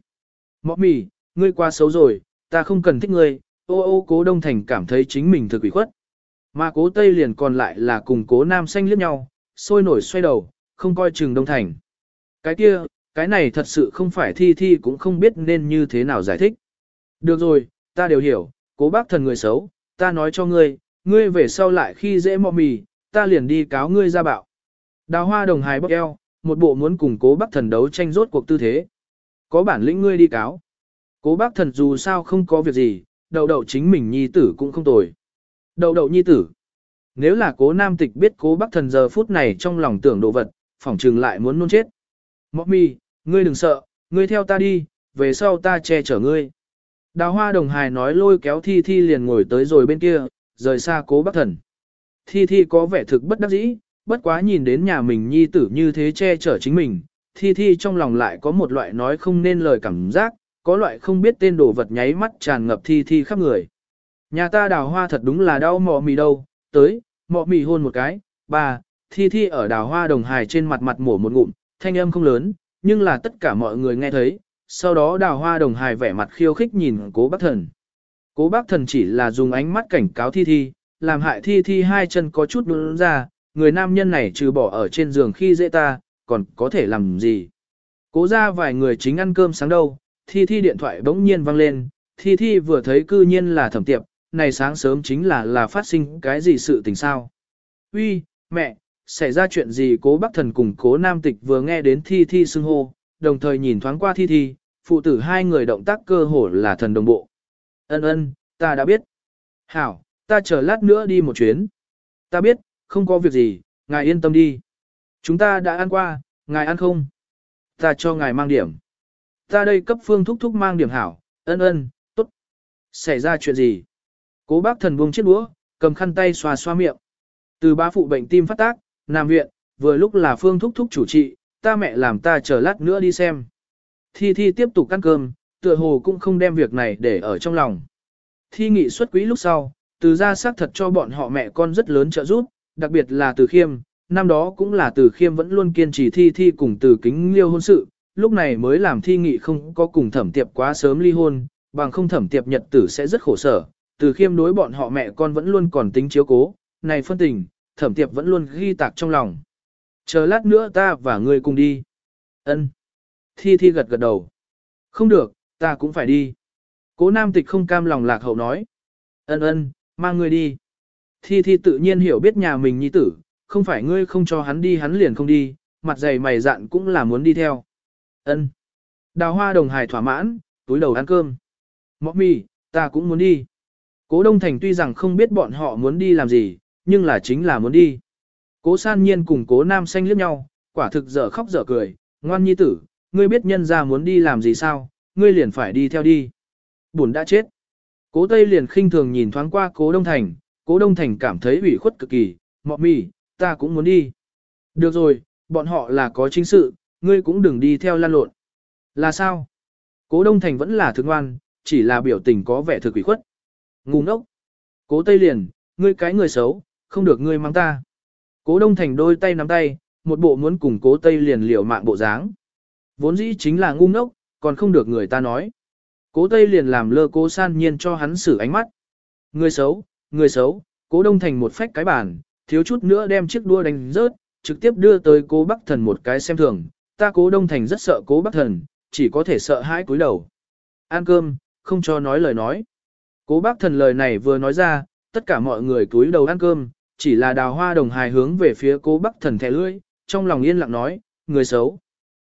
Mọ mì, ngươi quá xấu rồi, ta không cần thích ngươi, ô ô cố đông thành cảm thấy chính mình thực ủy khuất. Mà cố tây liền còn lại là cùng cố nam xanh liếc nhau, sôi nổi xoay đầu, không coi chừng đông thành. Cái kia, cái này thật sự không phải thi thi cũng không biết nên như thế nào giải thích. Được rồi, ta đều hiểu, cố bác thần người xấu, ta nói cho ngươi, ngươi về sau lại khi dễ mọ mì, ta liền đi cáo ngươi ra bạo. Đào hoa đồng hài bốc eo, một bộ muốn cùng cố bác thần đấu tranh rốt cuộc tư thế. Có bản lĩnh ngươi đi cáo. Cố bác thần dù sao không có việc gì, đầu đậu chính mình nhi tử cũng không tồi. đầu đậu nhi tử. Nếu là cố nam tịch biết cố bác thần giờ phút này trong lòng tưởng đồ vật, phỏng trừng lại muốn nôn chết. Mọ mi, ngươi đừng sợ, ngươi theo ta đi, về sau ta che chở ngươi. Đào hoa đồng hài nói lôi kéo thi thi liền ngồi tới rồi bên kia, rời xa cố bác thần. Thi thi có vẻ thực bất đắc dĩ, bất quá nhìn đến nhà mình nhi tử như thế che chở chính mình, thi thi trong lòng lại có một loại nói không nên lời cảm giác, có loại không biết tên đồ vật nháy mắt tràn ngập thi thi khắp người. Nhà ta đào hoa thật đúng là đau mọ mì đâu, tới, mọ mì hôn một cái, bà, thi thi ở đào hoa đồng hài trên mặt mặt mổ một ngụm, thanh âm không lớn, nhưng là tất cả mọi người nghe thấy, sau đó đào hoa đồng hài vẻ mặt khiêu khích nhìn cố bác thần. Cố bác thần chỉ là dùng ánh mắt cảnh cáo thi thi, làm hại thi thi hai chân có chút đúng ra, người nam nhân này trừ bỏ ở trên giường khi dễ ta, còn có thể làm gì. Cố ra vài người chính ăn cơm sáng đâu, thi thi điện thoại bỗng nhiên vang lên, thi thi vừa thấy cư nhiên là thẩm tiệp, này sáng sớm chính là là phát sinh cái gì sự tình sao. Uy, mẹ, xảy ra chuyện gì cố bác thần cùng cố nam tịch vừa nghe đến thi thi xưng hô, đồng thời nhìn thoáng qua thi thi, phụ tử hai người động tác cơ hồ là thần đồng bộ. Ân ân, ta đã biết. Hảo, ta chờ lát nữa đi một chuyến. Ta biết, không có việc gì, ngài yên tâm đi. Chúng ta đã ăn qua, ngài ăn không? Ta cho ngài mang điểm. Ta đây cấp phương thúc thúc mang điểm hảo, ân ân, tốt. Xảy ra chuyện gì? Cố bác thần buông chiếc đũa, cầm khăn tay xoa xoa miệng. Từ ba phụ bệnh tim phát tác, Nam viện, vừa lúc là phương thúc thúc chủ trị, ta mẹ làm ta chờ lát nữa đi xem. Thi Thi tiếp tục ăn cơm, tựa hồ cũng không đem việc này để ở trong lòng. Thi nghị xuất quỹ lúc sau, từ ra xác thật cho bọn họ mẹ con rất lớn trợ giúp, đặc biệt là từ khiêm, năm đó cũng là từ khiêm vẫn luôn kiên trì Thi Thi cùng từ kính liêu hôn sự, lúc này mới làm Thi nghị không có cùng thẩm tiệp quá sớm ly hôn, bằng không thẩm tiệp nhật tử sẽ rất khổ sở. Từ khiêm đối bọn họ mẹ con vẫn luôn còn tính chiếu cố, này phân tình, thẩm tiệp vẫn luôn ghi tạc trong lòng. Chờ lát nữa ta và ngươi cùng đi. Ân. Thi Thi gật gật đầu. Không được, ta cũng phải đi. Cố nam tịch không cam lòng lạc hậu nói. Ân ân, mang ngươi đi. Thi Thi tự nhiên hiểu biết nhà mình nhi tử, không phải ngươi không cho hắn đi hắn liền không đi, mặt dày mày dạn cũng là muốn đi theo. Ân. Đào hoa đồng hài thỏa mãn, túi đầu ăn cơm. Mọc mì, ta cũng muốn đi. Cố Đông Thành tuy rằng không biết bọn họ muốn đi làm gì, nhưng là chính là muốn đi. Cố san nhiên cùng cố nam xanh liếc nhau, quả thực dở khóc dở cười, ngoan nhi tử, ngươi biết nhân ra muốn đi làm gì sao, ngươi liền phải đi theo đi. Buồn đã chết. Cố Tây liền khinh thường nhìn thoáng qua cố Đông Thành, cố Đông Thành cảm thấy ủy khuất cực kỳ, mọ mì, ta cũng muốn đi. Được rồi, bọn họ là có chính sự, ngươi cũng đừng đi theo lan lộn. Là sao? Cố Đông Thành vẫn là thương ngoan, chỉ là biểu tình có vẻ thực ủy khuất. Ngu ngốc. Cố Tây liền, ngươi cái người xấu, không được ngươi mang ta. Cố Đông Thành đôi tay nắm tay, một bộ muốn cùng cố Tây liền liều mạng bộ dáng. Vốn dĩ chính là ngu ngốc, còn không được người ta nói. Cố Tây liền làm lơ cố san nhiên cho hắn xử ánh mắt. Người xấu, người xấu, cố Đông Thành một phách cái bàn, thiếu chút nữa đem chiếc đua đánh rớt, trực tiếp đưa tới cố Bắc Thần một cái xem thường. Ta cố Đông Thành rất sợ cố Bắc Thần, chỉ có thể sợ hãi cúi đầu. Ăn cơm, không cho nói lời nói. Cố Bắc Thần lời này vừa nói ra, tất cả mọi người cúi đầu ăn cơm, chỉ là đào hoa đồng hài hướng về phía cố Bắc Thần thẻ lưỡi, trong lòng yên lặng nói, người xấu.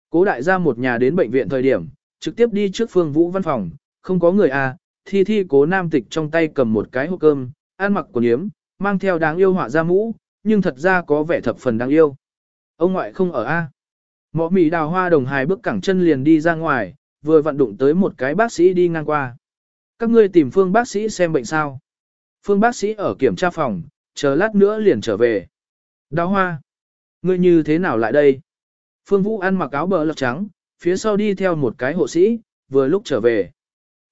Cố đại gia một nhà đến bệnh viện thời điểm, trực tiếp đi trước phương vũ văn phòng, không có người à, thi thi cố nam tịch trong tay cầm một cái hộp cơm, ăn mặc quần yếm, mang theo đáng yêu họa ra mũ, nhưng thật ra có vẻ thập phần đáng yêu. Ông ngoại không ở A. Mọ mì đào hoa đồng hài bước cẳng chân liền đi ra ngoài, vừa vận đụng tới một cái bác sĩ đi ngang qua. Các ngươi tìm phương bác sĩ xem bệnh sao. Phương bác sĩ ở kiểm tra phòng, chờ lát nữa liền trở về. Đào hoa. Ngươi như thế nào lại đây? Phương Vũ ăn mặc áo bờ lọc trắng, phía sau đi theo một cái hộ sĩ, vừa lúc trở về.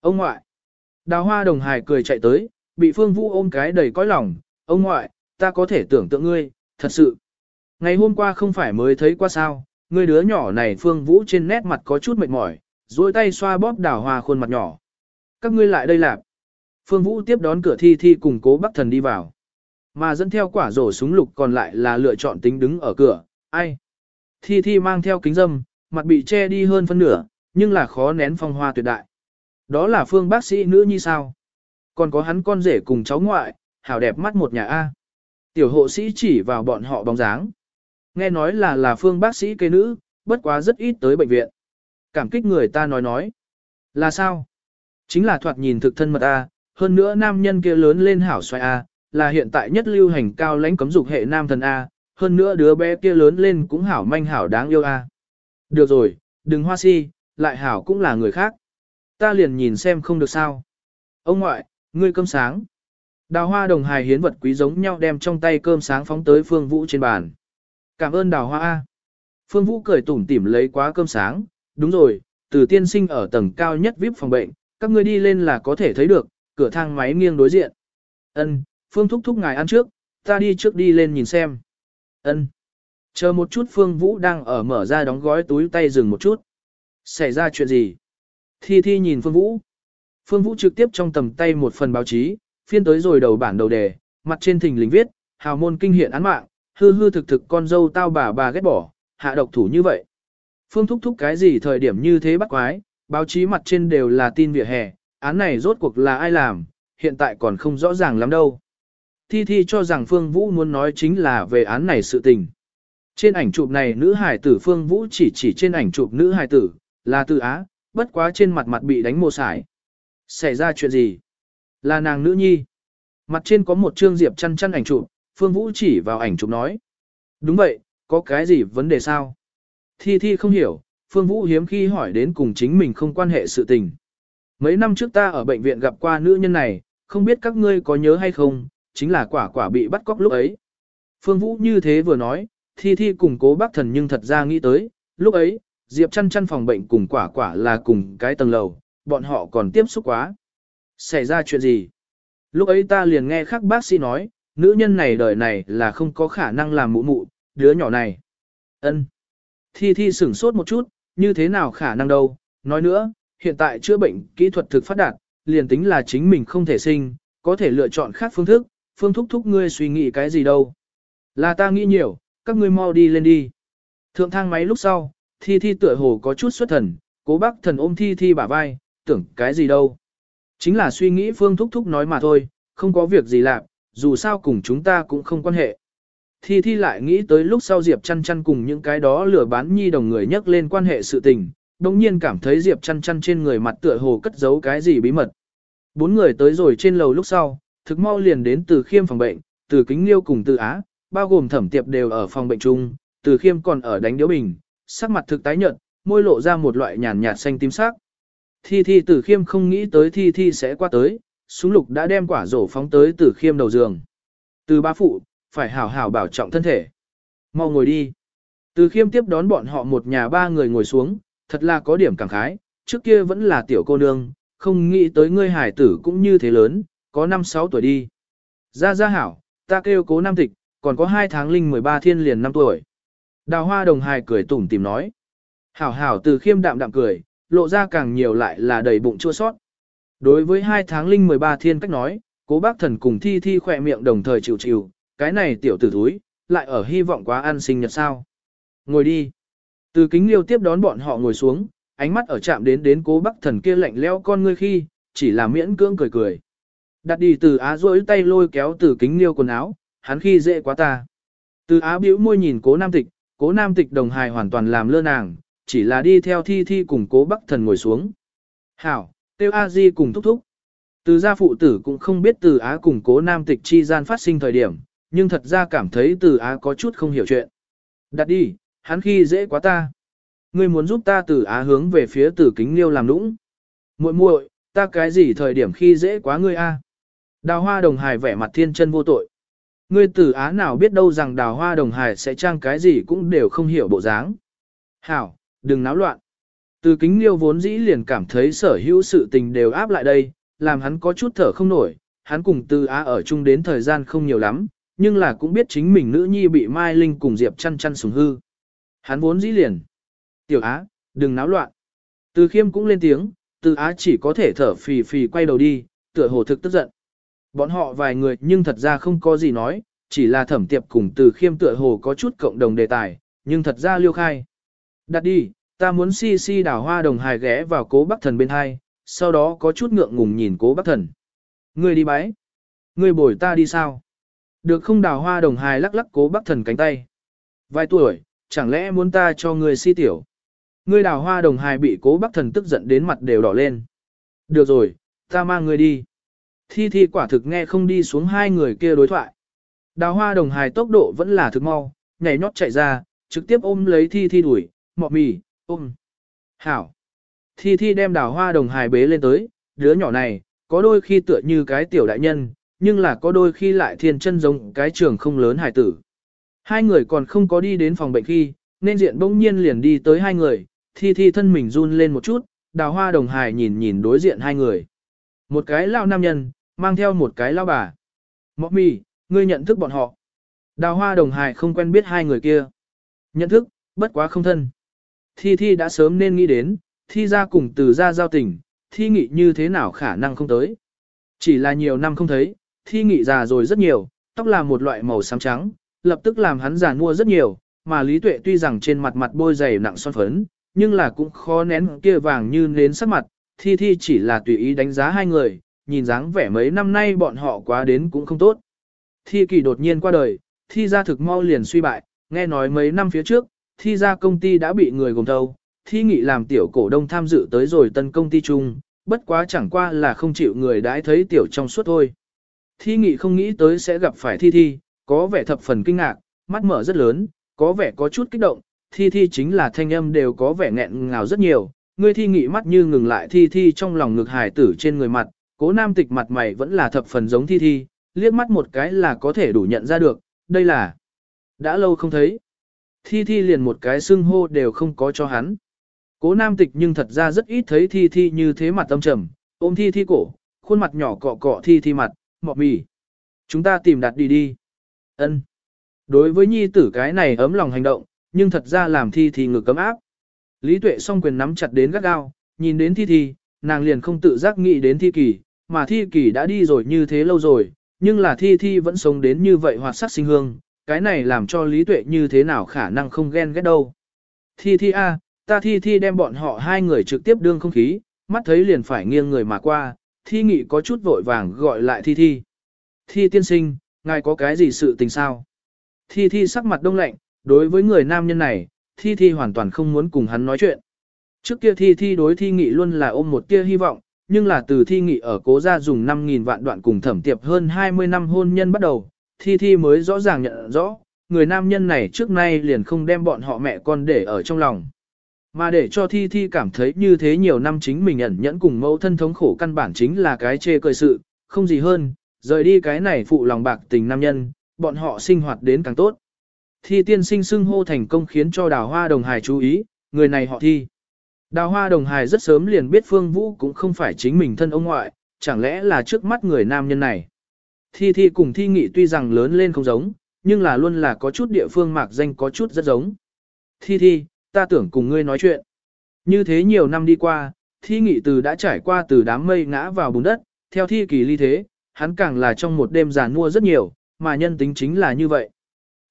Ông ngoại. Đào hoa đồng hài cười chạy tới, bị Phương Vũ ôm cái đầy cõi lòng. Ông ngoại, ta có thể tưởng tượng ngươi, thật sự. Ngày hôm qua không phải mới thấy qua sao, ngươi đứa nhỏ này Phương Vũ trên nét mặt có chút mệt mỏi, duỗi tay xoa bóp đào hoa khuôn mặt nhỏ. Các ngươi lại đây làm. Phương Vũ tiếp đón cửa thi thi cùng cố bắc thần đi vào. Mà dẫn theo quả rổ súng lục còn lại là lựa chọn tính đứng ở cửa, ai. Thi thi mang theo kính dâm, mặt bị che đi hơn phân nửa, nhưng là khó nén phong hoa tuyệt đại. Đó là phương bác sĩ nữ như sao. Còn có hắn con rể cùng cháu ngoại, hảo đẹp mắt một nhà A. Tiểu hộ sĩ chỉ vào bọn họ bóng dáng. Nghe nói là là phương bác sĩ cây nữ, bất quá rất ít tới bệnh viện. Cảm kích người ta nói nói. Là sao? Chính là thoạt nhìn thực thân mật A, hơn nữa nam nhân kia lớn lên hảo xoay A, là hiện tại nhất lưu hành cao lãnh cấm dục hệ nam thần A, hơn nữa đứa bé kia lớn lên cũng hảo manh hảo đáng yêu A. Được rồi, đừng hoa si, lại hảo cũng là người khác. Ta liền nhìn xem không được sao. Ông ngoại, ngươi cơm sáng. Đào hoa đồng hài hiến vật quý giống nhau đem trong tay cơm sáng phóng tới Phương Vũ trên bàn. Cảm ơn đào hoa A. Phương Vũ cười tủm tỉm lấy quá cơm sáng. Đúng rồi, từ tiên sinh ở tầng cao nhất VIP phòng bệnh, các ngươi đi lên là có thể thấy được, cửa thang máy nghiêng đối diện. Ân, Phương thúc thúc ngài ăn trước, ta đi trước đi lên nhìn xem. Ân. Chờ một chút Phương Vũ đang ở mở ra đóng gói túi tay dừng một chút. Xảy ra chuyện gì? Thi Thi nhìn Phương Vũ. Phương Vũ trực tiếp trong tầm tay một phần báo chí, phiên tới rồi đầu bản đầu đề, mặt trên thình lình viết, hào môn kinh hiện án mạng, hư hư thực thực con dâu tao bà bà ghét bỏ, hạ độc thủ như vậy. Phương thúc thúc cái gì thời điểm như thế bắt quái, báo chí mặt trên đều là tin vỉa hè, án này rốt cuộc là ai làm, hiện tại còn không rõ ràng lắm đâu. Thi Thi cho rằng Phương Vũ muốn nói chính là về án này sự tình. Trên ảnh chụp này nữ hải tử Phương Vũ chỉ chỉ trên ảnh chụp nữ hải tử, là từ Á, bất quá trên mặt mặt bị đánh mồ sải. Xảy ra chuyện gì? Là nàng nữ nhi. Mặt trên có một trương diệp chăn chăn ảnh chụp, Phương Vũ chỉ vào ảnh chụp nói. Đúng vậy, có cái gì vấn đề sao? Thi Thi không hiểu, Phương Vũ hiếm khi hỏi đến cùng chính mình không quan hệ sự tình. Mấy năm trước ta ở bệnh viện gặp qua nữ nhân này, không biết các ngươi có nhớ hay không, chính là quả quả bị bắt cóc lúc ấy. Phương Vũ như thế vừa nói, thi thi cùng cố bác thần nhưng thật ra nghĩ tới, lúc ấy, Diệp chăn chăn phòng bệnh cùng quả quả là cùng cái tầng lầu, bọn họ còn tiếp xúc quá. Xảy ra chuyện gì? Lúc ấy ta liền nghe khác bác sĩ nói, nữ nhân này đời này là không có khả năng làm mụ mụ, đứa nhỏ này. ân Thi thi sửng sốt một chút, như thế nào khả năng đâu, nói nữa, hiện tại chữa bệnh kỹ thuật thực phát đạt, liền tính là chính mình không thể sinh, có thể lựa chọn khác phương thức, phương thúc thúc ngươi suy nghĩ cái gì đâu. Là ta nghĩ nhiều, các ngươi mau đi lên đi. Thượng thang máy lúc sau, thi thi tựa hồ có chút xuất thần, cố bác thần ôm thi thi bả vai, tưởng cái gì đâu. Chính là suy nghĩ phương thúc thúc nói mà thôi, không có việc gì làm, dù sao cùng chúng ta cũng không quan hệ. Thi thi lại nghĩ tới lúc sau Diệp chăn chăn cùng những cái đó lừa bán nhi đồng người nhắc lên quan hệ sự tình, đồng nhiên cảm thấy Diệp chăn chăn trên người mặt tựa hồ cất giấu cái gì bí mật. Bốn người tới rồi trên lầu lúc sau, thực mau liền đến từ khiêm phòng bệnh, từ kính liêu cùng từ á, bao gồm thẩm tiệp đều ở phòng bệnh chung, từ khiêm còn ở đánh điếu bình, sắc mặt thực tái nhợt, môi lộ ra một loại nhàn nhạt xanh tím sắc. Thi thi từ khiêm không nghĩ tới thi thi sẽ qua tới, súng lục đã đem quả rổ phóng tới từ khiêm đầu giường. Từ ba phụ, phải hảo hảo bảo trọng thân thể. Mau ngồi đi. Từ khiêm tiếp đón bọn họ một nhà ba người ngồi xuống, thật là có điểm cảm khái, trước kia vẫn là tiểu cô nương, không nghĩ tới ngươi hải tử cũng như thế lớn, có 5-6 tuổi đi. Ra ra hảo, ta kêu cố nam tịch, còn có 2 tháng linh 13 thiên liền 5 tuổi. Đào hoa đồng hài cười tủm tìm nói. Hảo hảo từ khiêm đạm đạm cười, lộ ra càng nhiều lại là đầy bụng chua sót. Đối với 2 tháng linh 13 thiên cách nói, cố bác thần cùng thi thi khỏe miệng đồng thời chịu chịu, cái này tiểu tử thúi, lại ở hy vọng quá ăn sinh nhật sao. Ngồi đi. Từ kính liêu tiếp đón bọn họ ngồi xuống, ánh mắt ở chạm đến đến cố bác thần kia lạnh leo con ngươi khi, chỉ là miễn cưỡng cười cười. Đặt đi từ á rỗi tay lôi kéo từ kính liêu quần áo, hắn khi dễ quá ta. Từ á bĩu môi nhìn cố nam tịch, cố nam tịch đồng hài hoàn toàn làm lơ nàng, chỉ là đi theo thi thi cùng cố bắc thần ngồi xuống. Hảo, tiêu a di cùng thúc thúc. Từ gia phụ tử cũng không biết từ Á cùng cố nam tịch chi gian phát sinh thời điểm, nhưng thật ra cảm thấy từ Á có chút không hiểu chuyện. Đặt đi, hắn khi dễ quá ta. Ngươi muốn giúp ta từ Á hướng về phía tử kính liêu làm nũng. muội muội, ta cái gì thời điểm khi dễ quá ngươi a? Đào hoa đồng hài vẻ mặt thiên chân vô tội. Ngươi tử Á nào biết đâu rằng đào hoa đồng hài sẽ trang cái gì cũng đều không hiểu bộ dáng. Hảo, đừng náo loạn. Từ kính liêu vốn dĩ liền cảm thấy sở hữu sự tình đều áp lại đây, làm hắn có chút thở không nổi, hắn cùng từ Á ở chung đến thời gian không nhiều lắm, nhưng là cũng biết chính mình nữ nhi bị Mai Linh cùng Diệp chăn chăn sủng hư. Hắn vốn dĩ liền. Tiểu Á, đừng náo loạn. Từ khiêm cũng lên tiếng, từ Á chỉ có thể thở phì phì quay đầu đi, tựa hồ thực tức giận. Bọn họ vài người nhưng thật ra không có gì nói, chỉ là thẩm tiệp cùng từ khiêm tựa hồ có chút cộng đồng đề tài, nhưng thật ra liêu khai. Đặt đi, ta muốn si si đào hoa đồng hài ghé vào cố bắc thần bên hai, sau đó có chút ngượng ngùng nhìn cố bắc thần. Ngươi đi bái. Ngươi bồi ta đi sao? Được không đào hoa đồng hài lắc lắc cố bắc thần cánh tay. Vài tuổi, chẳng lẽ muốn ta cho ngươi si tiểu? Ngươi đào hoa đồng hài bị cố bắc thần tức giận đến mặt đều đỏ lên. Được rồi, ta mang ngươi đi. Thi thi quả thực nghe không đi xuống hai người kia đối thoại. Đào hoa đồng hài tốc độ vẫn là thực mau, nhảy nhót chạy ra, trực tiếp ôm lấy thi thi đuổi, mọ mì, ôm. Hảo. Thi thi đem đào hoa đồng hài bế lên tới, đứa nhỏ này, có đôi khi tựa như cái tiểu đại nhân, nhưng là có đôi khi lại thiên chân giống cái trường không lớn hài tử. Hai người còn không có đi đến phòng bệnh khi, nên diện bỗng nhiên liền đi tới hai người, thi thi thân mình run lên một chút, đào hoa đồng hài nhìn nhìn đối diện hai người. Một cái lao nam nhân, mang theo một cái lao bà. Mọc mì, ngươi nhận thức bọn họ. Đào hoa đồng hài không quen biết hai người kia. Nhận thức, bất quá không thân. Thi Thi đã sớm nên nghĩ đến, Thi ra cùng từ ra giao tình, Thi nghị như thế nào khả năng không tới. Chỉ là nhiều năm không thấy, Thi nghị già rồi rất nhiều, tóc là một loại màu xám trắng, lập tức làm hắn già mua rất nhiều, mà Lý Tuệ tuy rằng trên mặt mặt bôi dày nặng son phấn, nhưng là cũng khó nén kia vàng như nến sắc mặt, Thi Thi chỉ là tùy ý đánh giá hai người, nhìn dáng vẻ mấy năm nay bọn họ quá đến cũng không tốt. Thi kỳ đột nhiên qua đời, Thi ra thực mau liền suy bại, nghe nói mấy năm phía trước, thi ra công ty đã bị người gồm thâu, thi nghị làm tiểu cổ đông tham dự tới rồi tân công ty chung, bất quá chẳng qua là không chịu người đãi thấy tiểu trong suốt thôi. Thi nghị không nghĩ tới sẽ gặp phải thi thi, có vẻ thập phần kinh ngạc, mắt mở rất lớn, có vẻ có chút kích động, thi thi chính là thanh âm đều có vẻ nghẹn ngào rất nhiều, Ngươi thi nghị mắt như ngừng lại thi thi trong lòng ngực hải tử trên người mặt, cố nam tịch mặt mày vẫn là thập phần giống thi thi, liếc mắt một cái là có thể đủ nhận ra được, đây là đã lâu không thấy. Thi Thi liền một cái xưng hô đều không có cho hắn. Cố nam tịch nhưng thật ra rất ít thấy Thi Thi như thế mặt tâm trầm, ôm Thi Thi cổ, khuôn mặt nhỏ cọ cọ Thi Thi mặt, mọ mì. Chúng ta tìm đặt đi đi. ân Đối với nhi tử cái này ấm lòng hành động, nhưng thật ra làm Thi Thi ngực cấm áp. Lý tuệ song quyền nắm chặt đến gắt gao, nhìn đến Thi Thi, nàng liền không tự giác nghĩ đến Thi Kỳ, mà Thi Kỳ đã đi rồi như thế lâu rồi, nhưng là Thi Thi vẫn sống đến như vậy hoạt sắc sinh hương, cái này làm cho Lý Tuệ như thế nào khả năng không ghen ghét đâu. Thi thi a, ta thi thi đem bọn họ hai người trực tiếp đương không khí, mắt thấy liền phải nghiêng người mà qua, thi nghị có chút vội vàng gọi lại thi thi. Thi tiên sinh, ngài có cái gì sự tình sao? Thi thi sắc mặt đông lạnh, đối với người nam nhân này, thi thi hoàn toàn không muốn cùng hắn nói chuyện. Trước kia thi thi đối thi nghị luôn là ôm một tia hy vọng, nhưng là từ thi nghị ở cố gia dùng 5.000 vạn đoạn cùng thẩm tiệp hơn 20 năm hôn nhân bắt đầu, Thi Thi mới rõ ràng nhận rõ, người nam nhân này trước nay liền không đem bọn họ mẹ con để ở trong lòng. Mà để cho Thi Thi cảm thấy như thế nhiều năm chính mình ẩn nhẫn cùng mẫu thân thống khổ căn bản chính là cái chê cười sự, không gì hơn, rời đi cái này phụ lòng bạc tình nam nhân, bọn họ sinh hoạt đến càng tốt. Thi tiên sinh xưng hô thành công khiến cho đào hoa đồng hài chú ý, người này họ Thi. Đào hoa đồng hài rất sớm liền biết Phương Vũ cũng không phải chính mình thân ông ngoại, chẳng lẽ là trước mắt người nam nhân này. Thi Thi cùng Thi Nghị tuy rằng lớn lên không giống, nhưng là luôn là có chút địa phương mạc danh có chút rất giống. Thi Thi, ta tưởng cùng ngươi nói chuyện. Như thế nhiều năm đi qua, Thi Nghị từ đã trải qua từ đám mây ngã vào bùn đất, theo Thi kỳ ly thế, hắn càng là trong một đêm giàn mua rất nhiều, mà nhân tính chính là như vậy.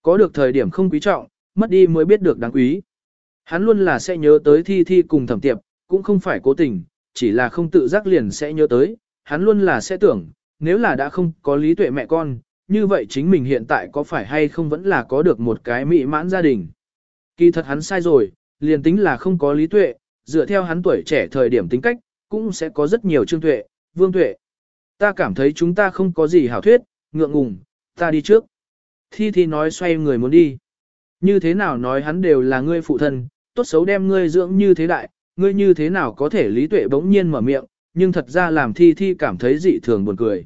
Có được thời điểm không quý trọng, mất đi mới biết được đáng quý. Hắn luôn là sẽ nhớ tới Thi Thi cùng thẩm tiệp, cũng không phải cố tình, chỉ là không tự giác liền sẽ nhớ tới, hắn luôn là sẽ tưởng, nếu là đã không có lý tuệ mẹ con, như vậy chính mình hiện tại có phải hay không vẫn là có được một cái mỹ mãn gia đình. Kỳ thật hắn sai rồi, liền tính là không có lý tuệ, dựa theo hắn tuổi trẻ thời điểm tính cách, cũng sẽ có rất nhiều trương tuệ, vương tuệ. Ta cảm thấy chúng ta không có gì hảo thuyết, ngượng ngùng, ta đi trước. Thi Thi nói xoay người muốn đi. Như thế nào nói hắn đều là ngươi phụ thân, tốt xấu đem ngươi dưỡng như thế đại, ngươi như thế nào có thể lý tuệ bỗng nhiên mở miệng, nhưng thật ra làm Thi Thi cảm thấy dị thường buồn cười.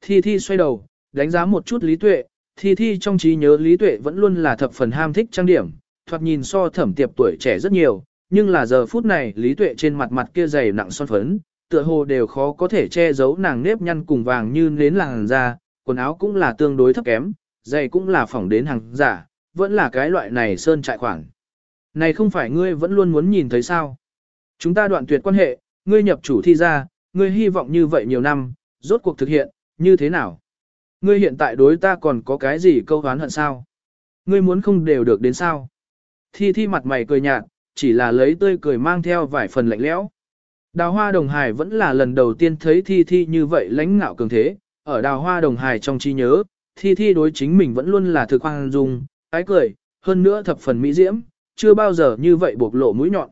Thi Thi xoay đầu, đánh giá một chút lý tuệ, Thi Thi trong trí nhớ lý tuệ vẫn luôn là thập phần ham thích trang điểm, thoạt nhìn so thẩm tiệp tuổi trẻ rất nhiều, nhưng là giờ phút này lý tuệ trên mặt mặt kia dày nặng son phấn, tựa hồ đều khó có thể che giấu nàng nếp nhăn cùng vàng như nến làng da, quần áo cũng là tương đối thấp kém, giày cũng là phỏng đến hàng giả, vẫn là cái loại này sơn trại khoảng. Này không phải ngươi vẫn luôn muốn nhìn thấy sao? Chúng ta đoạn tuyệt quan hệ, ngươi nhập chủ thi ra, ngươi hy vọng như vậy nhiều năm, rốt cuộc thực hiện, như thế nào? Ngươi hiện tại đối ta còn có cái gì câu hán hận sao? Ngươi muốn không đều được đến sao? Thi thi mặt mày cười nhạt, chỉ là lấy tươi cười mang theo vài phần lạnh lẽo. Đào hoa đồng hài vẫn là lần đầu tiên thấy thi thi như vậy lãnh ngạo cường thế, ở đào hoa đồng hài trong trí nhớ, thi thi đối chính mình vẫn luôn là thực hoang dung, ái cười, hơn nữa thập phần mỹ diễm, chưa bao giờ như vậy bộc lộ mũi nhọn.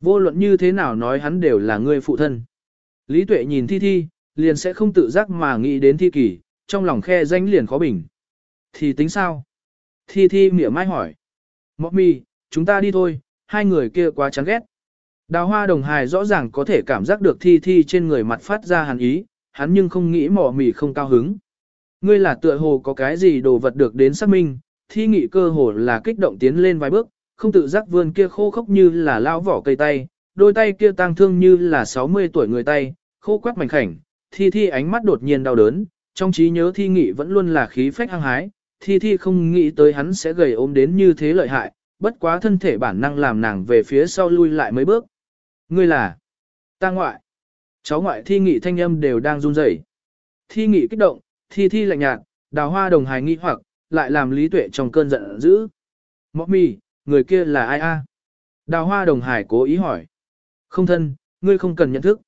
Vô luận như thế nào nói hắn đều là người phụ thân. Lý tuệ nhìn thi thi, liền sẽ không tự giác mà nghĩ đến thi kỷ, trong lòng khe danh liền khó bình. Thì tính sao? Thi thi mỉa mai hỏi. Mọc mi, chúng ta đi thôi, hai người kia quá chán ghét. Đào hoa đồng hài rõ ràng có thể cảm giác được thi thi trên người mặt phát ra hàn ý, hắn nhưng không nghĩ mỏ mì không cao hứng. Ngươi là tựa hồ có cái gì đồ vật được đến xác minh, thi nghị cơ hồ là kích động tiến lên vài bước, không tự giác vươn kia khô khốc như là lao vỏ cây tay, đôi tay kia tang thương như là 60 tuổi người tay, khô quắc mảnh khảnh, thi thi ánh mắt đột nhiên đau đớn, trong trí nhớ thi nghị vẫn luôn là khí phách hăng hái, thi thi không nghĩ tới hắn sẽ gầy ốm đến như thế lợi hại, bất quá thân thể bản năng làm nàng về phía sau lui lại mấy bước. Ngươi là ta ngoại. Cháu ngoại thi nghị thanh âm đều đang run rẩy. Thi nghị kích động, thi thi lạnh nhạt, đào hoa đồng hài nghi hoặc, lại làm lý tuệ trong cơn giận dữ. Mọc mì, người kia là ai a? Đào hoa đồng hải cố ý hỏi. Không thân, ngươi không cần nhận thức.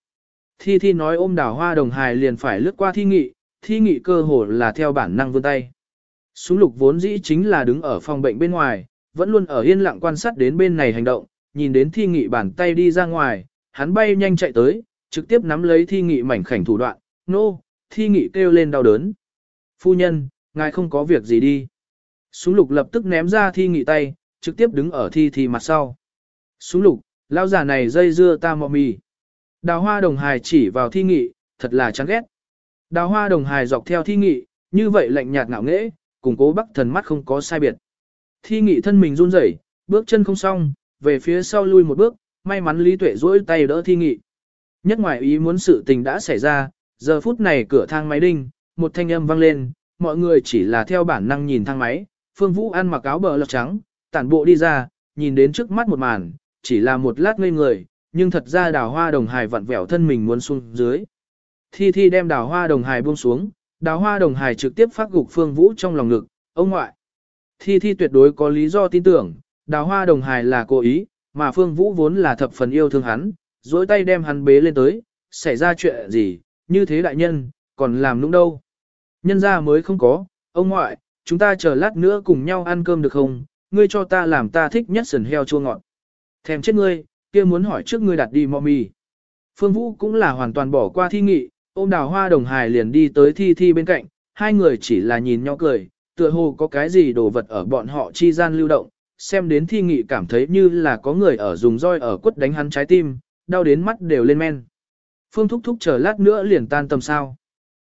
Thi thi nói ôm đào hoa đồng hải liền phải lướt qua thi nghị, thi nghị cơ hồ là theo bản năng vươn tay. Súng lục vốn dĩ chính là đứng ở phòng bệnh bên ngoài, vẫn luôn ở yên lặng quan sát đến bên này hành động, nhìn đến thi nghị bàn tay đi ra ngoài, hắn bay nhanh chạy tới, trực tiếp nắm lấy thi nghị mảnh khảnh thủ đoạn, nô, no, thi nghị kêu lên đau đớn. Phu nhân, ngài không có việc gì đi. Súng lục lập tức ném ra thi nghị tay, trực tiếp đứng ở thi thi mặt sau. Súng lục, lao giả này dây dưa ta mọ mì. Đào hoa đồng hài chỉ vào thi nghị, thật là chán ghét. Đào hoa đồng hài dọc theo thi nghị, như vậy lạnh nhạt ngạo nghễ, cùng cố bắc thần mắt không có sai biệt. Thi nghị thân mình run rẩy, bước chân không xong, về phía sau lui một bước, may mắn Lý Tuệ duỗi tay đỡ thi nghị. Nhất ngoài ý muốn sự tình đã xảy ra, giờ phút này cửa thang máy đinh, một thanh âm vang lên, mọi người chỉ là theo bản năng nhìn thang máy, Phương Vũ ăn mặc áo bờ lọc trắng, tản bộ đi ra, nhìn đến trước mắt một màn, chỉ là một lát ngây người, nhưng thật ra đào hoa đồng hài vặn vẹo thân mình muốn xuống dưới. Thi Thi đem đào hoa đồng hài buông xuống, đào hoa đồng hài trực tiếp phát gục Phương Vũ trong lòng ngực, ông ngoại. Thi Thi tuyệt đối có lý do tin tưởng, đào hoa đồng hài là cố ý, mà Phương Vũ vốn là thập phần yêu thương hắn, dối tay đem hắn bế lên tới, xảy ra chuyện gì, như thế đại nhân, còn làm nũng đâu. Nhân ra mới không có, ông ngoại, chúng ta chờ lát nữa cùng nhau ăn cơm được không, ngươi cho ta làm ta thích nhất sườn heo chua ngọt. Thèm chết ngươi, kia muốn hỏi trước ngươi đặt đi mọ mì. Phương Vũ cũng là hoàn toàn bỏ qua thi nghị, ôm đào hoa đồng hài liền đi tới thi thi bên cạnh, hai người chỉ là nhìn nhau cười, tựa hồ có cái gì đồ vật ở bọn họ chi gian lưu động, xem đến thi nghị cảm thấy như là có người ở dùng roi ở quất đánh hắn trái tim, đau đến mắt đều lên men. Phương thúc thúc chờ lát nữa liền tan tầm sao.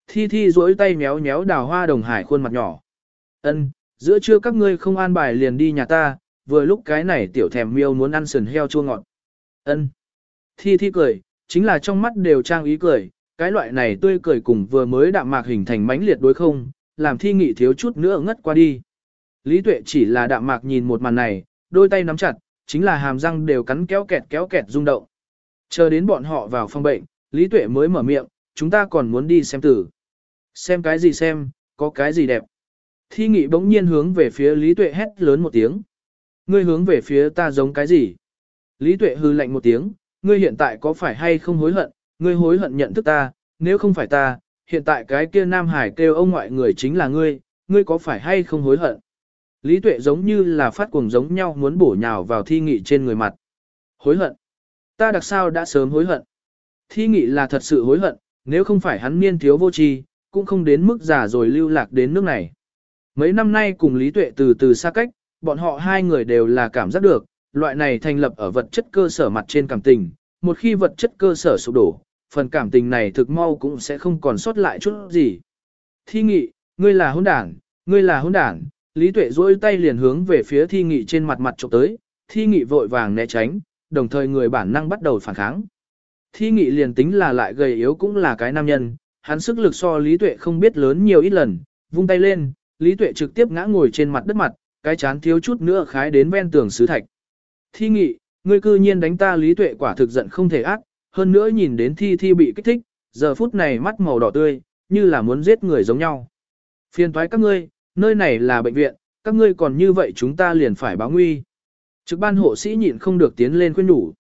Thi thi duỗi tay méo méo đào hoa đồng hải khuôn mặt nhỏ. Ân, giữa trưa các ngươi không an bài liền đi nhà ta, vừa lúc cái này tiểu thèm miêu muốn ăn sườn heo chua ngọt. Ân. Thi thi cười, chính là trong mắt đều trang ý cười, cái loại này tươi cười cùng vừa mới đạm mạc hình thành mãnh liệt đối không, làm thi nghị thiếu chút nữa ngất qua đi. Lý tuệ chỉ là đạm mạc nhìn một màn này, đôi tay nắm chặt, chính là hàm răng đều cắn kéo kẹt kéo kẹt rung động. Chờ đến bọn họ vào phòng bệnh, Lý tuệ mới mở miệng, chúng ta còn muốn đi xem tử. Xem cái gì xem, có cái gì đẹp. Thi nghị bỗng nhiên hướng về phía Lý Tuệ hét lớn một tiếng. Ngươi hướng về phía ta giống cái gì? Lý Tuệ hư lạnh một tiếng, ngươi hiện tại có phải hay không hối hận, ngươi hối hận nhận thức ta, nếu không phải ta, hiện tại cái kia Nam Hải kêu ông ngoại người chính là ngươi, ngươi có phải hay không hối hận? Lý Tuệ giống như là phát cuồng giống nhau muốn bổ nhào vào thi nghị trên người mặt. Hối hận? Ta đặc sao đã sớm hối hận? Thi nghị là thật sự hối hận, nếu không phải hắn niên thiếu vô tri, cũng không đến mức già rồi lưu lạc đến nước này. Mấy năm nay cùng Lý Tuệ từ từ xa cách, bọn họ hai người đều là cảm giác được, loại này thành lập ở vật chất cơ sở mặt trên cảm tình, một khi vật chất cơ sở sụp đổ, phần cảm tình này thực mau cũng sẽ không còn sót lại chút gì. Thi nghị, ngươi là hôn đảng, ngươi là hôn đảng, Lý Tuệ duỗi tay liền hướng về phía thi nghị trên mặt mặt chụp tới, thi nghị vội vàng né tránh, đồng thời người bản năng bắt đầu phản kháng. Thi nghị liền tính là lại gầy yếu cũng là cái nam nhân, hắn sức lực so Lý Tuệ không biết lớn nhiều ít lần, vung tay lên, Lý Tuệ trực tiếp ngã ngồi trên mặt đất mặt, cái chán thiếu chút nữa khái đến ven tường sứ thạch. Thi nghị, ngươi cư nhiên đánh ta Lý Tuệ quả thực giận không thể ác, hơn nữa nhìn đến thi thi bị kích thích, giờ phút này mắt màu đỏ tươi, như là muốn giết người giống nhau. Phiền toái các ngươi, nơi này là bệnh viện, các ngươi còn như vậy chúng ta liền phải báo nguy. Trực ban hộ sĩ nhịn không được tiến lên khuyên nhủ.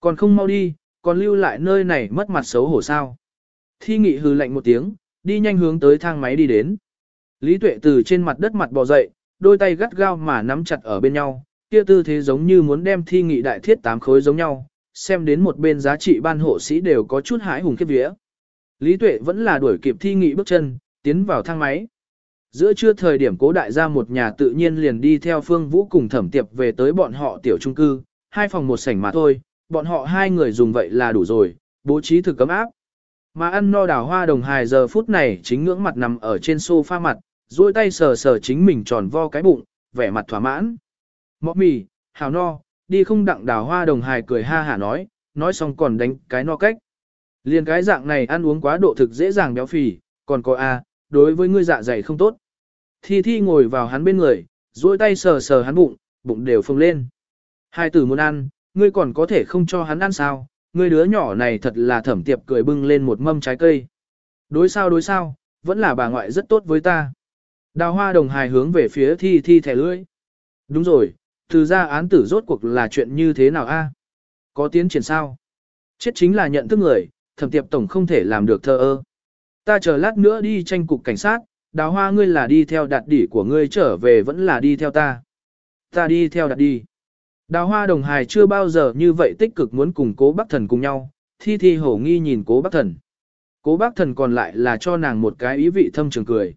Còn không mau đi, còn lưu lại nơi này mất mặt xấu hổ sao. Thi nghị hừ lạnh một tiếng, đi nhanh hướng tới thang máy đi đến. Lý tuệ từ trên mặt đất mặt bò dậy, đôi tay gắt gao mà nắm chặt ở bên nhau, kia tư thế giống như muốn đem thi nghị đại thiết tám khối giống nhau, xem đến một bên giá trị ban hộ sĩ đều có chút hãi hùng kiếp vía. Lý tuệ vẫn là đuổi kịp thi nghị bước chân, tiến vào thang máy. Giữa trưa thời điểm cố đại gia một nhà tự nhiên liền đi theo phương vũ cùng thẩm tiệp về tới bọn họ tiểu trung cư, hai phòng một sảnh mà thôi, bọn họ hai người dùng vậy là đủ rồi, bố trí thực cấm áp. Mà ăn no đào hoa đồng hài giờ phút này chính ngưỡng mặt nằm ở trên sofa mặt, duỗi tay sờ sờ chính mình tròn vo cái bụng, vẻ mặt thỏa mãn. Mọ mì, hào no, đi không đặng đào hoa đồng hài cười ha hả nói, nói xong còn đánh cái no cách. Liền cái dạng này ăn uống quá độ thực dễ dàng béo phì, còn có a, đối với ngươi dạ dày không tốt. Thi Thi ngồi vào hắn bên người, duỗi tay sờ sờ hắn bụng, bụng đều phồng lên. Hai tử muốn ăn, ngươi còn có thể không cho hắn ăn sao, ngươi đứa nhỏ này thật là thẩm tiệp cười bưng lên một mâm trái cây. Đối sao đối sao, vẫn là bà ngoại rất tốt với ta. Đào hoa đồng hài hướng về phía Thi Thi thẻ lưỡi. Đúng rồi, từ ra án tử rốt cuộc là chuyện như thế nào a? Có tiến triển sao? Chết chính là nhận thức người, thẩm tiệp tổng không thể làm được thơ ơ. Ta chờ lát nữa đi tranh cục cảnh sát, đào hoa ngươi là đi theo đạt đỉ của ngươi trở về vẫn là đi theo ta. Ta đi theo đạt đi. Đào hoa đồng hài chưa bao giờ như vậy tích cực muốn cùng cố bác thần cùng nhau, thi thi hổ nghi nhìn cố bác thần. Cố bác thần còn lại là cho nàng một cái ý vị thâm trường cười.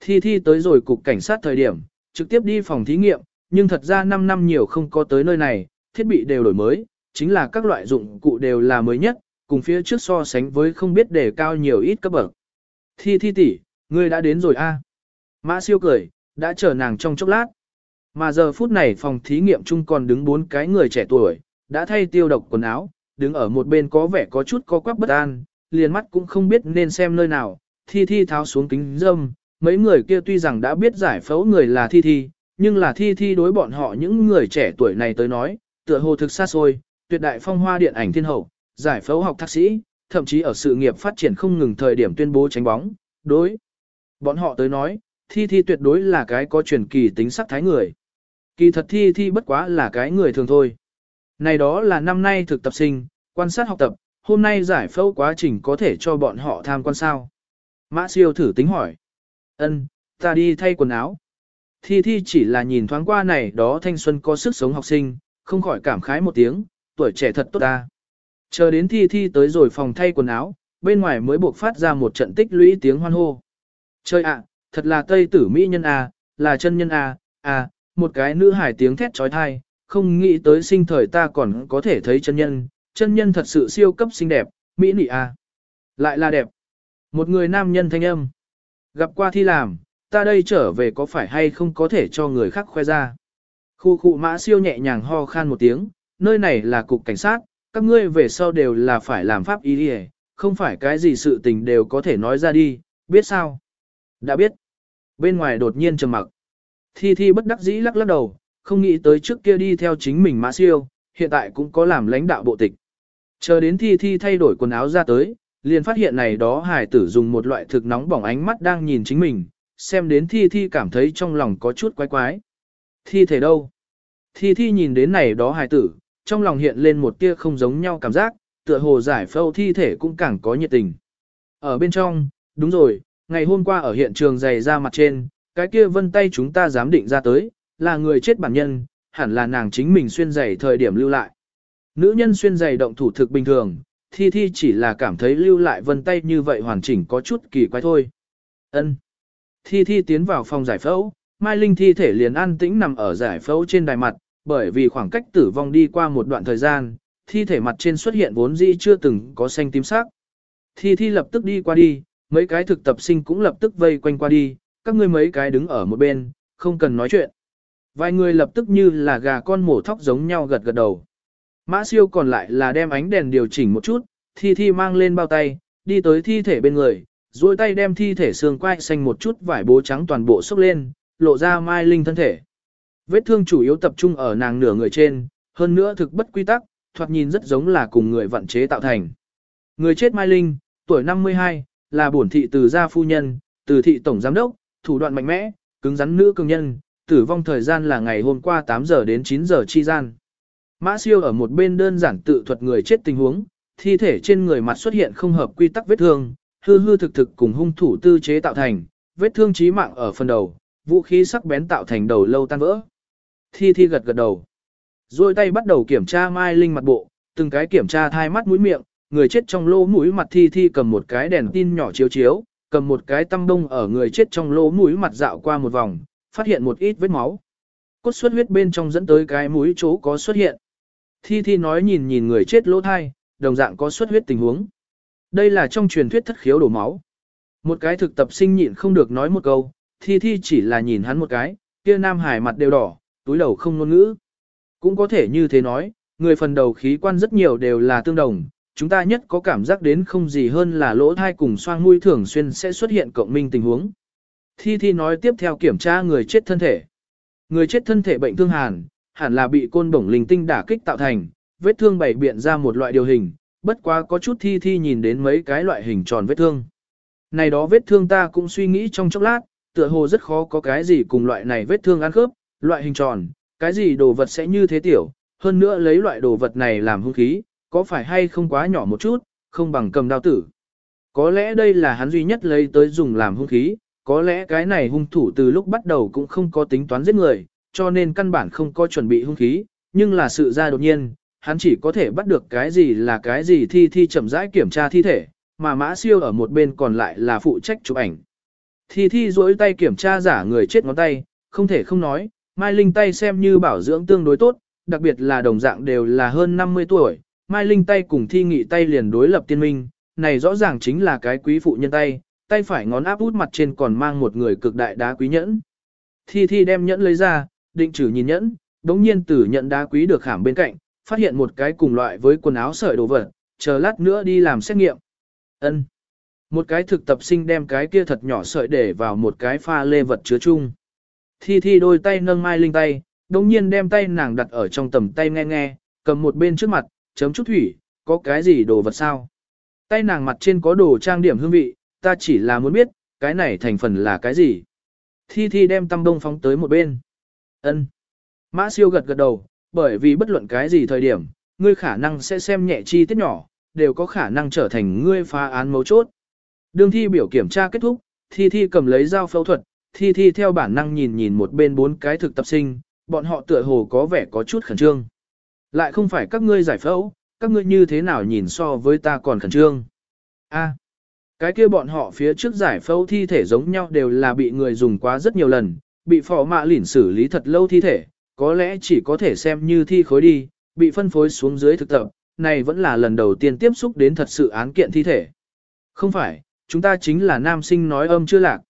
Thi thi tới rồi cục cảnh sát thời điểm, trực tiếp đi phòng thí nghiệm, nhưng thật ra 5 năm nhiều không có tới nơi này, thiết bị đều đổi mới, chính là các loại dụng cụ đều là mới nhất, cùng phía trước so sánh với không biết đề cao nhiều ít cấp bậc. Thi thi tỷ, ngươi đã đến rồi a. Mã siêu cười, đã chờ nàng trong chốc lát. Mà giờ phút này phòng thí nghiệm chung còn đứng bốn cái người trẻ tuổi, đã thay tiêu độc quần áo, đứng ở một bên có vẻ có chút có quắc bất an, liền mắt cũng không biết nên xem nơi nào, thi thi tháo xuống kính dâm, mấy người kia tuy rằng đã biết giải phẫu người là thi thi, nhưng là thi thi đối bọn họ những người trẻ tuổi này tới nói, tựa hồ thực xa xôi, tuyệt đại phong hoa điện ảnh thiên hậu, giải phẫu học thạc sĩ, thậm chí ở sự nghiệp phát triển không ngừng thời điểm tuyên bố tránh bóng, đối. Bọn họ tới nói, thi thi tuyệt đối là cái có truyền kỳ tính sắc thái người. Kỳ thật thi thi bất quá là cái người thường thôi. Này đó là năm nay thực tập sinh, quan sát học tập, hôm nay giải phẫu quá trình có thể cho bọn họ tham quan sao. Mã siêu thử tính hỏi. ân ta đi thay quần áo. Thi thi chỉ là nhìn thoáng qua này đó thanh xuân có sức sống học sinh, không khỏi cảm khái một tiếng, tuổi trẻ thật tốt ta. Chờ đến thi thi tới rồi phòng thay quần áo, bên ngoài mới buộc phát ra một trận tích lũy tiếng hoan hô. Chơi ạ, thật là tây tử mỹ nhân a, là chân nhân a, a, một cái nữ hải tiếng thét trói thai, không nghĩ tới sinh thời ta còn có thể thấy chân nhân, chân nhân thật sự siêu cấp xinh đẹp, mỹ nị à, Lại là đẹp. Một người nam nhân thanh âm. Gặp qua thi làm, ta đây trở về có phải hay không có thể cho người khác khoe ra. Khu khu mã siêu nhẹ nhàng ho khan một tiếng, nơi này là cục cảnh sát, các ngươi về sau đều là phải làm pháp y đi không phải cái gì sự tình đều có thể nói ra đi, biết sao? Đã biết. Bên ngoài đột nhiên trầm mặc. Thi Thi bất đắc dĩ lắc lắc đầu, không nghĩ tới trước kia đi theo chính mình mã siêu, hiện tại cũng có làm lãnh đạo bộ tịch. Chờ đến Thi Thi thay đổi quần áo ra tới, liền phát hiện này đó hải tử dùng một loại thực nóng bỏng ánh mắt đang nhìn chính mình, xem đến Thi Thi cảm thấy trong lòng có chút quái quái. Thi thể đâu? Thi Thi nhìn đến này đó hải tử, trong lòng hiện lên một tia không giống nhau cảm giác, tựa hồ giải phẫu thi thể cũng càng có nhiệt tình. Ở bên trong, đúng rồi, ngày hôm qua ở hiện trường giày ra mặt trên, cái kia vân tay chúng ta dám định ra tới, là người chết bản nhân, hẳn là nàng chính mình xuyên giày thời điểm lưu lại. Nữ nhân xuyên giày động thủ thực bình thường, thi thi chỉ là cảm thấy lưu lại vân tay như vậy hoàn chỉnh có chút kỳ quái thôi. ân Thi thi tiến vào phòng giải phẫu, Mai Linh thi thể liền an tĩnh nằm ở giải phẫu trên đài mặt, bởi vì khoảng cách tử vong đi qua một đoạn thời gian, thi thể mặt trên xuất hiện vốn dĩ chưa từng có xanh tím sắc. Thi thi lập tức đi qua đi, mấy cái thực tập sinh cũng lập tức vây quanh qua đi, các ngươi mấy cái đứng ở một bên, không cần nói chuyện. Vài người lập tức như là gà con mổ thóc giống nhau gật gật đầu. Mã siêu còn lại là đem ánh đèn điều chỉnh một chút, thi thi mang lên bao tay, đi tới thi thể bên người, duỗi tay đem thi thể xương quai xanh một chút vải bố trắng toàn bộ xốc lên, lộ ra Mai Linh thân thể. Vết thương chủ yếu tập trung ở nàng nửa người trên, hơn nữa thực bất quy tắc, thoạt nhìn rất giống là cùng người vận chế tạo thành. Người chết Mai Linh, tuổi 52, là bổn thị từ gia phu nhân, từ thị tổng giám đốc, thủ đoạn mạnh mẽ, cứng rắn nữ cường nhân, tử vong thời gian là ngày hôm qua 8 giờ đến 9 giờ chi gian. Mã siêu ở một bên đơn giản tự thuật người chết tình huống, thi thể trên người mặt xuất hiện không hợp quy tắc vết thương, hư hư thực thực cùng hung thủ tư chế tạo thành, vết thương chí mạng ở phần đầu, vũ khí sắc bén tạo thành đầu lâu tan vỡ. Thi thi gật gật đầu. Rồi tay bắt đầu kiểm tra Mai Linh mặt bộ, từng cái kiểm tra thai mắt mũi miệng, người chết trong lỗ mũi mặt thi thi cầm một cái đèn tin nhỏ chiếu chiếu, cầm một cái tăm bông ở người chết trong lỗ mũi mặt dạo qua một vòng, phát hiện một ít vết máu. Cốt xuất huyết bên trong dẫn tới cái mũi chỗ có xuất hiện. Thi Thi nói nhìn nhìn người chết lỗ thai, đồng dạng có xuất huyết tình huống. Đây là trong truyền thuyết thất khiếu đổ máu. Một cái thực tập sinh nhịn không được nói một câu, Thi Thi chỉ là nhìn hắn một cái, kia nam hải mặt đều đỏ, túi đầu không ngôn ngữ. Cũng có thể như thế nói, người phần đầu khí quan rất nhiều đều là tương đồng, chúng ta nhất có cảm giác đến không gì hơn là lỗ thai cùng xoang mũi thường xuyên sẽ xuất hiện cộng minh tình huống. Thi Thi nói tiếp theo kiểm tra người chết thân thể. Người chết thân thể bệnh thương hàn, hẳn là bị côn bổng linh tinh đả kích tạo thành, vết thương bảy biện ra một loại điều hình, bất quá có chút Thi Thi nhìn đến mấy cái loại hình tròn vết thương. Này đó vết thương ta cũng suy nghĩ trong chốc lát, tựa hồ rất khó có cái gì cùng loại này vết thương ăn khớp, loại hình tròn, cái gì đồ vật sẽ như thế tiểu, hơn nữa lấy loại đồ vật này làm hung khí, có phải hay không quá nhỏ một chút, không bằng cầm đao tử. Có lẽ đây là hắn duy nhất lấy tới dùng làm hung khí, có lẽ cái này hung thủ từ lúc bắt đầu cũng không có tính toán giết người, cho nên căn bản không có chuẩn bị hung khí, nhưng là sự ra đột nhiên, hắn chỉ có thể bắt được cái gì là cái gì thi thi chậm rãi kiểm tra thi thể, mà mã siêu ở một bên còn lại là phụ trách chụp ảnh. Thi thi duỗi tay kiểm tra giả người chết ngón tay, không thể không nói, Mai Linh tay xem như bảo dưỡng tương đối tốt, đặc biệt là đồng dạng đều là hơn 50 tuổi, Mai Linh tay cùng thi nghị tay liền đối lập tiên minh, này rõ ràng chính là cái quý phụ nhân tay, tay phải ngón áp út mặt trên còn mang một người cực đại đá quý nhẫn. Thi thi đem nhẫn lấy ra, định trừ nhìn nhẫn, đống nhiên tử nhận đá quý được khảm bên cạnh, phát hiện một cái cùng loại với quần áo sợi đồ vật, chờ lát nữa đi làm xét nghiệm. Ân. Một cái thực tập sinh đem cái kia thật nhỏ sợi để vào một cái pha lê vật chứa chung. Thi thi đôi tay nâng mai linh tay, đống nhiên đem tay nàng đặt ở trong tầm tay nghe nghe, cầm một bên trước mặt, chấm chút thủy, có cái gì đồ vật sao? Tay nàng mặt trên có đồ trang điểm hương vị, ta chỉ là muốn biết, cái này thành phần là cái gì? Thi Thi đem tăm đông phóng tới một bên. Ân. Mã siêu gật gật đầu, bởi vì bất luận cái gì thời điểm, ngươi khả năng sẽ xem nhẹ chi tiết nhỏ, đều có khả năng trở thành ngươi phá án mấu chốt. Đương thi biểu kiểm tra kết thúc, Thi Thi cầm lấy dao phẫu thuật, Thi Thi theo bản năng nhìn nhìn một bên bốn cái thực tập sinh, bọn họ tựa hồ có vẻ có chút khẩn trương. Lại không phải các ngươi giải phẫu, các ngươi như thế nào nhìn so với ta còn khẩn trương. A, cái kia bọn họ phía trước giải phẫu thi thể giống nhau đều là bị người dùng quá rất nhiều lần, bị phò mạ lỉn xử lý thật lâu thi thể, có lẽ chỉ có thể xem như thi khối đi, bị phân phối xuống dưới thực tập, này vẫn là lần đầu tiên tiếp xúc đến thật sự án kiện thi thể. Không phải, chúng ta chính là nam sinh nói âm chưa lạc.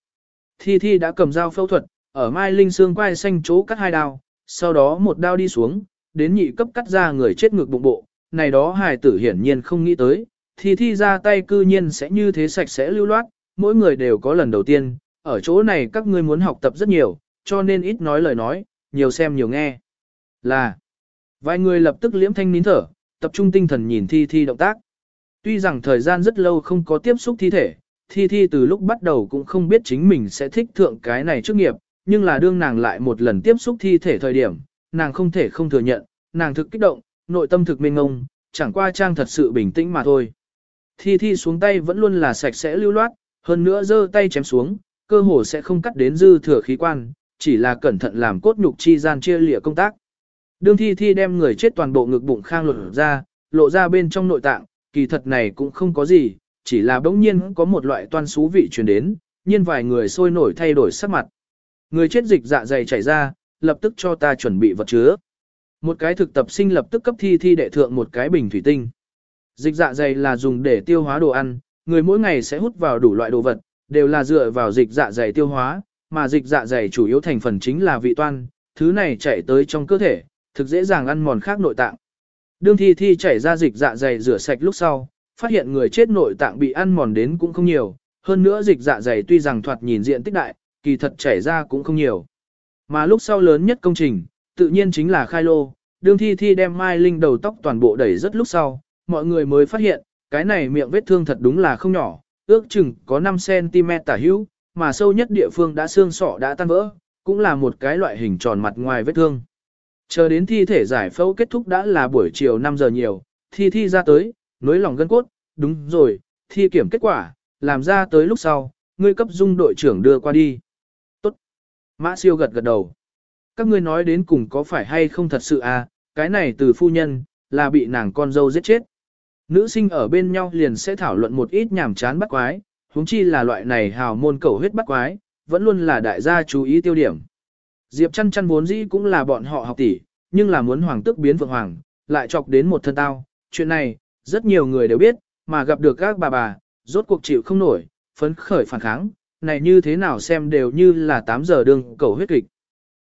Thi thi đã cầm dao phẫu thuật, ở mai linh xương quai xanh chỗ cắt hai đao, sau đó một đao đi xuống, đến nhị cấp cắt ra người chết ngược bụng bộ, này đó hài tử hiển nhiên không nghĩ tới, thì thi ra tay cư nhiên sẽ như thế sạch sẽ lưu loát, mỗi người đều có lần đầu tiên, ở chỗ này các ngươi muốn học tập rất nhiều, cho nên ít nói lời nói, nhiều xem nhiều nghe. Là, vài người lập tức liễm thanh nín thở, tập trung tinh thần nhìn thi thi động tác. Tuy rằng thời gian rất lâu không có tiếp xúc thi thể, thi thi từ lúc bắt đầu cũng không biết chính mình sẽ thích thượng cái này trước nghiệp, nhưng là đương nàng lại một lần tiếp xúc thi thể thời điểm, nàng không thể không thừa nhận, nàng thực kích động, nội tâm thực mênh ngông, chẳng qua trang thật sự bình tĩnh mà thôi. Thi thi xuống tay vẫn luôn là sạch sẽ lưu loát, hơn nữa giơ tay chém xuống, cơ hồ sẽ không cắt đến dư thừa khí quan, chỉ là cẩn thận làm cốt nhục chi gian chia lịa công tác. Đương thi thi đem người chết toàn bộ ngực bụng khang lột ra, lộ ra bên trong nội tạng, kỳ thật này cũng không có gì, chỉ là bỗng nhiên có một loại toan xú vị truyền đến, nhiên vài người sôi nổi thay đổi sắc mặt. Người chết dịch dạ dày chảy ra, lập tức cho ta chuẩn bị vật chứa. Một cái thực tập sinh lập tức cấp thi thi đệ thượng một cái bình thủy tinh. Dịch dạ dày là dùng để tiêu hóa đồ ăn, người mỗi ngày sẽ hút vào đủ loại đồ vật, đều là dựa vào dịch dạ dày tiêu hóa, mà dịch dạ dày chủ yếu thành phần chính là vị toan, thứ này chảy tới trong cơ thể, thực dễ dàng ăn mòn khác nội tạng. Đương thi thi chảy ra dịch dạ dày rửa sạch lúc sau, phát hiện người chết nội tạng bị ăn mòn đến cũng không nhiều, hơn nữa dịch dạ dày tuy rằng thoạt nhìn diện tích đại, kỳ thật chảy ra cũng không nhiều. Mà lúc sau lớn nhất công trình, tự nhiên chính là khai lô, đương thi thi đem Mai Linh đầu tóc toàn bộ đẩy rất lúc sau, mọi người mới phát hiện, cái này miệng vết thương thật đúng là không nhỏ, ước chừng có 5cm tả hữu, mà sâu nhất địa phương đã xương sọ đã tan vỡ, cũng là một cái loại hình tròn mặt ngoài vết thương. Chờ đến thi thể giải phẫu kết thúc đã là buổi chiều 5 giờ nhiều, thi thi ra tới, nối lòng gân cốt, đúng rồi, thi kiểm kết quả, làm ra tới lúc sau, ngươi cấp dung đội trưởng đưa qua đi. Mã siêu gật gật đầu. Các ngươi nói đến cùng có phải hay không thật sự à, cái này từ phu nhân, là bị nàng con dâu giết chết. Nữ sinh ở bên nhau liền sẽ thảo luận một ít nhảm chán bắt quái, huống chi là loại này hào môn cầu huyết bắt quái, vẫn luôn là đại gia chú ý tiêu điểm. Diệp chăn chăn vốn dĩ cũng là bọn họ học tỷ, nhưng là muốn hoàng tước biến vượng hoàng, lại chọc đến một thân tao. Chuyện này, rất nhiều người đều biết, mà gặp được các bà bà, rốt cuộc chịu không nổi, phấn khởi phản kháng, này như thế nào xem đều như là 8 giờ đường cầu huyết kịch.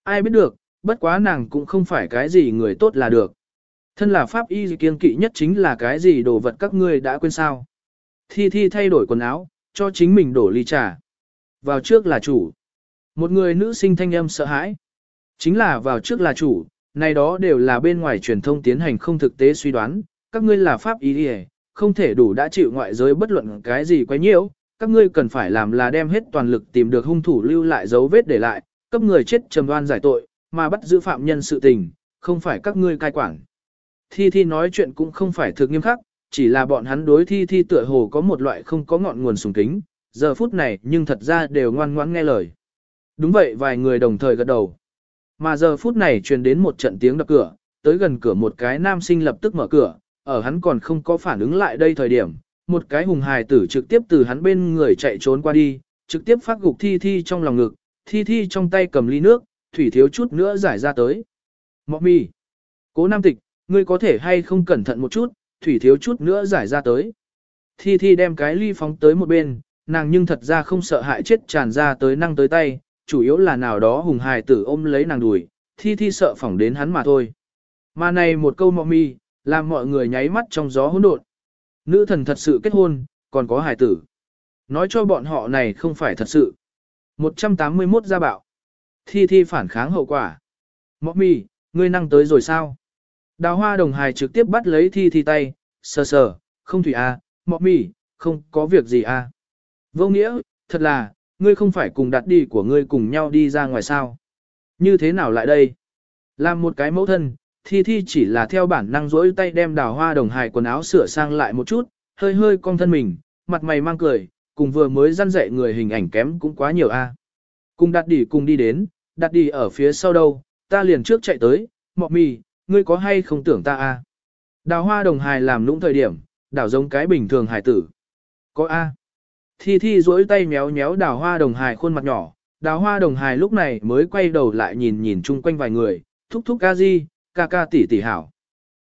Ai biết được, bất quá nàng cũng không phải cái gì người tốt là được. Thân là pháp y kiên kỵ nhất chính là cái gì đồ vật các ngươi đã quên sao. Thi Thi thay đổi quần áo, cho chính mình đổ ly trà. Vào trước là chủ. Một người nữ sinh thanh âm sợ hãi. Chính là vào trước là chủ, này đó đều là bên ngoài truyền thông tiến hành không thực tế suy đoán, các ngươi là pháp y không thể đủ đã chịu ngoại giới bất luận cái gì quấy nhiễu, các ngươi cần phải làm là đem hết toàn lực tìm được hung thủ lưu lại dấu vết để lại, cấp người chết trầm đoan giải tội, mà bắt giữ phạm nhân sự tình, không phải các ngươi cai quản. Thi Thi nói chuyện cũng không phải thực nghiêm khắc, chỉ là bọn hắn đối Thi Thi tựa hồ có một loại không có ngọn nguồn sùng kính, giờ phút này nhưng thật ra đều ngoan ngoãn nghe lời. Đúng vậy vài người đồng thời gật đầu. Mà giờ phút này truyền đến một trận tiếng đập cửa, tới gần cửa một cái nam sinh lập tức mở cửa, ở hắn còn không có phản ứng lại đây thời điểm, một cái hùng hài tử trực tiếp từ hắn bên người chạy trốn qua đi, trực tiếp phát gục thi thi trong lòng ngực, thi thi trong tay cầm ly nước, thủy thiếu chút nữa giải ra tới. Mọ mì. Cố nam tịch, ngươi có thể hay không cẩn thận một chút, thủy thiếu chút nữa giải ra tới. Thi thi đem cái ly phóng tới một bên, nàng nhưng thật ra không sợ hại chết tràn ra tới năng tới tay, chủ yếu là nào đó hùng hài tử ôm lấy nàng đùi, thi thi sợ phỏng đến hắn mà thôi. Mà này một câu mọ mi, làm mọi người nháy mắt trong gió hỗn độn. Nữ thần thật sự kết hôn, còn có hài tử. Nói cho bọn họ này không phải thật sự. 181 gia bạo. Thi thi phản kháng hậu quả. Mọc mì, ngươi năng tới rồi sao? Đào hoa đồng hài trực tiếp bắt lấy thi thi tay, sờ sờ, không thủy a, à, mọc mì, không có việc gì a. À. Vô nghĩa, thật là, ngươi không phải cùng đặt đi của ngươi cùng nhau đi ra ngoài sao. Như thế nào lại đây? Làm một cái mẫu thân, thi thi chỉ là theo bản năng rỗi tay đem đào hoa đồng hài quần áo sửa sang lại một chút, hơi hơi cong thân mình, mặt mày mang cười, cùng vừa mới răn dạy người hình ảnh kém cũng quá nhiều a. Cùng đặt đi cùng đi đến, đặt đi ở phía sau đâu, ta liền trước chạy tới, mọ mì, ngươi có hay không tưởng ta a? Đào hoa đồng hài làm lũng thời điểm, đảo giống cái bình thường hài tử. Có a. Thi Thi duỗi tay méo méo đào hoa đồng hài khuôn mặt nhỏ, đào hoa đồng hài lúc này mới quay đầu lại nhìn nhìn chung quanh vài người, thúc thúc ca di, ca ca tỷ tỷ hảo.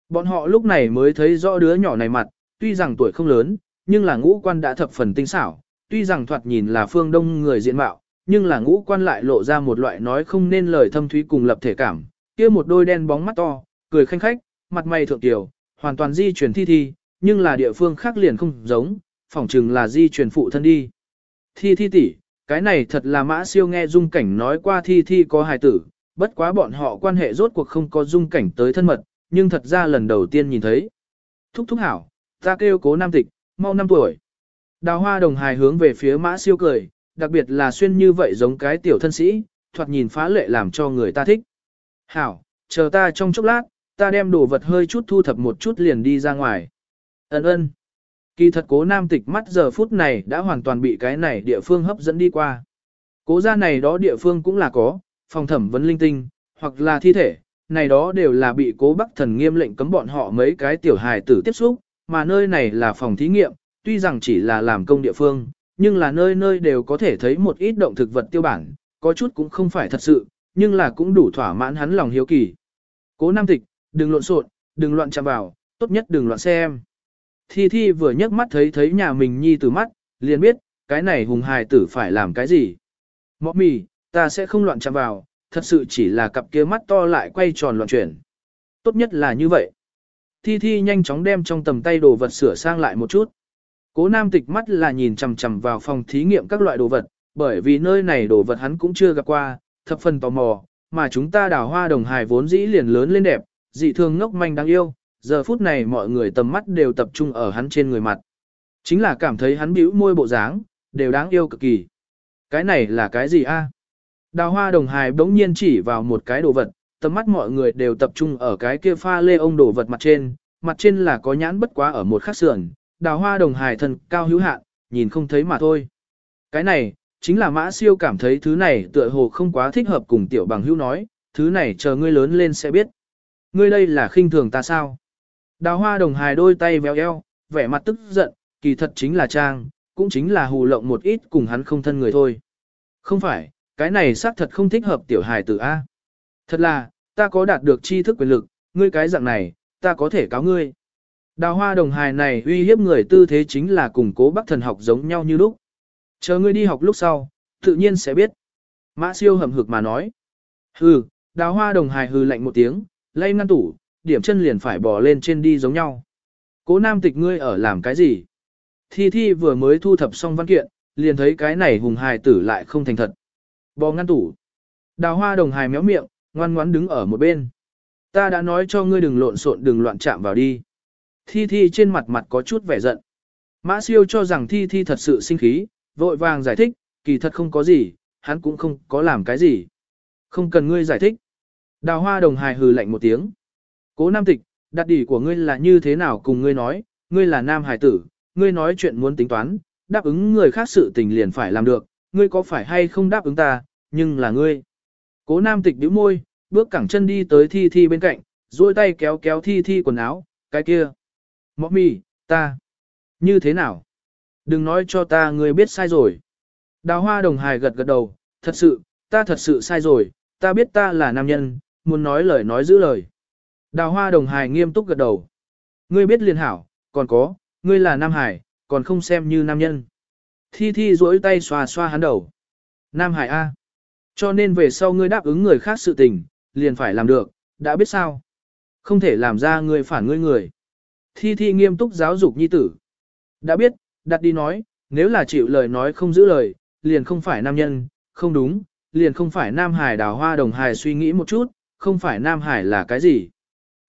Bọn họ lúc này mới thấy rõ đứa nhỏ này mặt, tuy rằng tuổi không lớn, nhưng là ngũ quan đã thập phần tinh xảo, tuy rằng thoạt nhìn là phương đông người diện mạo, nhưng là ngũ quan lại lộ ra một loại nói không nên lời thâm thúy cùng lập thể cảm, kia một đôi đen bóng mắt to, cười khanh khách, mặt mày thượng tiểu, hoàn toàn di chuyển thi thi, nhưng là địa phương khác liền không giống, phỏng chừng là di truyền phụ thân đi. Thi thi tỷ, cái này thật là mã siêu nghe dung cảnh nói qua thi thi có hài tử, bất quá bọn họ quan hệ rốt cuộc không có dung cảnh tới thân mật, nhưng thật ra lần đầu tiên nhìn thấy. Thúc thúc hảo, ta kêu cố nam tịch, mau năm tuổi. Đào hoa đồng hài hướng về phía mã siêu cười, đặc biệt là xuyên như vậy giống cái tiểu thân sĩ, thoạt nhìn phá lệ làm cho người ta thích. Hảo, chờ ta trong chốc lát, ta đem đồ vật hơi chút thu thập một chút liền đi ra ngoài. Ấn ơn. Kỳ thật cố nam tịch mắt giờ phút này đã hoàn toàn bị cái này địa phương hấp dẫn đi qua. Cố gia này đó địa phương cũng là có, phòng thẩm vấn linh tinh, hoặc là thi thể, này đó đều là bị cố bắc thần nghiêm lệnh cấm bọn họ mấy cái tiểu hài tử tiếp xúc, mà nơi này là phòng thí nghiệm, tuy rằng chỉ là làm công địa phương, nhưng là nơi nơi đều có thể thấy một ít động thực vật tiêu bản, có chút cũng không phải thật sự, nhưng là cũng đủ thỏa mãn hắn lòng hiếu kỳ. Cố Nam Tịch, đừng lộn xộn, đừng loạn chạm vào, tốt nhất đừng loạn xem. Thi Thi vừa nhấc mắt thấy thấy nhà mình nhi từ mắt, liền biết, cái này hùng hài tử phải làm cái gì. Mọ mì, ta sẽ không loạn chạm vào, thật sự chỉ là cặp kia mắt to lại quay tròn loạn chuyển. Tốt nhất là như vậy. Thi Thi nhanh chóng đem trong tầm tay đồ vật sửa sang lại một chút. Cố Nam Tịch mắt là nhìn chằm chằm vào phòng thí nghiệm các loại đồ vật, bởi vì nơi này đồ vật hắn cũng chưa gặp qua, thập phần tò mò, mà chúng ta đào hoa đồng hài vốn dĩ liền lớn lên đẹp, dị thường ngốc manh đáng yêu, giờ phút này mọi người tầm mắt đều tập trung ở hắn trên người mặt. Chính là cảm thấy hắn bĩu môi bộ dáng, đều đáng yêu cực kỳ. Cái này là cái gì a? Đào hoa đồng hài bỗng nhiên chỉ vào một cái đồ vật, tầm mắt mọi người đều tập trung ở cái kia pha lê ông đồ vật mặt trên, mặt trên là có nhãn bất quá ở một khắc sườn, đào hoa đồng hài thần cao hữu hạn, nhìn không thấy mà thôi. Cái này, chính là mã siêu cảm thấy thứ này tựa hồ không quá thích hợp cùng tiểu bằng hữu nói, thứ này chờ ngươi lớn lên sẽ biết. Ngươi đây là khinh thường ta sao? Đào hoa đồng hài đôi tay véo eo, vẻ mặt tức giận, kỳ thật chính là trang, cũng chính là hù lộng một ít cùng hắn không thân người thôi. Không phải, cái này xác thật không thích hợp tiểu hài tử A. Thật là, ta có đạt được tri thức quyền lực, ngươi cái dạng này, ta có thể cáo ngươi. Đào hoa đồng hài này uy hiếp người tư thế chính là củng cố bác thần học giống nhau như lúc. Chờ ngươi đi học lúc sau, tự nhiên sẽ biết. Mã siêu hầm hực mà nói. Hừ, đào hoa đồng hài hừ lạnh một tiếng, lay ngăn tủ, điểm chân liền phải bò lên trên đi giống nhau. Cố nam tịch ngươi ở làm cái gì? Thi Thi vừa mới thu thập xong văn kiện, liền thấy cái này hùng hài tử lại không thành thật. Bò ngăn tủ. Đào hoa đồng hài méo miệng, ngoan ngoãn đứng ở một bên. Ta đã nói cho ngươi đừng lộn xộn đừng loạn chạm vào đi. Thi Thi trên mặt mặt có chút vẻ giận. Mã siêu cho rằng Thi Thi thật sự sinh khí, vội vàng giải thích, kỳ thật không có gì, hắn cũng không có làm cái gì. Không cần ngươi giải thích. Đào hoa đồng hài hừ lạnh một tiếng. Cố nam tịch, đặt đỉ của ngươi là như thế nào cùng ngươi nói, ngươi là nam hài tử, ngươi nói chuyện muốn tính toán, đáp ứng người khác sự tình liền phải làm được, ngươi có phải hay không đáp ứng ta, nhưng là ngươi. Cố nam tịch bĩu môi, bước cẳng chân đi tới thi thi bên cạnh, duỗi tay kéo kéo thi thi quần áo, cái kia. Mọ mì, ta. Như thế nào? Đừng nói cho ta ngươi biết sai rồi. Đào hoa đồng hài gật gật đầu, thật sự, ta thật sự sai rồi, ta biết ta là nam nhân, muốn nói lời nói giữ lời. Đào hoa đồng hài nghiêm túc gật đầu. Ngươi biết liền hảo, còn có, ngươi là nam hải, còn không xem như nam nhân. Thi thi duỗi tay xoa xoa hắn đầu. Nam hải A. Cho nên về sau ngươi đáp ứng người khác sự tình, liền phải làm được, đã biết sao. Không thể làm ra ngươi phản ngươi người. Thi thi nghiêm túc giáo dục nhi tử. Đã biết, đặt đi nói, nếu là chịu lời nói không giữ lời, liền không phải nam nhân, không đúng, liền không phải nam hải đào hoa đồng hải suy nghĩ một chút, không phải nam hải là cái gì.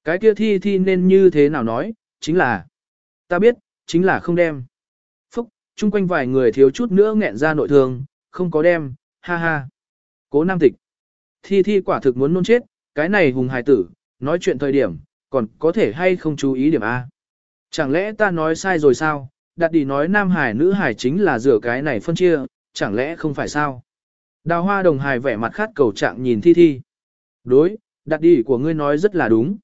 Cái kia thi thi nên như thế nào nói, chính là, ta biết, chính là không đem. Chung quanh vài người thiếu chút nữa nghẹn ra nội thương, không có đem, ha ha. Cố nam tịch. Thi thi quả thực muốn nôn chết, cái này hùng hài tử, nói chuyện thời điểm, còn có thể hay không chú ý điểm A. Chẳng lẽ ta nói sai rồi sao, đặt đi nói nam hải nữ hải chính là rửa cái này phân chia, chẳng lẽ không phải sao? Đào hoa đồng hài vẻ mặt khát cầu trạng nhìn thi thi. Đối, đặt đi của ngươi nói rất là đúng.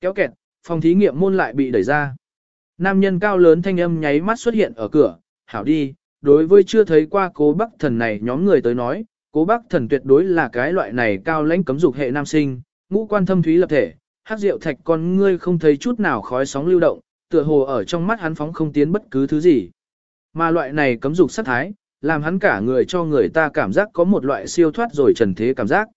Kéo kẹt, phòng thí nghiệm môn lại bị đẩy ra. Nam nhân cao lớn thanh âm nháy mắt xuất hiện ở cửa, hảo đi, đối với chưa thấy qua cố bắc thần này nhóm người tới nói, cố bắc thần tuyệt đối là cái loại này cao lãnh cấm dục hệ nam sinh, ngũ quan thâm thúy lập thể, hát rượu thạch con ngươi không thấy chút nào khói sóng lưu động, tựa hồ ở trong mắt hắn phóng không tiến bất cứ thứ gì. Mà loại này cấm dục sát thái, làm hắn cả người cho người ta cảm giác có một loại siêu thoát rồi trần thế cảm giác.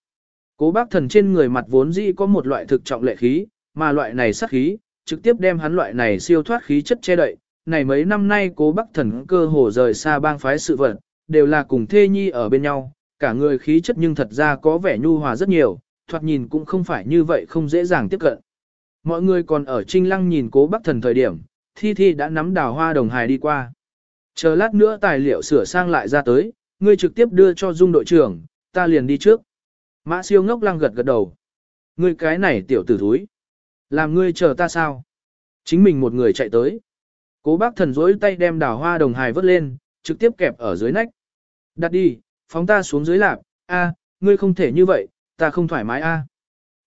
Cố bác thần trên người mặt vốn dĩ có một loại thực trọng lệ khí, mà loại này sát khí, trực tiếp đem hắn loại này siêu thoát khí chất che đậy. Này mấy năm nay cố bác thần cơ hồ rời xa bang phái sự vật, đều là cùng thê nhi ở bên nhau, cả người khí chất nhưng thật ra có vẻ nhu hòa rất nhiều, thoạt nhìn cũng không phải như vậy không dễ dàng tiếp cận. Mọi người còn ở trinh lăng nhìn cố bác thần thời điểm, thi thi đã nắm đào hoa đồng hài đi qua. Chờ lát nữa tài liệu sửa sang lại ra tới, ngươi trực tiếp đưa cho dung đội trưởng, ta liền đi trước. Mã siêu ngốc lăng gật gật đầu. Ngươi cái này tiểu tử thúi. Làm ngươi chờ ta sao? Chính mình một người chạy tới. Cố bác thần rỗi tay đem đào hoa đồng hài vớt lên, trực tiếp kẹp ở dưới nách. Đặt đi, phóng ta xuống dưới lạp, a, ngươi không thể như vậy, ta không thoải mái a.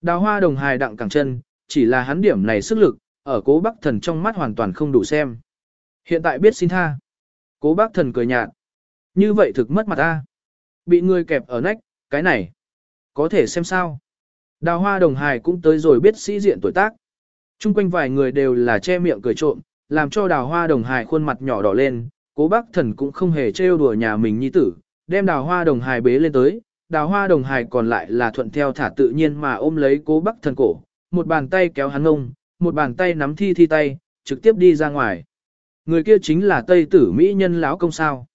Đào hoa đồng hài đặng cẳng chân, chỉ là hắn điểm này sức lực, ở cố bác thần trong mắt hoàn toàn không đủ xem. Hiện tại biết xin tha. Cố bác thần cười nhạt. Như vậy thực mất mặt ta. Bị người kẹp ở nách, cái này. Có thể xem sao. Đào hoa đồng hài cũng tới rồi biết sĩ diện tuổi tác. Trung quanh vài người đều là che miệng cười trộm, làm cho đào hoa đồng hài khuôn mặt nhỏ đỏ lên. Cố bác thần cũng không hề trêu đùa nhà mình nhi tử, đem đào hoa đồng hài bế lên tới. Đào hoa đồng hài còn lại là thuận theo thả tự nhiên mà ôm lấy cố bác thần cổ. Một bàn tay kéo hắn ngông, một bàn tay nắm thi thi tay, trực tiếp đi ra ngoài. Người kia chính là Tây tử Mỹ nhân lão công sao.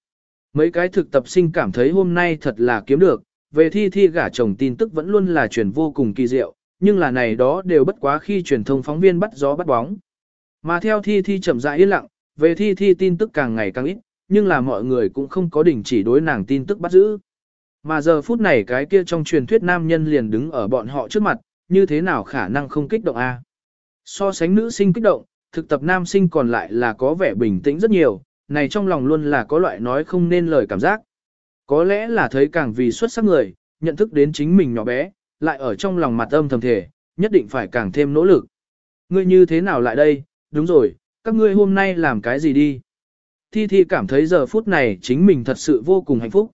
Mấy cái thực tập sinh cảm thấy hôm nay thật là kiếm được, về thi thi gả chồng tin tức vẫn luôn là truyền vô cùng kỳ diệu, nhưng là này đó đều bất quá khi truyền thông phóng viên bắt gió bắt bóng. Mà theo thi thi chậm rãi yên lặng, về thi thi tin tức càng ngày càng ít, nhưng là mọi người cũng không có đình chỉ đối nàng tin tức bắt giữ. Mà giờ phút này cái kia trong truyền thuyết nam nhân liền đứng ở bọn họ trước mặt, như thế nào khả năng không kích động a? So sánh nữ sinh kích động, thực tập nam sinh còn lại là có vẻ bình tĩnh rất nhiều, này trong lòng luôn là có loại nói không nên lời cảm giác. Có lẽ là thấy càng vì xuất sắc người, nhận thức đến chính mình nhỏ bé, lại ở trong lòng mặt âm thầm thể, nhất định phải càng thêm nỗ lực. Ngươi như thế nào lại đây, đúng rồi, các ngươi hôm nay làm cái gì đi? Thi Thi cảm thấy giờ phút này chính mình thật sự vô cùng hạnh phúc.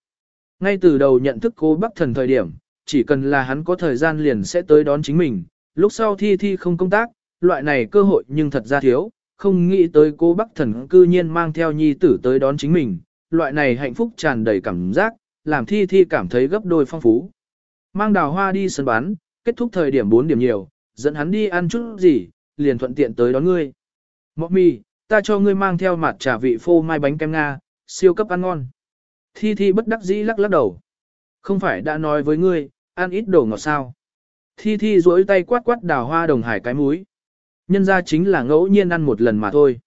Ngay từ đầu nhận thức cô Bắc Thần thời điểm, chỉ cần là hắn có thời gian liền sẽ tới đón chính mình, lúc sau Thi Thi không công tác, loại này cơ hội nhưng thật ra thiếu, không nghĩ tới cô Bắc Thần cư nhiên mang theo nhi tử tới đón chính mình, loại này hạnh phúc tràn đầy cảm giác, làm thi thi cảm thấy gấp đôi phong phú. Mang đào hoa đi sân bán, kết thúc thời điểm 4 điểm nhiều, dẫn hắn đi ăn chút gì, liền thuận tiện tới đón ngươi. Mọc mì, ta cho ngươi mang theo mặt trà vị phô mai bánh kem Nga, siêu cấp ăn ngon. Thi thi bất đắc dĩ lắc lắc đầu. Không phải đã nói với ngươi, ăn ít đồ ngọt sao. Thi thi duỗi tay quát quát đào hoa đồng hải cái múi. Nhân ra chính là ngẫu nhiên ăn một lần mà thôi.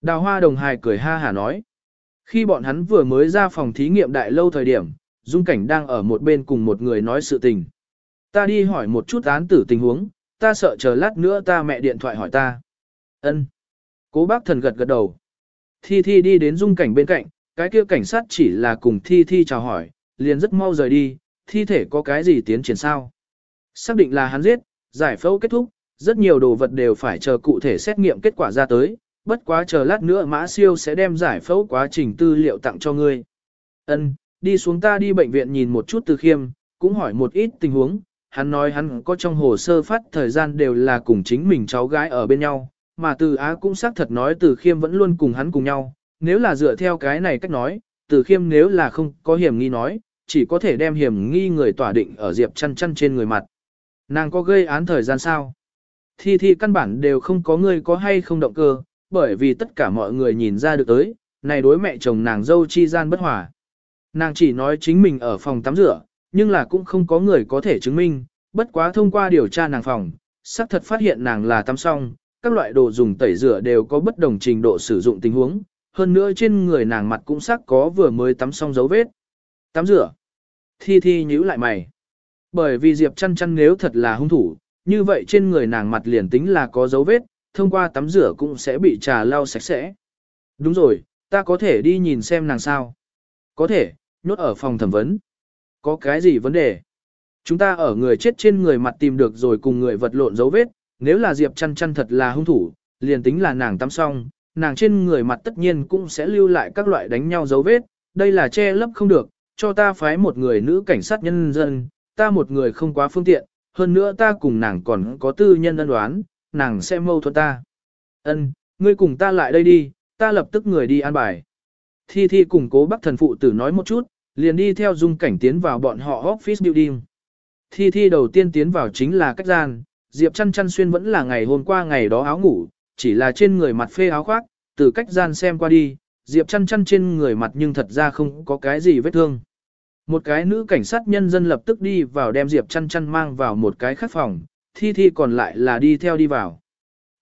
Đào hoa đồng hải cười ha hả nói. Khi bọn hắn vừa mới ra phòng thí nghiệm đại lâu thời điểm, Dung Cảnh đang ở một bên cùng một người nói sự tình. Ta đi hỏi một chút án tử tình huống, ta sợ chờ lát nữa ta mẹ điện thoại hỏi ta. Ân. Cố bác thần gật gật đầu. Thi Thi đi đến Dung Cảnh bên cạnh, cái kia cảnh sát chỉ là cùng Thi Thi chào hỏi, liền rất mau rời đi, thi thể có cái gì tiến triển sao. Xác định là hắn giết, giải phẫu kết thúc, rất nhiều đồ vật đều phải chờ cụ thể xét nghiệm kết quả ra tới, bất quá chờ lát nữa mã siêu sẽ đem giải phẫu quá trình tư liệu tặng cho ngươi. Ân, đi xuống ta đi bệnh viện nhìn một chút từ khiêm, cũng hỏi một ít tình huống, hắn nói hắn có trong hồ sơ phát thời gian đều là cùng chính mình cháu gái ở bên nhau, mà từ Á cũng xác thật nói từ khiêm vẫn luôn cùng hắn cùng nhau, nếu là dựa theo cái này cách nói, từ khiêm nếu là không có hiểm nghi nói, chỉ có thể đem hiểm nghi người tỏa định ở diệp chăn chăn trên người mặt. Nàng có gây án thời gian sao? Thi thi căn bản đều không có người có hay không động cơ, bởi vì tất cả mọi người nhìn ra được tới, này đối mẹ chồng nàng dâu chi gian bất hòa. Nàng chỉ nói chính mình ở phòng tắm rửa, nhưng là cũng không có người có thể chứng minh, bất quá thông qua điều tra nàng phòng, xác thật phát hiện nàng là tắm xong, các loại đồ dùng tẩy rửa đều có bất đồng trình độ sử dụng tình huống, hơn nữa trên người nàng mặt cũng xác có vừa mới tắm xong dấu vết. Tắm rửa. Thi thi nhíu lại mày. Bởi vì Diệp chăn chăn nếu thật là hung thủ, như vậy trên người nàng mặt liền tính là có dấu vết, thông qua tắm rửa cũng sẽ bị trà lau sạch sẽ. Đúng rồi, ta có thể đi nhìn xem nàng sao. Có thể, nhốt ở phòng thẩm vấn. Có cái gì vấn đề? Chúng ta ở người chết trên người mặt tìm được rồi cùng người vật lộn dấu vết, nếu là Diệp chăn chăn thật là hung thủ, liền tính là nàng tắm xong, nàng trên người mặt tất nhiên cũng sẽ lưu lại các loại đánh nhau dấu vết, đây là che lấp không được, cho ta phái một người nữ cảnh sát nhân dân, ta một người không quá phương tiện, hơn nữa ta cùng nàng còn có tư nhân ân đoán, nàng sẽ mâu thuẫn ta. Ân, ngươi cùng ta lại đây đi, ta lập tức người đi an bài. Thi Thi cùng cố bác thần phụ tử nói một chút, liền đi theo dung cảnh tiến vào bọn họ office building. Thi Thi đầu tiên tiến vào chính là cách gian, Diệp chăn chăn xuyên vẫn là ngày hôm qua ngày đó áo ngủ, chỉ là trên người mặt phê áo khoác, từ cách gian xem qua đi, Diệp chăn chăn trên người mặt nhưng thật ra không có cái gì vết thương. Một cái nữ cảnh sát nhân dân lập tức đi vào đem Diệp chăn chăn mang vào một cái khác phòng, Thi Thi còn lại là đi theo đi vào.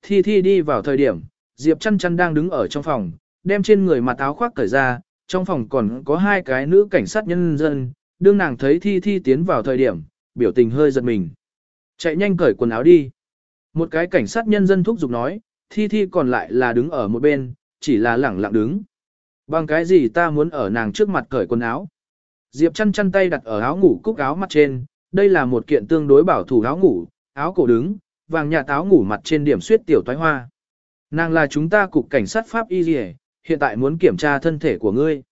Thi Thi đi vào thời điểm, Diệp chăn chăn đang đứng ở trong phòng, đem trên người mặt áo khoác cởi ra, trong phòng còn có hai cái nữ cảnh sát nhân dân, đương nàng thấy Thi Thi tiến vào thời điểm, biểu tình hơi giật mình. Chạy nhanh cởi quần áo đi. Một cái cảnh sát nhân dân thúc giục nói, Thi Thi còn lại là đứng ở một bên, chỉ là lẳng lặng đứng. Bằng cái gì ta muốn ở nàng trước mặt cởi quần áo. Diệp chăn chăn tay đặt ở áo ngủ cúc áo mặt trên, đây là một kiện tương đối bảo thủ áo ngủ, áo cổ đứng, vàng nhà táo ngủ mặt trên điểm suyết tiểu toái hoa. Nàng là chúng ta cục cảnh sát Pháp Y Dì hiện tại muốn kiểm tra thân thể của ngươi.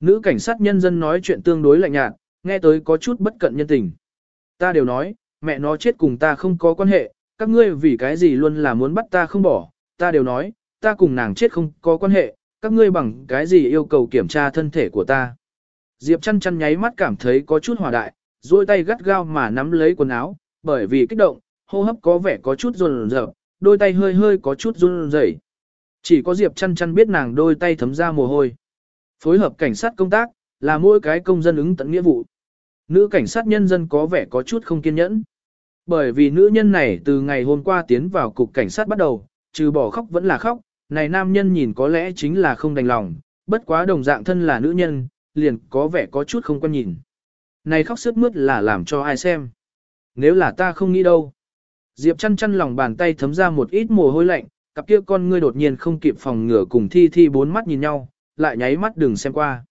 Nữ cảnh sát nhân dân nói chuyện tương đối lạnh nhạt, nghe tới có chút bất cận nhân tình. Ta đều nói, mẹ nó chết cùng ta không có quan hệ, các ngươi vì cái gì luôn là muốn bắt ta không bỏ, ta đều nói, ta cùng nàng chết không có quan hệ, các ngươi bằng cái gì yêu cầu kiểm tra thân thể của ta. Diệp chăn chăn nháy mắt cảm thấy có chút hòa đại, duỗi tay gắt gao mà nắm lấy quần áo, bởi vì kích động, hô hấp có vẻ có chút run rợn, đôi tay hơi hơi có chút run rẩy. Chỉ có Diệp chăn chăn biết nàng đôi tay thấm ra mồ hôi. Phối hợp cảnh sát công tác, là mỗi cái công dân ứng tận nghĩa vụ. Nữ cảnh sát nhân dân có vẻ có chút không kiên nhẫn. Bởi vì nữ nhân này từ ngày hôm qua tiến vào cục cảnh sát bắt đầu, trừ bỏ khóc vẫn là khóc, này nam nhân nhìn có lẽ chính là không đành lòng, bất quá đồng dạng thân là nữ nhân, liền có vẻ có chút không quan nhìn. Này khóc sướt mướt là làm cho ai xem. Nếu là ta không nghĩ đâu. Diệp chăn chăn lòng bàn tay thấm ra một ít mồ hôi lạnh, cặp kia con ngươi đột nhiên không kịp phòng ngửa cùng thi thi bốn mắt nhìn nhau, lại nháy mắt đừng xem qua.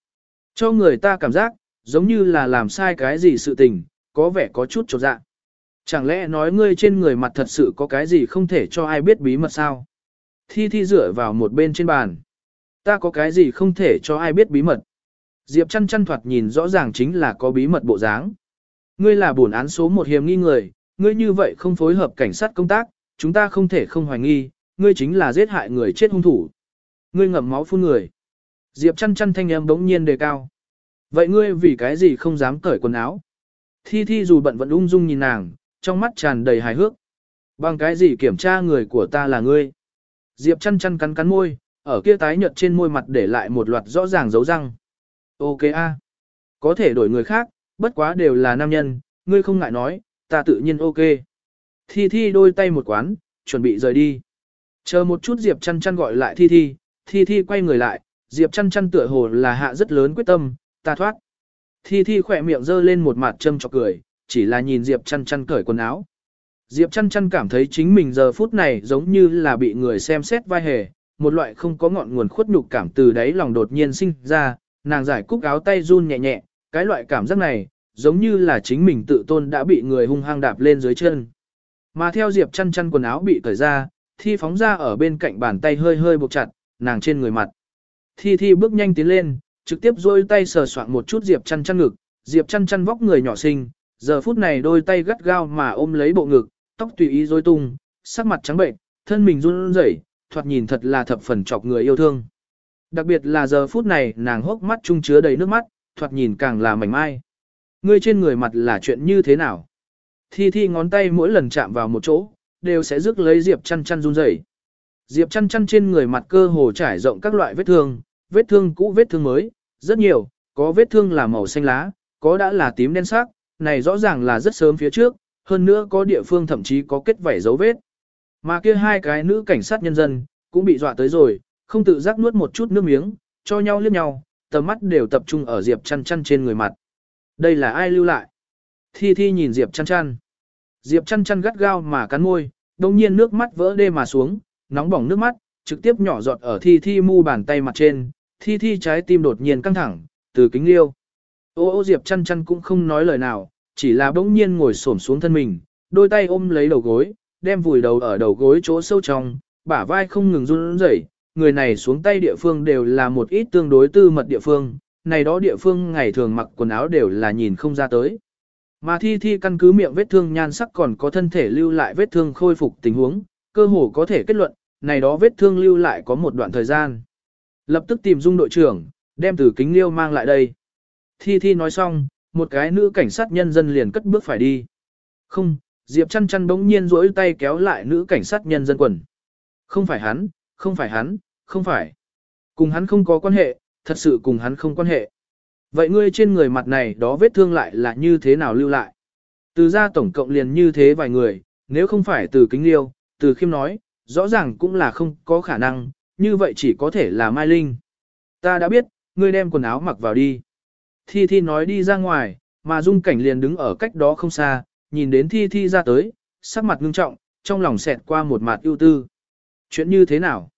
Cho người ta cảm giác, giống như là làm sai cái gì sự tình, có vẻ có chút trột dạ. Chẳng lẽ nói ngươi trên người mặt thật sự có cái gì không thể cho ai biết bí mật sao? Thi thi dựa vào một bên trên bàn. Ta có cái gì không thể cho ai biết bí mật? Diệp chăn chăn thoạt nhìn rõ ràng chính là có bí mật bộ dáng. Ngươi là bổn án số một hiểm nghi người, ngươi như vậy không phối hợp cảnh sát công tác, chúng ta không thể không hoài nghi, ngươi chính là giết hại người chết hung thủ. Ngươi ngậm máu phun người. Diệp chăn chăn thanh em bỗng nhiên đề cao. Vậy ngươi vì cái gì không dám cởi quần áo? Thi Thi dù bận vẫn ung dung nhìn nàng, trong mắt tràn đầy hài hước. Bằng cái gì kiểm tra người của ta là ngươi? Diệp chăn chăn cắn cắn môi, ở kia tái nhợt trên môi mặt để lại một loạt rõ ràng dấu răng. Ok a, Có thể đổi người khác, bất quá đều là nam nhân, ngươi không ngại nói, ta tự nhiên ok. Thi Thi đôi tay một quán, chuẩn bị rời đi. Chờ một chút Diệp chăn chăn gọi lại Thi Thi, Thi Thi quay người lại, Diệp chăn chăn tựa hồ là hạ rất lớn quyết tâm, ta thoát. Thi Thi khỏe miệng giơ lên một mặt châm chọc cười, chỉ là nhìn Diệp chăn chăn cởi quần áo. Diệp chăn chăn cảm thấy chính mình giờ phút này giống như là bị người xem xét vai hề, một loại không có ngọn nguồn khuất nhục cảm từ đáy lòng đột nhiên sinh ra, nàng giải cúc áo tay run nhẹ nhẹ, cái loại cảm giác này, giống như là chính mình tự tôn đã bị người hung hăng đạp lên dưới chân. Mà theo Diệp chăn chăn quần áo bị cởi ra, Thi phóng ra ở bên cạnh bàn tay hơi hơi buộc chặt, nàng trên người mặt. Thi Thi bước nhanh tiến lên, trực tiếp dôi tay sờ soạn một chút Diệp chăn chăn ngực, Diệp chăn chăn vóc người nhỏ xinh, giờ phút này đôi tay gắt gao mà ôm lấy bộ ngực, tóc tùy ý rối tung, sắc mặt trắng bệnh, thân mình run rẩy, thoạt nhìn thật là thập phần chọc người yêu thương. Đặc biệt là giờ phút này nàng hốc mắt trung chứa đầy nước mắt, thoạt nhìn càng là mảnh mai. Ngươi trên người mặt là chuyện như thế nào? Thi Thi ngón tay mỗi lần chạm vào một chỗ, đều sẽ rước lấy Diệp chăn chăn run rẩy. Diệp chăn chăn trên người mặt cơ hồ trải rộng các loại vết thương, vết thương cũ vết thương mới, rất nhiều, có vết thương là màu xanh lá, có đã là tím đen sắc, này rõ ràng là rất sớm phía trước, hơn nữa có địa phương thậm chí có kết vảy dấu vết. Mà kia hai cái nữ cảnh sát nhân dân, cũng bị dọa tới rồi, không tự giác nuốt một chút nước miếng, cho nhau liếc nhau, tầm mắt đều tập trung ở Diệp chăn chăn trên người mặt. Đây là ai lưu lại? Thi Thi nhìn Diệp chăn chăn. Diệp chăn chăn gắt gao mà cắn môi, đồng nhiên nước mắt vỡ đê mà xuống, nóng bỏng nước mắt, trực tiếp nhỏ giọt ở Thi Thi mu bàn tay mặt trên, Thi Thi trái tim đột nhiên căng thẳng, từ kính liêu. Ô ô Diệp chăn chăn cũng không nói lời nào, chỉ là bỗng nhiên ngồi xổm xuống thân mình, đôi tay ôm lấy đầu gối, đem vùi đầu ở đầu gối chỗ sâu trong, bả vai không ngừng run rẩy. Người này xuống tay địa phương đều là một ít tương đối tư mật địa phương, này đó địa phương ngày thường mặc quần áo đều là nhìn không ra tới. Mà thi thi căn cứ miệng vết thương nhan sắc còn có thân thể lưu lại vết thương khôi phục tình huống, cơ hồ có thể kết luận, này đó vết thương lưu lại có một đoạn thời gian. Lập tức tìm dung đội trưởng, đem từ kính liêu mang lại đây. Thi thi nói xong, một cái nữ cảnh sát nhân dân liền cất bước phải đi. Không, Diệp chăn chăn bỗng nhiên rỗi tay kéo lại nữ cảnh sát nhân dân quần. Không phải hắn, không phải hắn, không phải. Cùng hắn không có quan hệ, thật sự cùng hắn không quan hệ. Vậy ngươi trên người mặt này đó vết thương lại là như thế nào lưu lại? Từ ra tổng cộng liền như thế vài người, nếu không phải từ kính liêu, từ khiêm nói, rõ ràng cũng là không có khả năng, như vậy chỉ có thể là Mai Linh. Ta đã biết, ngươi đem quần áo mặc vào đi. Thi Thi nói đi ra ngoài, mà Dung Cảnh liền đứng ở cách đó không xa, nhìn đến Thi Thi ra tới, sắc mặt ngưng trọng, trong lòng xẹt qua một mặt ưu tư. Chuyện như thế nào?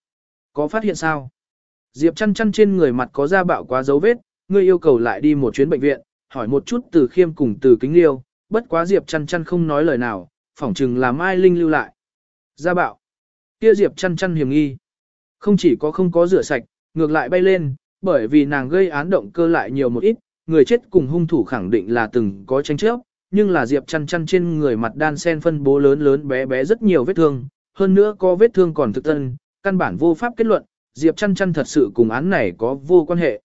Có phát hiện sao? Diệp chăn chăn trên người mặt có da bạo quá dấu vết, ngươi yêu cầu lại đi một chuyến bệnh viện, hỏi một chút từ khiêm cùng từ kính liêu, bất quá Diệp chăn chăn không nói lời nào, phỏng chừng là Mai Linh lưu lại. Da bạo. Kia Diệp chăn chăn hiểm nghi. Không chỉ có không có rửa sạch, ngược lại bay lên, bởi vì nàng gây án động cơ lại nhiều một ít, người chết cùng hung thủ khẳng định là từng có tranh chấp, nhưng là Diệp chăn chăn trên người mặt đan sen phân bố lớn lớn bé bé rất nhiều vết thương, hơn nữa có vết thương còn thực tân, căn bản vô pháp kết luận, Diệp chăn chăn thật sự cùng án này có vô quan hệ.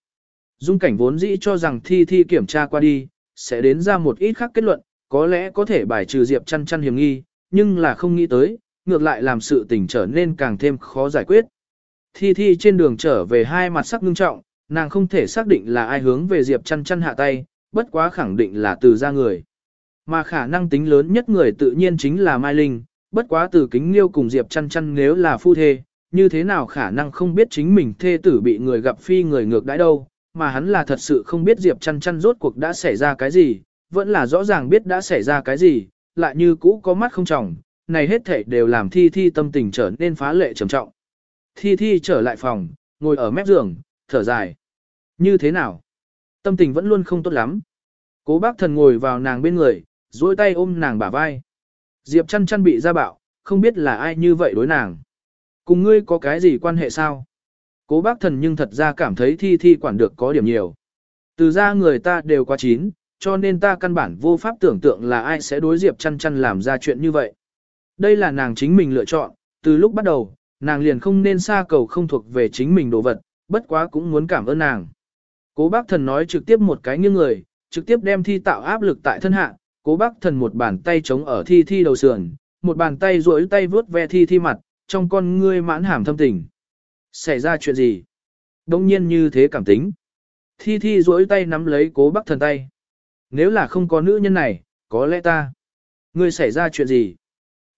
Dung cảnh vốn dĩ cho rằng thi thi kiểm tra qua đi, sẽ đến ra một ít khác kết luận, có lẽ có thể bài trừ Diệp chăn chăn hiểm nghi, nhưng là không nghĩ tới, ngược lại làm sự tình trở nên càng thêm khó giải quyết. Thi thi trên đường trở về hai mặt sắc ngưng trọng, nàng không thể xác định là ai hướng về Diệp chăn chăn hạ tay, bất quá khẳng định là từ ra người. Mà khả năng tính lớn nhất người tự nhiên chính là Mai Linh, bất quá từ kính liêu cùng Diệp chăn chăn nếu là phu thê, như thế nào khả năng không biết chính mình thê tử bị người gặp phi người ngược đãi đâu, mà hắn là thật sự không biết Diệp chăn chăn rốt cuộc đã xảy ra cái gì, vẫn là rõ ràng biết đã xảy ra cái gì, lại như cũ có mắt không trọng, này hết thảy đều làm thi thi tâm tình trở nên phá lệ trầm trọng. Thi thi trở lại phòng, ngồi ở mép giường, thở dài. Như thế nào? Tâm tình vẫn luôn không tốt lắm. Cố bác thần ngồi vào nàng bên người, duỗi tay ôm nàng bả vai. Diệp chăn chăn bị ra bạo, không biết là ai như vậy đối nàng. Cùng ngươi có cái gì quan hệ sao? Cố bác thần nhưng thật ra cảm thấy thi thi quản được có điểm nhiều. Từ ra người ta đều quá chín, cho nên ta căn bản vô pháp tưởng tượng là ai sẽ đối Diệp chăn chăn làm ra chuyện như vậy. Đây là nàng chính mình lựa chọn, từ lúc bắt đầu, nàng liền không nên xa cầu không thuộc về chính mình đồ vật, bất quá cũng muốn cảm ơn nàng. Cố bác thần nói trực tiếp một cái nghiêng người, trực tiếp đem thi tạo áp lực tại thân hạ, cố bác thần một bàn tay chống ở thi thi đầu sườn, một bàn tay duỗi tay vướt ve thi thi mặt, trong con ngươi mãn hàm thâm tình. Xảy ra chuyện gì? Đông nhiên như thế cảm tính. Thi thi duỗi tay nắm lấy cố bác thần tay. Nếu là không có nữ nhân này, có lẽ ta. Ngươi xảy ra chuyện gì?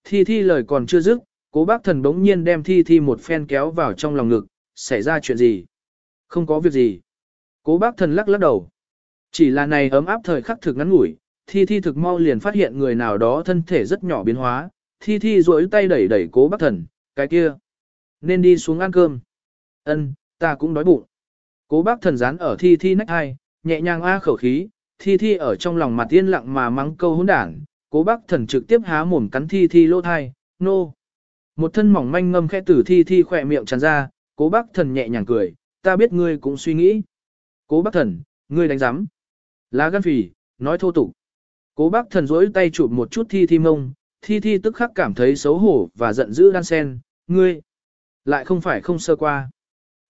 Thi thi lời còn chưa dứt, cố bác thần bỗng nhiên đem thi thi một phen kéo vào trong lòng ngực. Xảy ra chuyện gì? Không có việc gì. Cố bác thần lắc lắc đầu. Chỉ là này ấm áp thời khắc thực ngắn ngủi, thi thi thực mau liền phát hiện người nào đó thân thể rất nhỏ biến hóa, thi thi duỗi tay đẩy đẩy cố bác thần, cái kia. Nên đi xuống ăn cơm. Ân, ta cũng đói bụng. Cố bác thần dán ở thi thi nách hai, nhẹ nhàng a khẩu khí, thi thi ở trong lòng mặt yên lặng mà mắng câu hỗn đảng, cố bác thần trực tiếp há mồm cắn thi thi lỗ thai, nô. No. Một thân mỏng manh ngâm khẽ tử thi thi khỏe miệng tràn ra, cố bác thần nhẹ nhàng cười, ta biết ngươi cũng suy nghĩ. Cố bác thần, ngươi đánh giám. Lá gan phì, nói thô tục. Cố bác thần rỗi tay chụp một chút thi thi mông, thi thi tức khắc cảm thấy xấu hổ và giận dữ đan sen, ngươi. Lại không phải không sơ qua.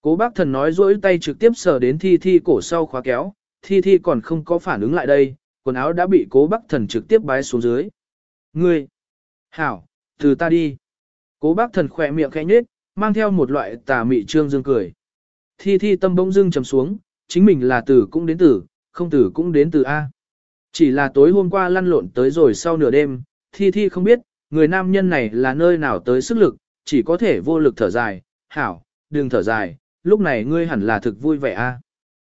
Cố bác thần nói rỗi tay trực tiếp sờ đến thi thi cổ sau khóa kéo, thi thi còn không có phản ứng lại đây, quần áo đã bị cố bác thần trực tiếp bái xuống dưới. Ngươi. Hảo, từ ta đi. Cố bác thần khỏe miệng khẽ nhết, mang theo một loại tà mị trương dương cười. Thi thi tâm bỗng dưng trầm xuống, chính mình là tử cũng đến tử, không tử cũng đến từ A. Chỉ là tối hôm qua lăn lộn tới rồi sau nửa đêm, thi thi không biết, người nam nhân này là nơi nào tới sức lực, chỉ có thể vô lực thở dài, hảo, đừng thở dài, lúc này ngươi hẳn là thực vui vẻ a.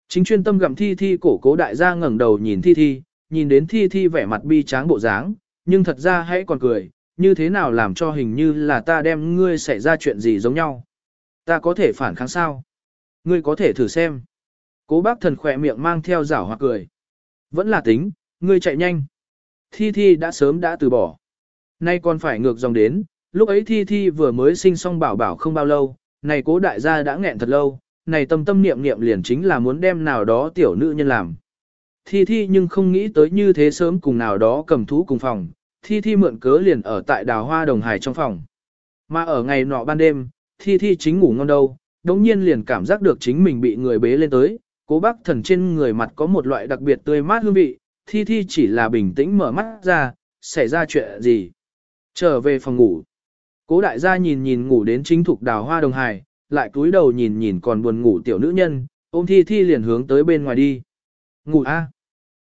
Chính chuyên tâm gặm thi thi cổ cố đại gia ngẩng đầu nhìn thi thi, nhìn đến thi thi vẻ mặt bi tráng bộ dáng, nhưng thật ra hãy còn cười, như thế nào làm cho hình như là ta đem ngươi xảy ra chuyện gì giống nhau. Ta có thể phản kháng sao? Ngươi có thể thử xem. Cố bác thần khỏe miệng mang theo rảo hoặc cười. Vẫn là tính, ngươi chạy nhanh. Thi Thi đã sớm đã từ bỏ. Nay còn phải ngược dòng đến, lúc ấy Thi Thi vừa mới sinh xong bảo bảo không bao lâu, này cố đại gia đã nghẹn thật lâu, này tâm tâm niệm niệm liền chính là muốn đem nào đó tiểu nữ nhân làm. Thi Thi nhưng không nghĩ tới như thế sớm cùng nào đó cầm thú cùng phòng, Thi Thi mượn cớ liền ở tại đào hoa đồng hải trong phòng. Mà ở ngày nọ ban đêm, Thi Thi chính ngủ ngon đâu, đống nhiên liền cảm giác được chính mình bị người bế lên tới, cố bác thần trên người mặt có một loại đặc biệt tươi mát hương vị, thi thi chỉ là bình tĩnh mở mắt ra, xảy ra chuyện gì. Trở về phòng ngủ. Cố đại gia nhìn nhìn ngủ đến chính thục đào hoa đồng hải, lại cúi đầu nhìn nhìn còn buồn ngủ tiểu nữ nhân, ôm thi thi liền hướng tới bên ngoài đi. Ngủ A.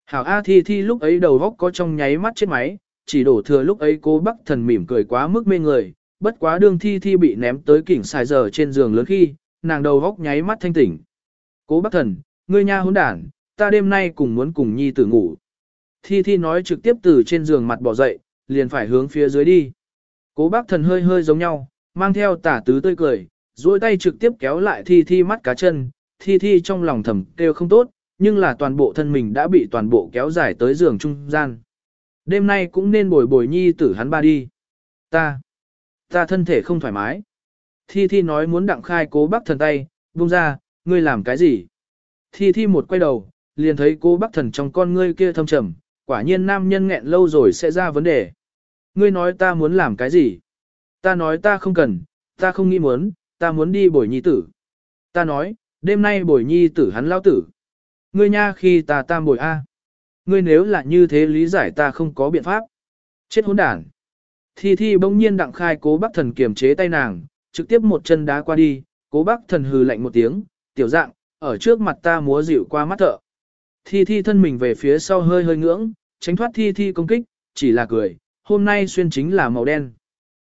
Hảo A thi thi lúc ấy đầu góc có trong nháy mắt chết máy, chỉ đổ thừa lúc ấy cô bắc thần mỉm cười quá mức mê người, bất quá đương thi thi bị ném tới kỉnh xài giờ trên giường lớn khi, nàng đầu góc nháy mắt thanh tỉnh. Cố bắc thần, ngươi nha hỗn đản, ta đêm nay cùng muốn cùng nhi tử ngủ. Thi Thi nói trực tiếp từ trên giường mặt bỏ dậy, liền phải hướng phía dưới đi. Cố bác thần hơi hơi giống nhau, mang theo tả tứ tươi cười, duỗi tay trực tiếp kéo lại Thi Thi mắt cá chân, Thi Thi trong lòng thầm kêu không tốt, nhưng là toàn bộ thân mình đã bị toàn bộ kéo dài tới giường trung gian. Đêm nay cũng nên bồi bồi nhi tử hắn ba đi. Ta, ta thân thể không thoải mái. Thi Thi nói muốn đặng khai cố bác thần tay, buông ra, ngươi làm cái gì? Thi Thi một quay đầu, liền thấy cố bác thần trong con ngươi kia thâm trầm, quả nhiên nam nhân nghẹn lâu rồi sẽ ra vấn đề. Ngươi nói ta muốn làm cái gì? Ta nói ta không cần, ta không nghĩ muốn, ta muốn đi bồi nhi tử. Ta nói, đêm nay bồi nhi tử hắn lao tử. Ngươi nha khi ta tam bồi A. Ngươi nếu là như thế lý giải ta không có biện pháp. Chết hỗn đản. Thi Thi bỗng nhiên đặng khai cố bác thần kiềm chế tay nàng, trực tiếp một chân đá qua đi, cố bác thần hừ lạnh một tiếng, tiểu dạng, ở trước mặt ta múa dịu qua mắt thợ. Thi Thi thân mình về phía sau hơi hơi ngưỡng, tránh thoát Thi Thi công kích, chỉ là cười, hôm nay xuyên chính là màu đen.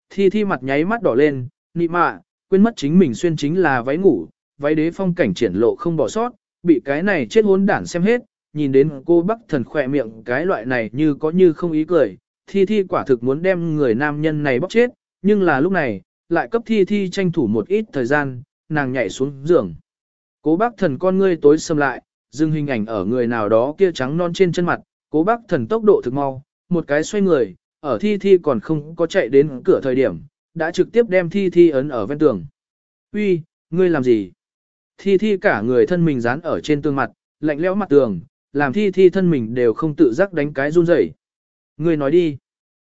Thi Thi mặt nháy mắt đỏ lên, nị mạ, quên mất chính mình xuyên chính là váy ngủ, váy đế phong cảnh triển lộ không bỏ sót, bị cái này chết hỗn đản xem hết, nhìn đến cô bác thần khỏe miệng cái loại này như có như không ý cười, Thi Thi quả thực muốn đem người nam nhân này bóc chết, nhưng là lúc này, lại cấp Thi Thi tranh thủ một ít thời gian, nàng nhảy xuống giường. Cố bác thần con ngươi tối xâm lại, dừng hình ảnh ở người nào đó kia trắng non trên chân mặt, cố bác thần tốc độ thực mau, một cái xoay người, ở Thi Thi còn không có chạy đến cửa thời điểm, đã trực tiếp đem Thi Thi ấn ở ven tường. Uy, ngươi làm gì? Thi Thi cả người thân mình dán ở trên tường mặt, lạnh lẽo mặt tường, làm Thi Thi thân mình đều không tự giác đánh cái run rẩy. Ngươi nói đi.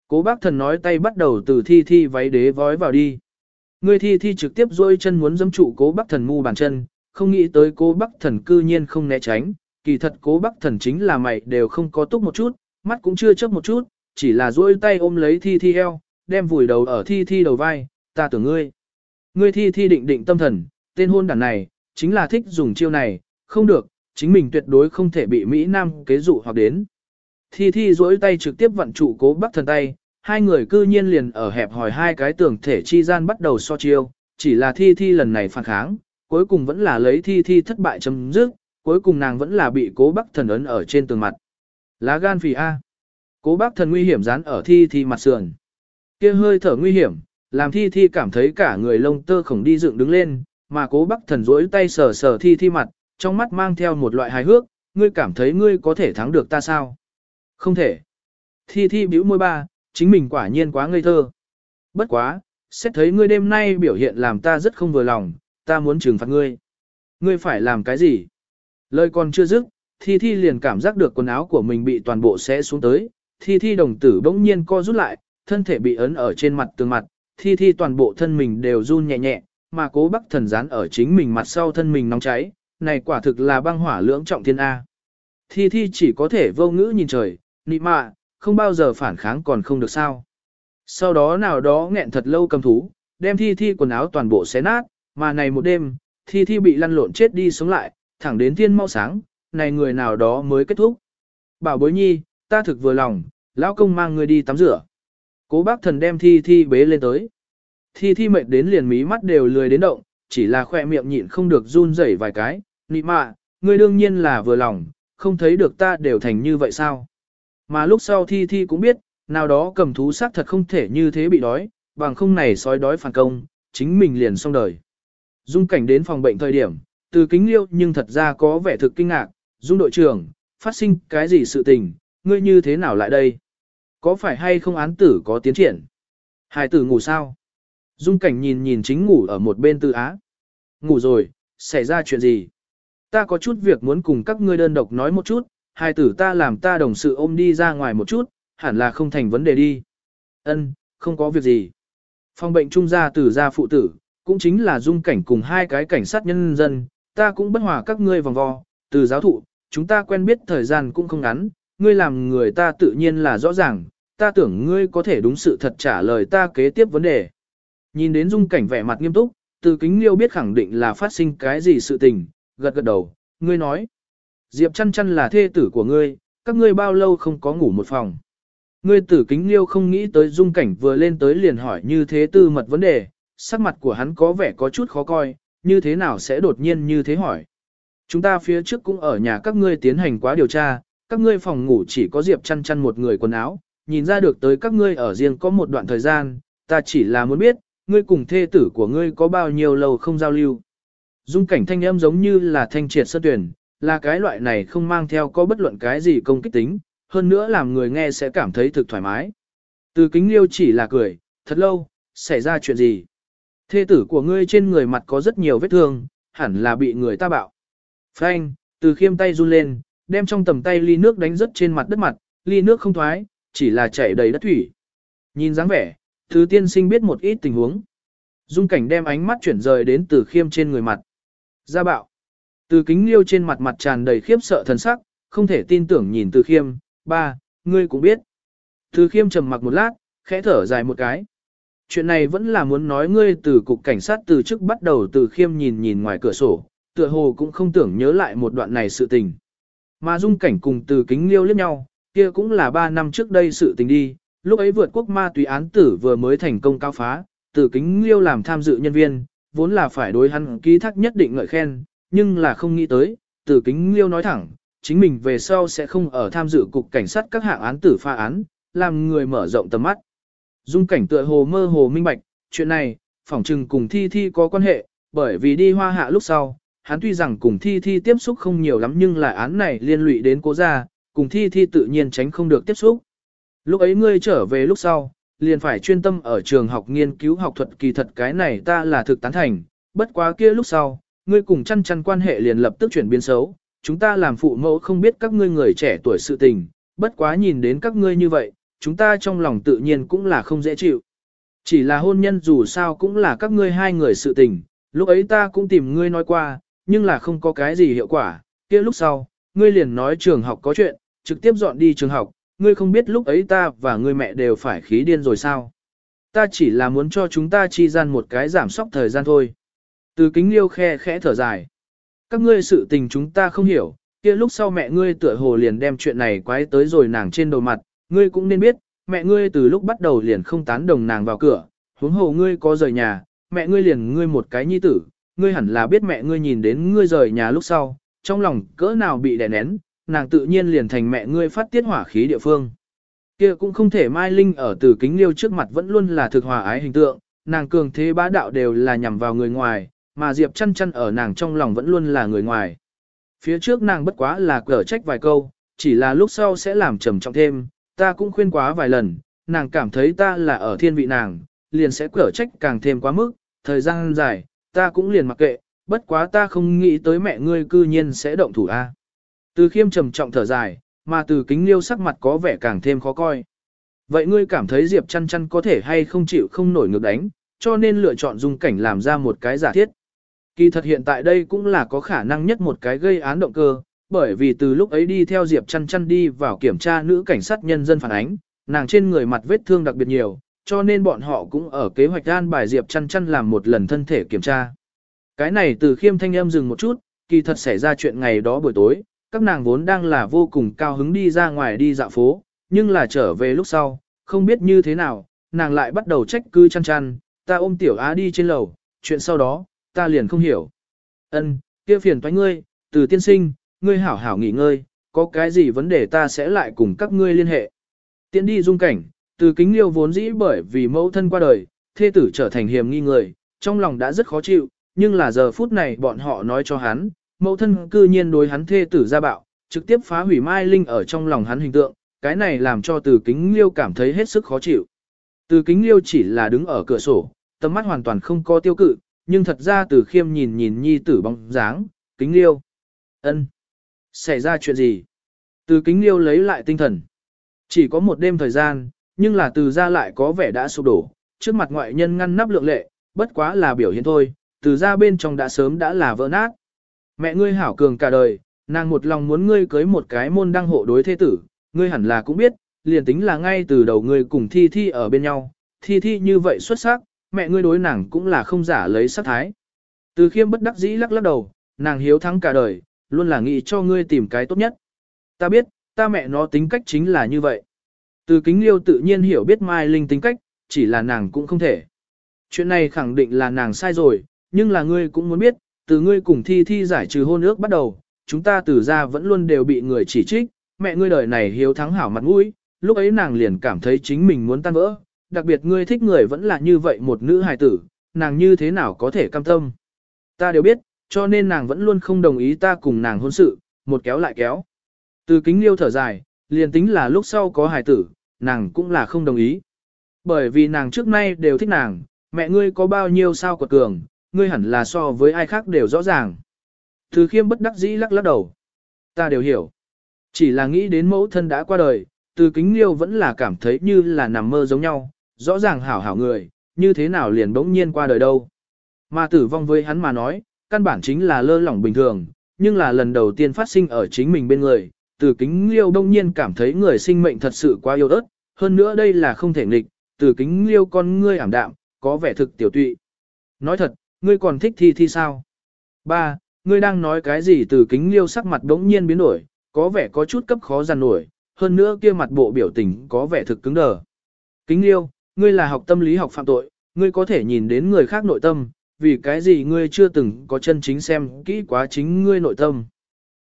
Cố bác thần nói tay bắt đầu từ thi thi váy đế vói vào đi. Ngươi thi thi trực tiếp dôi chân muốn dẫm trụ cố bác thần mu bàn chân, không nghĩ tới cố bác thần cư nhiên không né tránh. Kỳ thật cố bác thần chính là mày đều không có túc một chút, mắt cũng chưa chớp một chút, chỉ là dôi tay ôm lấy thi thi eo, đem vùi đầu ở thi thi đầu vai, ta tưởng ngươi. Ngươi thi thi định định tâm thần, tên hôn đàn này, chính là thích dùng chiêu này, không được, chính mình tuyệt đối không thể bị Mỹ Nam kế dụ hoặc đến. Thi Thi duỗi tay trực tiếp vận trụ cố bắc thần tay, hai người cư nhiên liền ở hẹp hỏi hai cái tường thể chi gian bắt đầu so chiêu, chỉ là Thi Thi lần này phản kháng, cuối cùng vẫn là lấy Thi Thi thất bại chấm dứt, cuối cùng nàng vẫn là bị cố bắc thần ấn ở trên tường mặt. Lá gan phì A. Cố bác thần nguy hiểm dán ở Thi Thi mặt sườn. kia hơi thở nguy hiểm, làm Thi Thi cảm thấy cả người lông tơ khổng đi dựng đứng lên, mà cố bác thần duỗi tay sờ sờ Thi Thi mặt, trong mắt mang theo một loại hài hước, ngươi cảm thấy ngươi có thể thắng được ta sao? Không thể. Thi thi bĩu môi ba, chính mình quả nhiên quá ngây thơ. Bất quá, xét thấy ngươi đêm nay biểu hiện làm ta rất không vừa lòng, ta muốn trừng phạt ngươi. Ngươi phải làm cái gì? Lời còn chưa dứt, thi thi liền cảm giác được quần áo của mình bị toàn bộ xé xuống tới. Thi thi đồng tử bỗng nhiên co rút lại, thân thể bị ấn ở trên mặt tường mặt. Thi thi toàn bộ thân mình đều run nhẹ nhẹ, mà cố bắc thần dán ở chính mình mặt sau thân mình nóng cháy. Này quả thực là băng hỏa lưỡng trọng thiên A. Thi thi chỉ có thể vô ngữ nhìn trời, nị mạ, không bao giờ phản kháng còn không được sao. Sau đó nào đó nghẹn thật lâu cầm thú, đem thi thi quần áo toàn bộ xé nát, mà này một đêm, thi thi bị lăn lộn chết đi sống lại, thẳng đến thiên mau sáng, này người nào đó mới kết thúc. Bảo bối nhi, ta thực vừa lòng, lão công mang người đi tắm rửa. Cố bác thần đem thi thi bế lên tới. Thi thi mệt đến liền mí mắt đều lười đến động, chỉ là khoe miệng nhịn không được run rẩy vài cái. Nị mạ, ngươi đương nhiên là vừa lòng, không thấy được ta đều thành như vậy sao? Mà lúc sau Thi Thi cũng biết, nào đó cầm thú xác thật không thể như thế bị đói, bằng không này sói đói phản công, chính mình liền xong đời. Dung cảnh đến phòng bệnh thời điểm, từ kính liêu nhưng thật ra có vẻ thực kinh ngạc, Dung đội trưởng, phát sinh cái gì sự tình, ngươi như thế nào lại đây? Có phải hay không án tử có tiến triển? Hải tử ngủ sao? Dung cảnh nhìn nhìn chính ngủ ở một bên tư á. Ngủ rồi, xảy ra chuyện gì? Ta có chút việc muốn cùng các ngươi đơn độc nói một chút, hai tử ta làm ta đồng sự ôm đi ra ngoài một chút, hẳn là không thành vấn đề đi. Ân, không có việc gì. Phòng bệnh trung gia tử gia phụ tử, cũng chính là dung cảnh cùng hai cái cảnh sát nhân dân, ta cũng bất hòa các ngươi vòng vo, từ giáo thụ, chúng ta quen biết thời gian cũng không ngắn, ngươi làm người ta tự nhiên là rõ ràng, ta tưởng ngươi có thể đúng sự thật trả lời ta kế tiếp vấn đề. Nhìn đến dung cảnh vẻ mặt nghiêm túc, từ kính liêu biết khẳng định là phát sinh cái gì sự tình, gật gật đầu, ngươi nói. Diệp chăn chăn là thê tử của ngươi, các ngươi bao lâu không có ngủ một phòng. Ngươi tử kính liêu không nghĩ tới dung cảnh vừa lên tới liền hỏi như thế tư mật vấn đề, sắc mặt của hắn có vẻ có chút khó coi, như thế nào sẽ đột nhiên như thế hỏi. Chúng ta phía trước cũng ở nhà các ngươi tiến hành quá điều tra, các ngươi phòng ngủ chỉ có Diệp chăn chăn một người quần áo, nhìn ra được tới các ngươi ở riêng có một đoạn thời gian, ta chỉ là muốn biết, ngươi cùng thê tử của ngươi có bao nhiêu lâu không giao lưu. Dung cảnh thanh âm giống như là thanh triệt sơ tuyển, là cái loại này không mang theo có bất luận cái gì công kích tính, hơn nữa làm người nghe sẽ cảm thấy thực thoải mái. Từ kính liêu chỉ là cười, thật lâu, xảy ra chuyện gì? Thê tử của ngươi trên người mặt có rất nhiều vết thương, hẳn là bị người ta bạo. Frank, từ khiêm tay run lên, đem trong tầm tay ly nước đánh rất trên mặt đất mặt, ly nước không thoái, chỉ là chảy đầy đất thủy. Nhìn dáng vẻ, thứ tiên sinh biết một ít tình huống. Dung cảnh đem ánh mắt chuyển rời đến từ khiêm trên người mặt gia bạo. Từ kính liêu trên mặt mặt tràn đầy khiếp sợ thần sắc, không thể tin tưởng nhìn từ khiêm, ba, ngươi cũng biết. Từ khiêm trầm mặc một lát, khẽ thở dài một cái. Chuyện này vẫn là muốn nói ngươi từ cục cảnh sát từ trước bắt đầu từ khiêm nhìn nhìn ngoài cửa sổ, tựa hồ cũng không tưởng nhớ lại một đoạn này sự tình. Mà dung cảnh cùng từ kính liêu liếc nhau, kia cũng là ba năm trước đây sự tình đi, lúc ấy vượt quốc ma túy án tử vừa mới thành công cao phá, từ kính liêu làm tham dự nhân viên, vốn là phải đối hắn ký thác nhất định ngợi khen, nhưng là không nghĩ tới, tử kính liêu nói thẳng, chính mình về sau sẽ không ở tham dự cục cảnh sát các hạng án tử pha án, làm người mở rộng tầm mắt. Dung cảnh tựa hồ mơ hồ minh bạch, chuyện này, phỏng trừng cùng thi thi có quan hệ, bởi vì đi hoa hạ lúc sau, hắn tuy rằng cùng thi thi tiếp xúc không nhiều lắm nhưng là án này liên lụy đến cố gia, cùng thi thi tự nhiên tránh không được tiếp xúc. Lúc ấy ngươi trở về lúc sau, liền phải chuyên tâm ở trường học nghiên cứu học thuật kỳ thật cái này ta là thực tán thành, bất quá kia lúc sau, ngươi cùng chăn chăn quan hệ liền lập tức chuyển biến xấu, chúng ta làm phụ mẫu không biết các ngươi người trẻ tuổi sự tình, bất quá nhìn đến các ngươi như vậy, chúng ta trong lòng tự nhiên cũng là không dễ chịu. Chỉ là hôn nhân dù sao cũng là các ngươi hai người sự tình, lúc ấy ta cũng tìm ngươi nói qua, nhưng là không có cái gì hiệu quả, kia lúc sau, ngươi liền nói trường học có chuyện, trực tiếp dọn đi trường học, ngươi không biết lúc ấy ta và ngươi mẹ đều phải khí điên rồi sao. Ta chỉ là muốn cho chúng ta chi gian một cái giảm sóc thời gian thôi. Từ kính liêu khe khẽ thở dài. Các ngươi sự tình chúng ta không hiểu, kia lúc sau mẹ ngươi tựa hồ liền đem chuyện này quái tới rồi nàng trên đầu mặt, ngươi cũng nên biết, mẹ ngươi từ lúc bắt đầu liền không tán đồng nàng vào cửa, huống hồ ngươi có rời nhà, mẹ ngươi liền ngươi một cái nhi tử, ngươi hẳn là biết mẹ ngươi nhìn đến ngươi rời nhà lúc sau, trong lòng cỡ nào bị đè nén, nàng tự nhiên liền thành mẹ ngươi phát tiết hỏa khí địa phương. Kia cũng không thể Mai Linh ở từ kính liêu trước mặt vẫn luôn là thực hòa ái hình tượng, nàng cường thế bá đạo đều là nhằm vào người ngoài, mà Diệp chăn chăn ở nàng trong lòng vẫn luôn là người ngoài. Phía trước nàng bất quá là cở trách vài câu, chỉ là lúc sau sẽ làm trầm trọng thêm, ta cũng khuyên quá vài lần, nàng cảm thấy ta là ở thiên vị nàng, liền sẽ cở trách càng thêm quá mức, thời gian dài, ta cũng liền mặc kệ, bất quá ta không nghĩ tới mẹ ngươi cư nhiên sẽ động thủ a. Từ khiêm trầm trọng thở dài, mà từ kính liêu sắc mặt có vẻ càng thêm khó coi. Vậy ngươi cảm thấy Diệp chăn chăn có thể hay không chịu không nổi ngược đánh, cho nên lựa chọn dung cảnh làm ra một cái giả thiết. Kỳ thật hiện tại đây cũng là có khả năng nhất một cái gây án động cơ, bởi vì từ lúc ấy đi theo Diệp chăn chăn đi vào kiểm tra nữ cảnh sát nhân dân phản ánh, nàng trên người mặt vết thương đặc biệt nhiều, cho nên bọn họ cũng ở kế hoạch an bài Diệp chăn chăn làm một lần thân thể kiểm tra. Cái này từ khiêm thanh âm dừng một chút, kỳ thật xảy ra chuyện ngày đó buổi tối, các nàng vốn đang là vô cùng cao hứng đi ra ngoài đi dạo phố, nhưng là trở về lúc sau, không biết như thế nào, nàng lại bắt đầu trách cứ chăn chăn, ta ôm tiểu á đi trên lầu, chuyện sau đó, ta liền không hiểu. Ân, kia phiền toái ngươi, từ tiên sinh, ngươi hảo hảo nghỉ ngơi, có cái gì vấn đề ta sẽ lại cùng các ngươi liên hệ. Tiến đi dung cảnh, từ kính liêu vốn dĩ bởi vì mẫu thân qua đời, thê tử trở thành hiểm nghi người, trong lòng đã rất khó chịu, nhưng là giờ phút này bọn họ nói cho hắn, mẫu thân cư nhiên đối hắn thê tử ra bạo, trực tiếp phá hủy Mai Linh ở trong lòng hắn hình tượng, cái này làm cho từ kính liêu cảm thấy hết sức khó chịu. Từ kính liêu chỉ là đứng ở cửa sổ, tầm mắt hoàn toàn không có tiêu cự, nhưng thật ra từ khiêm nhìn nhìn nhi tử bóng dáng, kính liêu. ân Xảy ra chuyện gì? Từ kính liêu lấy lại tinh thần. Chỉ có một đêm thời gian, nhưng là từ ra lại có vẻ đã sụp đổ, trước mặt ngoại nhân ngăn nắp lượng lệ, bất quá là biểu hiện thôi, từ ra bên trong đã sớm đã là vỡ nát. Mẹ ngươi hảo cường cả đời, nàng một lòng muốn ngươi cưới một cái môn đăng hộ đối thế tử, ngươi hẳn là cũng biết, liền tính là ngay từ đầu ngươi cùng thi thi ở bên nhau, thi thi như vậy xuất sắc, mẹ ngươi đối nàng cũng là không giả lấy sắc thái. Từ khiêm bất đắc dĩ lắc lắc đầu, nàng hiếu thắng cả đời, luôn là nghĩ cho ngươi tìm cái tốt nhất. Ta biết, ta mẹ nó tính cách chính là như vậy. Từ kính liêu tự nhiên hiểu biết Mai Linh tính cách, chỉ là nàng cũng không thể. Chuyện này khẳng định là nàng sai rồi, nhưng là ngươi cũng muốn biết, từ ngươi cùng thi thi giải trừ hôn ước bắt đầu, chúng ta từ ra vẫn luôn đều bị người chỉ trích, mẹ ngươi đời này hiếu thắng hảo mặt mũi, lúc ấy nàng liền cảm thấy chính mình muốn tan vỡ, đặc biệt ngươi thích người vẫn là như vậy một nữ hài tử, nàng như thế nào có thể cam tâm. Ta đều biết, cho nên nàng vẫn luôn không đồng ý ta cùng nàng hôn sự, một kéo lại kéo. Từ kính liêu thở dài, liền tính là lúc sau có hài tử, nàng cũng là không đồng ý. Bởi vì nàng trước nay đều thích nàng, mẹ ngươi có bao nhiêu sao quật cường, ngươi hẳn là so với ai khác đều rõ ràng. Từ khiêm bất đắc dĩ lắc lắc đầu. Ta đều hiểu. Chỉ là nghĩ đến mẫu thân đã qua đời, từ kính liêu vẫn là cảm thấy như là nằm mơ giống nhau, rõ ràng hảo hảo người, như thế nào liền bỗng nhiên qua đời đâu. Mà tử vong với hắn mà nói, căn bản chính là lơ lỏng bình thường, nhưng là lần đầu tiên phát sinh ở chính mình bên người, từ kính liêu đông nhiên cảm thấy người sinh mệnh thật sự quá yêu ớt, hơn nữa đây là không thể nghịch, từ kính liêu con ngươi ảm đạm, có vẻ thực tiểu tụy. Nói thật, ngươi còn thích thi thi sao? Ba, ngươi đang nói cái gì từ kính liêu sắc mặt đống nhiên biến đổi, có vẻ có chút cấp khó giàn nổi, hơn nữa kia mặt bộ biểu tình có vẻ thực cứng đờ. Kính liêu, ngươi là học tâm lý học phạm tội, ngươi có thể nhìn đến người khác nội tâm, vì cái gì ngươi chưa từng có chân chính xem kỹ quá chính ngươi nội tâm.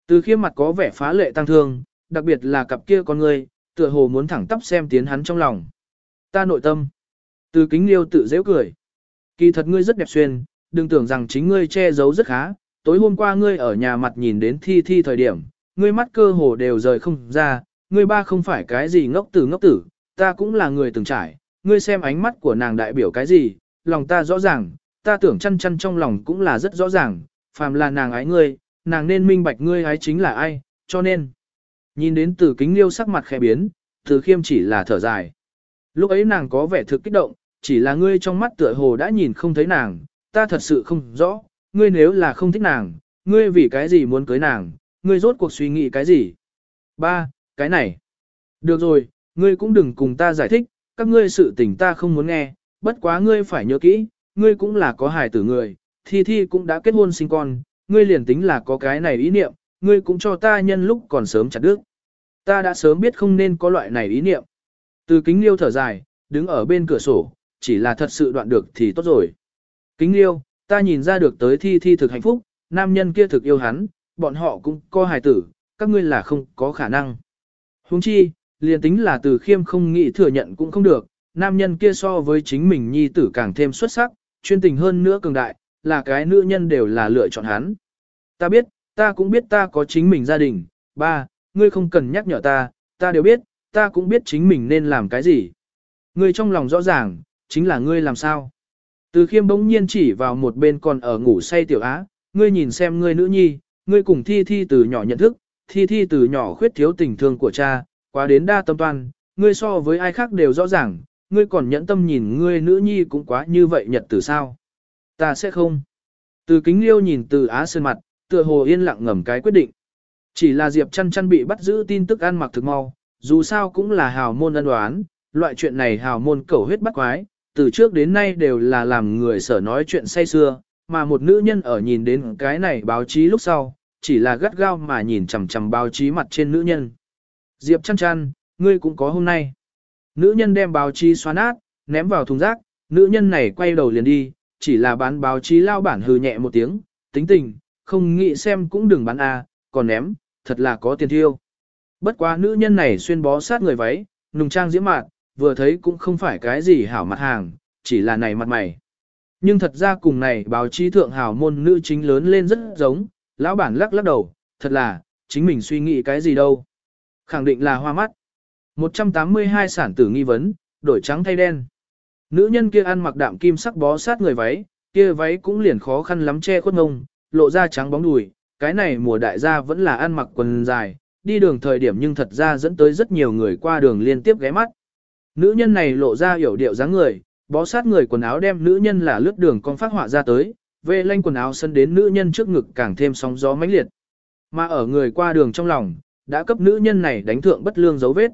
Từ khiêm mặt có vẻ phá lệ tăng thương, đặc biệt là cặp kia con ngươi, tựa hồ muốn thẳng tắp xem tiến hắn trong lòng. Ta nội tâm. Từ kính liêu tự dễ cười. Kỳ thật ngươi rất đẹp xuyên, đừng tưởng rằng chính ngươi che giấu rất khá. Tối hôm qua ngươi ở nhà mặt nhìn đến thi thi thời điểm, ngươi mắt cơ hồ đều rời không ra, ngươi ba không phải cái gì ngốc tử ngốc tử, ta cũng là người từng trải, ngươi xem ánh mắt của nàng đại biểu cái gì, lòng ta rõ ràng, ta tưởng chăn chăn trong lòng cũng là rất rõ ràng, phàm là nàng ái ngươi, nàng nên minh bạch ngươi ái chính là ai, cho nên. Nhìn đến từ kính liêu sắc mặt khẽ biến, từ khiêm chỉ là thở dài. Lúc ấy nàng có vẻ thực kích động, chỉ là ngươi trong mắt tựa hồ đã nhìn không thấy nàng, ta thật sự không rõ, ngươi nếu là không thích nàng, ngươi vì cái gì muốn cưới nàng, ngươi rốt cuộc suy nghĩ cái gì. Ba, cái này. Được rồi, ngươi cũng đừng cùng ta giải thích, các ngươi sự tình ta không muốn nghe, bất quá ngươi phải nhớ kỹ, ngươi cũng là có hài tử người, thi thi cũng đã kết hôn sinh con, ngươi liền tính là có cái này ý niệm, ngươi cũng cho ta nhân lúc còn sớm chặt đứt. Ta đã sớm biết không nên có loại này ý niệm. Từ kính liêu thở dài, đứng ở bên cửa sổ, chỉ là thật sự đoạn được thì tốt rồi. Kính liêu, ta nhìn ra được tới thi thi thực hạnh phúc, nam nhân kia thực yêu hắn, bọn họ cũng có hài tử, các ngươi là không có khả năng. Huống chi, liền tính là từ khiêm không nghĩ thừa nhận cũng không được, nam nhân kia so với chính mình nhi tử càng thêm xuất sắc, chuyên tình hơn nữa cường đại, là cái nữ nhân đều là lựa chọn hắn. Ta biết, ta cũng biết ta có chính mình gia đình, ba, ngươi không cần nhắc nhở ta, ta đều biết, ta cũng biết chính mình nên làm cái gì. Ngươi trong lòng rõ ràng, chính là ngươi làm sao. Từ khiêm bỗng nhiên chỉ vào một bên còn ở ngủ say tiểu á, ngươi nhìn xem ngươi nữ nhi, ngươi cùng thi thi từ nhỏ nhận thức, thi thi từ nhỏ khuyết thiếu tình thương của cha, quá đến đa tâm toan, ngươi so với ai khác đều rõ ràng, ngươi còn nhẫn tâm nhìn ngươi nữ nhi cũng quá như vậy nhật từ sao. Ta sẽ không. Từ kính liêu nhìn từ á sơn mặt, tựa hồ yên lặng ngầm cái quyết định. Chỉ là Diệp chăn chăn bị bắt giữ tin tức ăn mặc thực mau, dù sao cũng là hào môn ân đoán, loại chuyện này hào môn cẩu huyết bắt quái, từ trước đến nay đều là làm người sở nói chuyện say xưa, mà một nữ nhân ở nhìn đến cái này báo chí lúc sau, chỉ là gắt gao mà nhìn chằm chằm báo chí mặt trên nữ nhân. Diệp chăn chăn, ngươi cũng có hôm nay. Nữ nhân đem báo chí xóa nát, ném vào thùng rác, nữ nhân này quay đầu liền đi, chỉ là bán báo chí lao bản hừ nhẹ một tiếng, tính tình, không nghĩ xem cũng đừng bán a, còn ném, thật là có tiền thiêu. Bất quá nữ nhân này xuyên bó sát người váy, nùng trang diễm mạn, vừa thấy cũng không phải cái gì hảo mặt hàng, chỉ là này mặt mày. Nhưng thật ra cùng này báo chí thượng hảo môn nữ chính lớn lên rất giống, lão bản lắc lắc đầu, thật là, chính mình suy nghĩ cái gì đâu. Khẳng định là hoa mắt. 182 sản tử nghi vấn, đổi trắng thay đen. Nữ nhân kia ăn mặc đạm kim sắc bó sát người váy, kia váy cũng liền khó khăn lắm che khuất ngông, lộ ra trắng bóng đùi, cái này mùa đại gia vẫn là ăn mặc quần dài, đi đường thời điểm nhưng thật ra dẫn tới rất nhiều người qua đường liên tiếp ghé mắt. Nữ nhân này lộ ra hiểu điệu dáng người, bó sát người quần áo đem nữ nhân là lướt đường con phát họa ra tới, về lanh quần áo sân đến nữ nhân trước ngực càng thêm sóng gió mãnh liệt. Mà ở người qua đường trong lòng, đã cấp nữ nhân này đánh thượng bất lương dấu vết.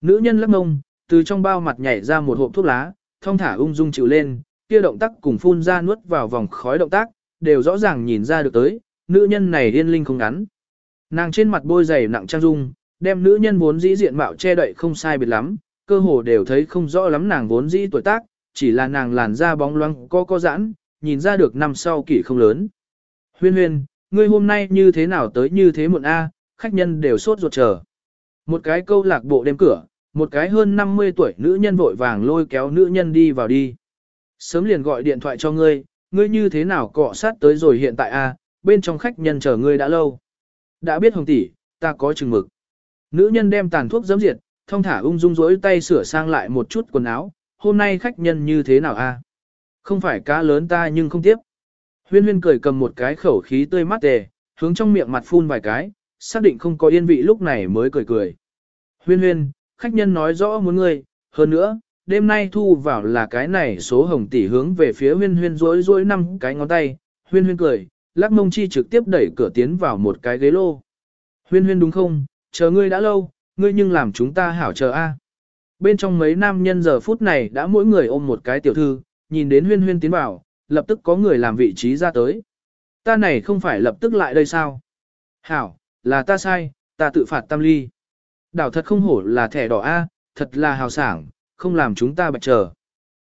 Nữ nhân lắc ngông, từ trong bao mặt nhảy ra một hộp thuốc lá, thong thả ung dung chịu lên, kia động tác cùng phun ra nuốt vào vòng khói động tác, đều rõ ràng nhìn ra được tới, nữ nhân này điên linh không ngắn. Nàng trên mặt bôi dày nặng trang dung, đem nữ nhân vốn dĩ diện mạo che đậy không sai biệt lắm, cơ hồ đều thấy không rõ lắm nàng vốn dĩ tuổi tác, chỉ là nàng làn da bóng loáng có có giãn, nhìn ra được năm sau kỷ không lớn. Huyên huyên, ngươi hôm nay như thế nào tới như thế muộn a, khách nhân đều sốt ruột chờ. Một cái câu lạc bộ đêm cửa, một cái hơn 50 tuổi nữ nhân vội vàng lôi kéo nữ nhân đi vào đi. Sớm liền gọi điện thoại cho ngươi, ngươi như thế nào cọ sát tới rồi hiện tại a, bên trong khách nhân chờ ngươi đã lâu. Đã biết hồng tỷ, ta có chừng mực. Nữ nhân đem tàn thuốc giấm diệt, thông thả ung dung rỗi tay sửa sang lại một chút quần áo, hôm nay khách nhân như thế nào a? À? Không phải cá lớn ta nhưng không tiếp. Huyên huyên cười cầm một cái khẩu khí tươi mát tề, hướng trong miệng mặt phun vài cái, xác định không có yên vị lúc này mới cười cười. Huyên huyên, khách nhân nói rõ muốn ngươi, hơn nữa, đêm nay thu vào là cái này số hồng tỷ hướng về phía huyên huyên rối rối năm cái ngón tay, huyên huyên cười, lắc mông chi trực tiếp đẩy cửa tiến vào một cái ghế lô. Huyên huyên đúng không, chờ ngươi đã lâu, ngươi nhưng làm chúng ta hảo chờ a. Bên trong mấy nam nhân giờ phút này đã mỗi người ôm một cái tiểu thư, nhìn đến huyên huyên tiến vào, lập tức có người làm vị trí ra tới. Ta này không phải lập tức lại đây sao? Hảo, là ta sai, ta tự phạt tam ly. Đảo thật không hổ là thẻ đỏ A, thật là hào sảng, không làm chúng ta bạch chờ.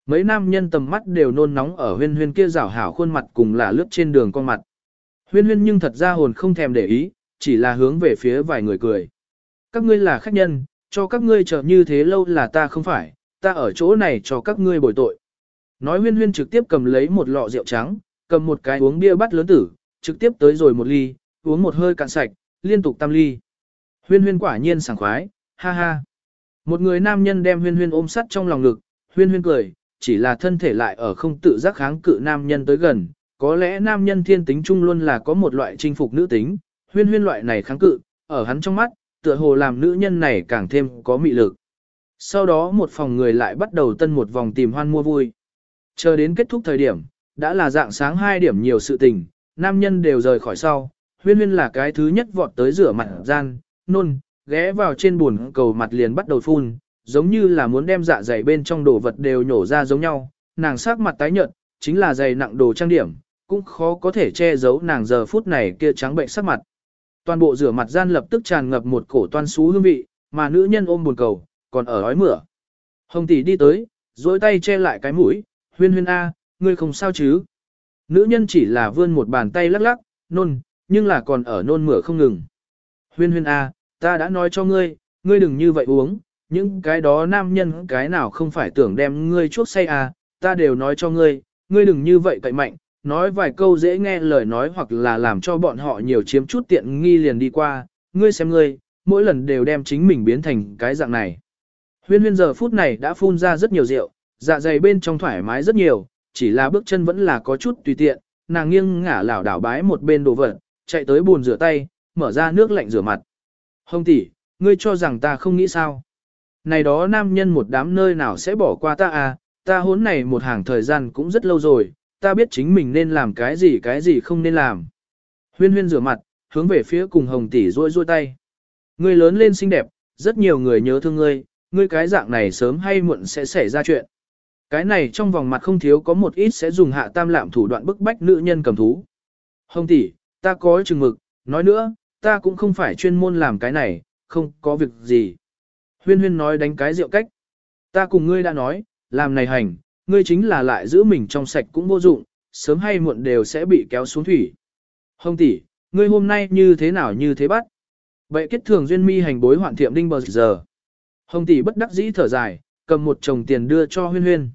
Mấy nam nhân tầm mắt đều nôn nóng ở huyên huyên kia rảo hảo khuôn mặt cùng là lướt trên đường con mặt. Huyên huyên nhưng thật ra hồn không thèm để ý, chỉ là hướng về phía vài người cười. Các ngươi là khách nhân, cho các ngươi chờ như thế lâu là ta không phải, ta ở chỗ này cho các ngươi bồi tội. Nói huyên huyên trực tiếp cầm lấy một lọ rượu trắng, cầm một cái uống bia bắt lớn tử, trực tiếp tới rồi một ly, uống một hơi cạn sạch, liên tục tam ly. Huyên huyên quả nhiên sảng khoái, ha ha. Một người nam nhân đem huyên huyên ôm sắt trong lòng ngực, huyên huyên cười, chỉ là thân thể lại ở không tự giác kháng cự nam nhân tới gần. Có lẽ nam nhân thiên tính chung luôn là có một loại chinh phục nữ tính, huyên huyên loại này kháng cự, ở hắn trong mắt, tựa hồ làm nữ nhân này càng thêm có mị lực. Sau đó một phòng người lại bắt đầu tân một vòng tìm hoan mua vui. Chờ đến kết thúc thời điểm, đã là dạng sáng 2 điểm nhiều sự tình, nam nhân đều rời khỏi sau, huyên huyên là cái thứ nhất vọt tới rửa mặt gian, nôn, ghé vào trên buồn cầu mặt liền bắt đầu phun, giống như là muốn đem dạ dày bên trong đồ vật đều nhổ ra giống nhau, nàng sắc mặt tái nhợt, chính là dày nặng đồ trang điểm, cũng khó có thể che giấu nàng giờ phút này kia trắng bệnh sắc mặt. Toàn bộ rửa mặt gian lập tức tràn ngập một cổ toan xú hương vị, mà nữ nhân ôm buồn cầu, còn ở ói mửa. Hồng tỷ đi tới, duỗi tay che lại cái mũi, huyên huyên A, ngươi không sao chứ? Nữ nhân chỉ là vươn một bàn tay lắc lắc, nôn, nhưng là còn ở nôn mửa không ngừng. Huyên huyên A, ta đã nói cho ngươi, ngươi đừng như vậy uống, những cái đó nam nhân cái nào không phải tưởng đem ngươi chuốc say à, ta đều nói cho ngươi, ngươi đừng như vậy cậy mạnh, nói vài câu dễ nghe lời nói hoặc là làm cho bọn họ nhiều chiếm chút tiện nghi liền đi qua, ngươi xem ngươi, mỗi lần đều đem chính mình biến thành cái dạng này. Huyên huyên giờ phút này đã phun ra rất nhiều rượu, dạ dày bên trong thoải mái rất nhiều, chỉ là bước chân vẫn là có chút tùy tiện, nàng nghiêng ngả lảo đảo bái một bên đồ vật, chạy tới bồn rửa tay, mở ra nước lạnh rửa mặt. Hồng tỷ, ngươi cho rằng ta không nghĩ sao? Này đó nam nhân một đám nơi nào sẽ bỏ qua ta à, ta hốn này một hàng thời gian cũng rất lâu rồi, ta biết chính mình nên làm cái gì cái gì không nên làm. Huyên huyên rửa mặt, hướng về phía cùng hồng tỷ rôi rôi tay. Ngươi lớn lên xinh đẹp, rất nhiều người nhớ thương ngươi, ngươi cái dạng này sớm hay muộn sẽ xảy ra chuyện. Cái này trong vòng mặt không thiếu có một ít sẽ dùng hạ tam lạm thủ đoạn bức bách nữ nhân cầm thú. Hồng tỷ, ta có chừng mực, nói nữa, ta cũng không phải chuyên môn làm cái này, không có việc gì. Huyên huyên nói đánh cái rượu cách. Ta cùng ngươi đã nói, làm này hành, ngươi chính là lại giữ mình trong sạch cũng vô dụng, sớm hay muộn đều sẽ bị kéo xuống thủy. Hồng tỷ, ngươi hôm nay như thế nào như thế bắt? Vậy kết thường duyên mi hành bối hoạn thiệm đinh bờ giờ. Hồng tỷ bất đắc dĩ thở dài, cầm một chồng tiền đưa cho huyên huyên.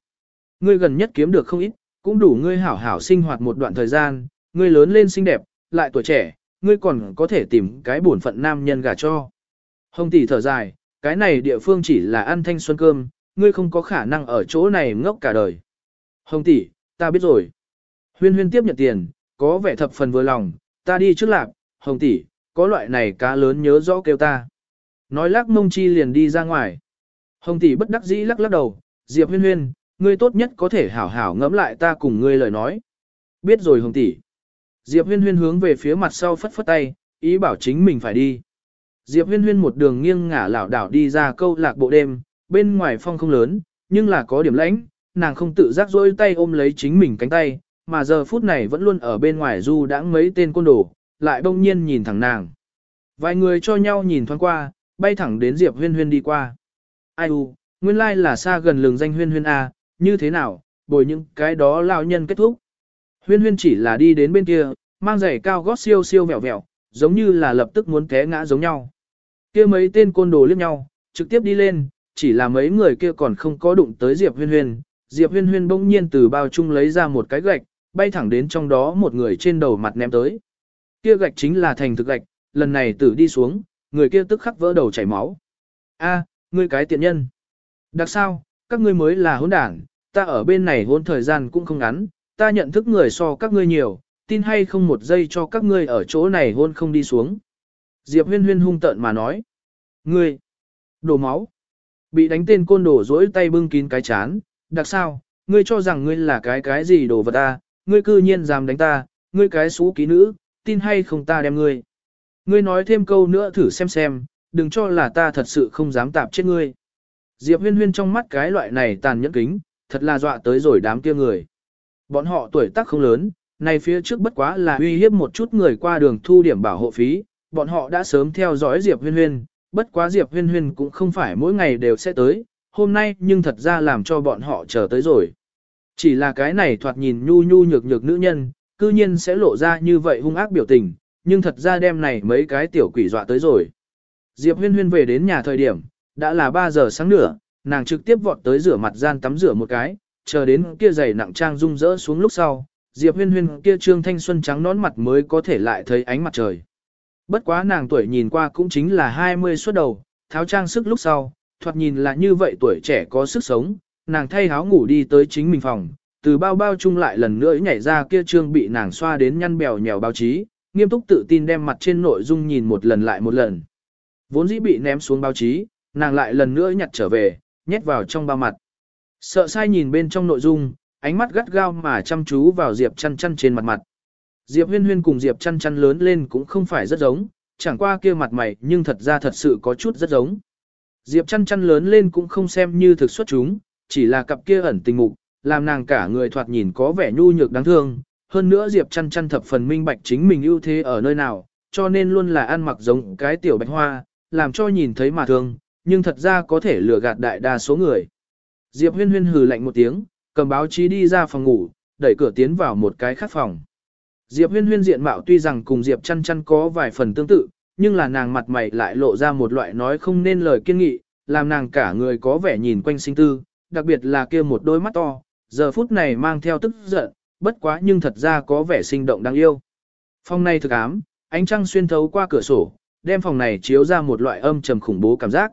Ngươi gần nhất kiếm được không ít, cũng đủ ngươi hảo hảo sinh hoạt một đoạn thời gian, ngươi lớn lên xinh đẹp, lại tuổi trẻ, ngươi còn có thể tìm cái bổn phận nam nhân gả cho. Hồng tỷ thở dài, cái này địa phương chỉ là ăn thanh xuân cơm, ngươi không có khả năng ở chỗ này ngốc cả đời. Hồng tỷ, ta biết rồi. Huyên huyên tiếp nhận tiền, có vẻ thập phần vừa lòng, ta đi trước lạc, hồng tỷ, có loại này cá lớn nhớ rõ kêu ta. Nói lắc mông chi liền đi ra ngoài. Hồng tỷ bất đắc dĩ lắc lắc đầu, Diệp huyên huyên, ngươi tốt nhất có thể hảo hảo ngẫm lại ta cùng ngươi lời nói. Biết rồi hồng tỷ. Diệp huyên huyên hướng về phía mặt sau phất phất tay, ý bảo chính mình phải đi. Diệp huyên huyên một đường nghiêng ngả lảo đảo đi ra câu lạc bộ đêm, bên ngoài phong không lớn, nhưng là có điểm lãnh, nàng không tự giác dỗi tay ôm lấy chính mình cánh tay, mà giờ phút này vẫn luôn ở bên ngoài du đã mấy tên côn đồ, lại bỗng nhiên nhìn thẳng nàng. Vài người cho nhau nhìn thoáng qua, bay thẳng đến Diệp huyên huyên đi qua. Ai u, nguyên lai là xa gần lường danh huyên huyên A, như thế nào, bồi những cái đó lao nhân kết thúc. Huyên huyên chỉ là đi đến bên kia, mang giày cao gót siêu siêu vẹo vẹo, giống như là lập tức muốn té ngã giống nhau. Kia mấy tên côn đồ liếc nhau, trực tiếp đi lên, chỉ là mấy người kia còn không có đụng tới Diệp Huyên Huyên. Diệp Huyên Huyên bỗng nhiên từ bao chung lấy ra một cái gạch, bay thẳng đến trong đó một người trên đầu mặt ném tới. Kia gạch chính là thành thực gạch, lần này tử đi xuống, người kia tức khắc vỡ đầu chảy máu. A, ngươi cái tiện nhân. Đặc sao, các ngươi mới là hỗn đảng, ta ở bên này hôn thời gian cũng không ngắn, ta nhận thức người so các ngươi nhiều, tin hay không một giây cho các ngươi ở chỗ này hôn không đi xuống. Diệp huyên huyên hung tợn mà nói. Ngươi, đổ máu. Bị đánh tên côn đổ dỗi tay bưng kín cái chán, đặc sao, ngươi cho rằng ngươi là cái cái gì đồ vật ta, ngươi cư nhiên dám đánh ta, ngươi cái xú ký nữ, tin hay không ta đem ngươi. Ngươi nói thêm câu nữa thử xem xem, đừng cho là ta thật sự không dám tạp chết ngươi. Diệp huyên huyên trong mắt cái loại này tàn nhẫn kính, thật là dọa tới rồi đám kia người. Bọn họ tuổi tác không lớn, này phía trước bất quá là uy hiếp một chút người qua đường thu điểm bảo hộ phí, bọn họ đã sớm theo dõi Diệp huyên huyên, bất quá Diệp huyên huyên cũng không phải mỗi ngày đều sẽ tới, hôm nay nhưng thật ra làm cho bọn họ chờ tới rồi. Chỉ là cái này thoạt nhìn nhu nhu nhược nhược nữ nhân, cư nhiên sẽ lộ ra như vậy hung ác biểu tình, nhưng thật ra đêm này mấy cái tiểu quỷ dọa tới rồi. Diệp huyên huyên về đến nhà thời điểm, đã là 3 giờ sáng nửa, nàng trực tiếp vọt tới rửa mặt gian tắm rửa một cái, chờ đến kia giày nặng trang rung rỡ xuống lúc sau, Diệp huyên huyên kia trương thanh xuân trắng nón mặt mới có thể lại thấy ánh mặt trời. Bất quá nàng tuổi nhìn qua cũng chính là 20 xuất đầu, tháo trang sức lúc sau, thoạt nhìn là như vậy tuổi trẻ có sức sống, nàng thay áo ngủ đi tới chính mình phòng, từ bao bao chung lại lần nữa nhảy ra kia trương bị nàng xoa đến nhăn bèo nhèo báo chí, nghiêm túc tự tin đem mặt trên nội dung nhìn một lần lại một lần. Vốn dĩ bị ném xuống báo chí, nàng lại lần nữa nhặt trở về, nhét vào trong bao mặt. Sợ sai nhìn bên trong nội dung, ánh mắt gắt gao mà chăm chú vào Diệp chăn chăn trên mặt mặt. Diệp huyên huyên cùng Diệp chăn chăn lớn lên cũng không phải rất giống, chẳng qua kia mặt mày nhưng thật ra thật sự có chút rất giống. Diệp chăn chăn lớn lên cũng không xem như thực xuất chúng, chỉ là cặp kia ẩn tình mục, làm nàng cả người thoạt nhìn có vẻ nhu nhược đáng thương. Hơn nữa Diệp chăn chăn thập phần minh bạch chính mình ưu thế ở nơi nào, cho nên luôn là ăn mặc giống cái tiểu bạch hoa, làm cho nhìn thấy mà thương, nhưng thật ra có thể lừa gạt đại đa số người. Diệp huyên huyên hừ lạnh một tiếng, cầm báo chí đi ra phòng ngủ, đẩy cửa tiến vào một cái khác phòng. Diệp huyên huyên diện mạo tuy rằng cùng Diệp chăn chăn có vài phần tương tự, nhưng là nàng mặt mày lại lộ ra một loại nói không nên lời kiên nghị, làm nàng cả người có vẻ nhìn quanh sinh tư, đặc biệt là kia một đôi mắt to, giờ phút này mang theo tức giận, bất quá nhưng thật ra có vẻ sinh động đáng yêu. Phòng này thực ám, ánh trăng xuyên thấu qua cửa sổ, đem phòng này chiếu ra một loại âm trầm khủng bố cảm giác.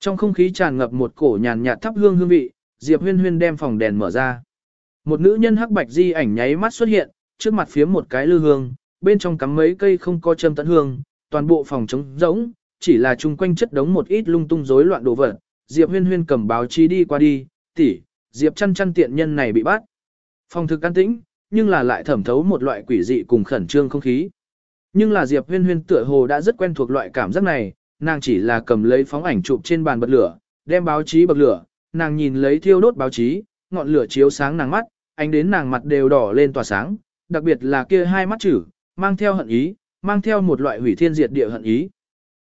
Trong không khí tràn ngập một cổ nhàn nhạt thắp hương hương vị, Diệp Huyên Huyên đem phòng đèn mở ra. Một nữ nhân hắc bạch di ảnh nháy mắt xuất hiện, trước mặt phía một cái lư hương, bên trong cắm mấy cây không có châm tận hương, toàn bộ phòng trống rỗng, chỉ là chung quanh chất đống một ít lung tung rối loạn đồ vật. Diệp Huyên Huyên cầm báo chí đi qua đi, tỷ, Diệp chăn chăn tiện nhân này bị bắt. Phòng thực an tĩnh, nhưng là lại thẩm thấu một loại quỷ dị cùng khẩn trương không khí. Nhưng là Diệp Huyên Huyên tựa hồ đã rất quen thuộc loại cảm giác này, nàng chỉ là cầm lấy phóng ảnh chụp trên bàn bật lửa, đem báo chí bật lửa, nàng nhìn lấy thiêu đốt báo chí, ngọn lửa chiếu sáng nàng mắt, ánh đến nàng mặt đều đỏ lên tỏa sáng, đặc biệt là kia hai mắt chữ, mang theo hận ý, mang theo một loại hủy thiên diệt địa hận ý.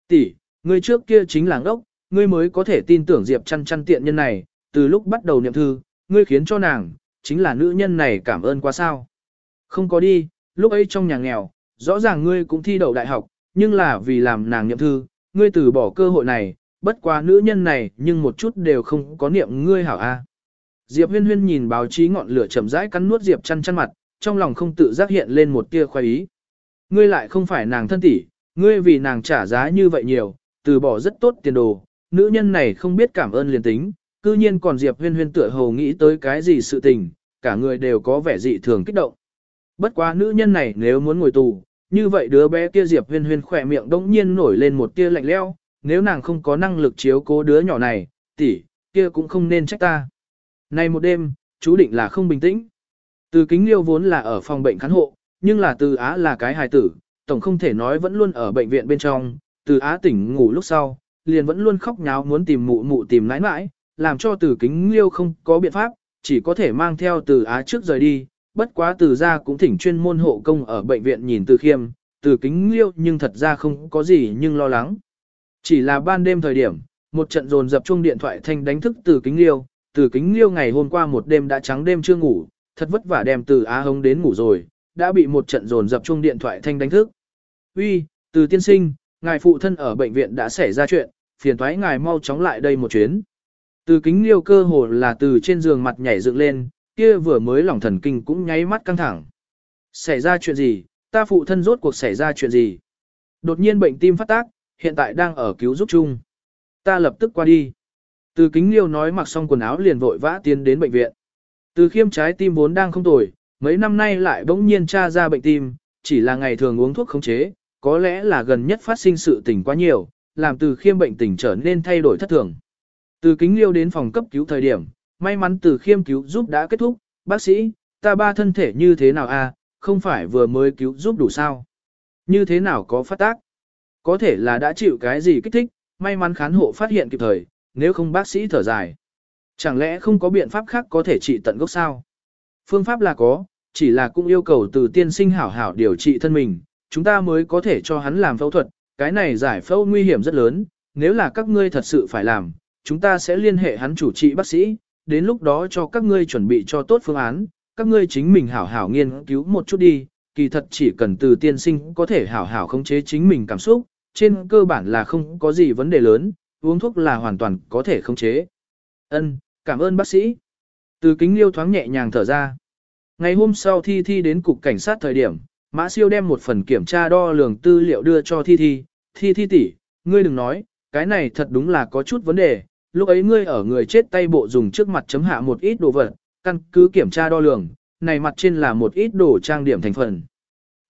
Tỷ, người trước kia chính là ngốc, ngươi mới có thể tin tưởng Diệp chăn chăn tiện nhân này, từ lúc bắt đầu niệm thư, ngươi khiến cho nàng, chính là nữ nhân này cảm ơn quá sao. Không có đi, lúc ấy trong nhà nghèo, rõ ràng ngươi cũng thi đậu đại học, nhưng là vì làm nàng niệm thư, ngươi từ bỏ cơ hội này, bất quá nữ nhân này nhưng một chút đều không có niệm ngươi hảo a. Diệp huyên huyên nhìn báo chí ngọn lửa chậm rãi cắn nuốt Diệp chăn chăn mặt, trong lòng không tự giác hiện lên một tia khoái ý. Ngươi lại không phải nàng thân tỷ, ngươi vì nàng trả giá như vậy nhiều, từ bỏ rất tốt tiền đồ, nữ nhân này không biết cảm ơn liền tính, cư nhiên còn Diệp huyên huyên tựa hồ nghĩ tới cái gì sự tình, cả người đều có vẻ dị thường kích động. Bất quá nữ nhân này nếu muốn ngồi tù, như vậy đứa bé kia Diệp huyên huyên khỏe miệng đống nhiên nổi lên một tia lạnh leo, nếu nàng không có năng lực chiếu cố đứa nhỏ này, tỷ, kia cũng không nên trách ta. Này một đêm, chú định là không bình tĩnh. Từ kính liêu vốn là ở phòng bệnh khán hộ, nhưng là từ Á là cái hài tử, tổng không thể nói vẫn luôn ở bệnh viện bên trong, từ Á tỉnh ngủ lúc sau, liền vẫn luôn khóc nháo muốn tìm mụ mụ tìm nãi nãi, làm cho từ kính liêu không có biện pháp, chỉ có thể mang theo từ Á trước rời đi, bất quá từ ra cũng thỉnh chuyên môn hộ công ở bệnh viện nhìn từ khiêm, từ kính liêu nhưng thật ra không có gì nhưng lo lắng. Chỉ là ban đêm thời điểm, một trận dồn dập chuông điện thoại thanh đánh thức từ kính liêu, từ kính liêu ngày hôm qua một đêm đã trắng đêm chưa ngủ, thật vất vả đem từ Á hống đến ngủ rồi, đã bị một trận dồn dập chuông điện thoại thanh đánh thức. Uy, từ tiên sinh, ngài phụ thân ở bệnh viện đã xảy ra chuyện, phiền thoái ngài mau chóng lại đây một chuyến. Từ kính liêu cơ hồ là từ trên giường mặt nhảy dựng lên, kia vừa mới lỏng thần kinh cũng nháy mắt căng thẳng. Xảy ra chuyện gì, ta phụ thân rốt cuộc xảy ra chuyện gì. Đột nhiên bệnh tim phát tác, hiện tại đang ở cứu giúp chung. Ta lập tức qua đi. Từ kính liêu nói mặc xong quần áo liền vội vã tiến đến bệnh viện. Từ khiêm trái tim vốn đang không tồi, mấy năm nay lại bỗng nhiên tra ra bệnh tim, chỉ là ngày thường uống thuốc khống chế, có lẽ là gần nhất phát sinh sự tình quá nhiều, làm từ khiêm bệnh tình trở nên thay đổi thất thường. Từ kính liêu đến phòng cấp cứu thời điểm, may mắn từ khiêm cứu giúp đã kết thúc, bác sĩ, ta ba thân thể như thế nào a? À, không phải vừa mới cứu giúp đủ sao? Như thế nào có phát tác? Có thể là đã chịu cái gì kích thích, may mắn khán hộ phát hiện kịp thời, nếu không bác sĩ thở dài. Chẳng lẽ không có biện pháp khác có thể trị tận gốc sao? Phương pháp là có, chỉ là cũng yêu cầu từ tiên sinh hảo hảo điều trị thân mình, chúng ta mới có thể cho hắn làm phẫu thuật, cái này giải phẫu nguy hiểm rất lớn, nếu là các ngươi thật sự phải làm, chúng ta sẽ liên hệ hắn chủ trị bác sĩ, đến lúc đó cho các ngươi chuẩn bị cho tốt phương án, các ngươi chính mình hảo hảo nghiên cứu một chút đi, kỳ thật chỉ cần từ tiên sinh có thể hảo hảo khống chế chính mình cảm xúc, trên cơ bản là không có gì vấn đề lớn, uống thuốc là hoàn toàn có thể khống chế. Ân, cảm ơn bác sĩ. Từ kính liêu thoáng nhẹ nhàng thở ra. Ngày hôm sau Thi Thi đến cục cảnh sát thời điểm, Mã Siêu đem một phần kiểm tra đo lường tư liệu đưa cho Thi Thi. Thi Thi tỷ, ngươi đừng nói, cái này thật đúng là có chút vấn đề. Lúc ấy ngươi ở người chết tay bộ dùng trước mặt chấm hạ một ít đồ vật, căn cứ kiểm tra đo lường, này mặt trên là một ít đồ trang điểm thành phần.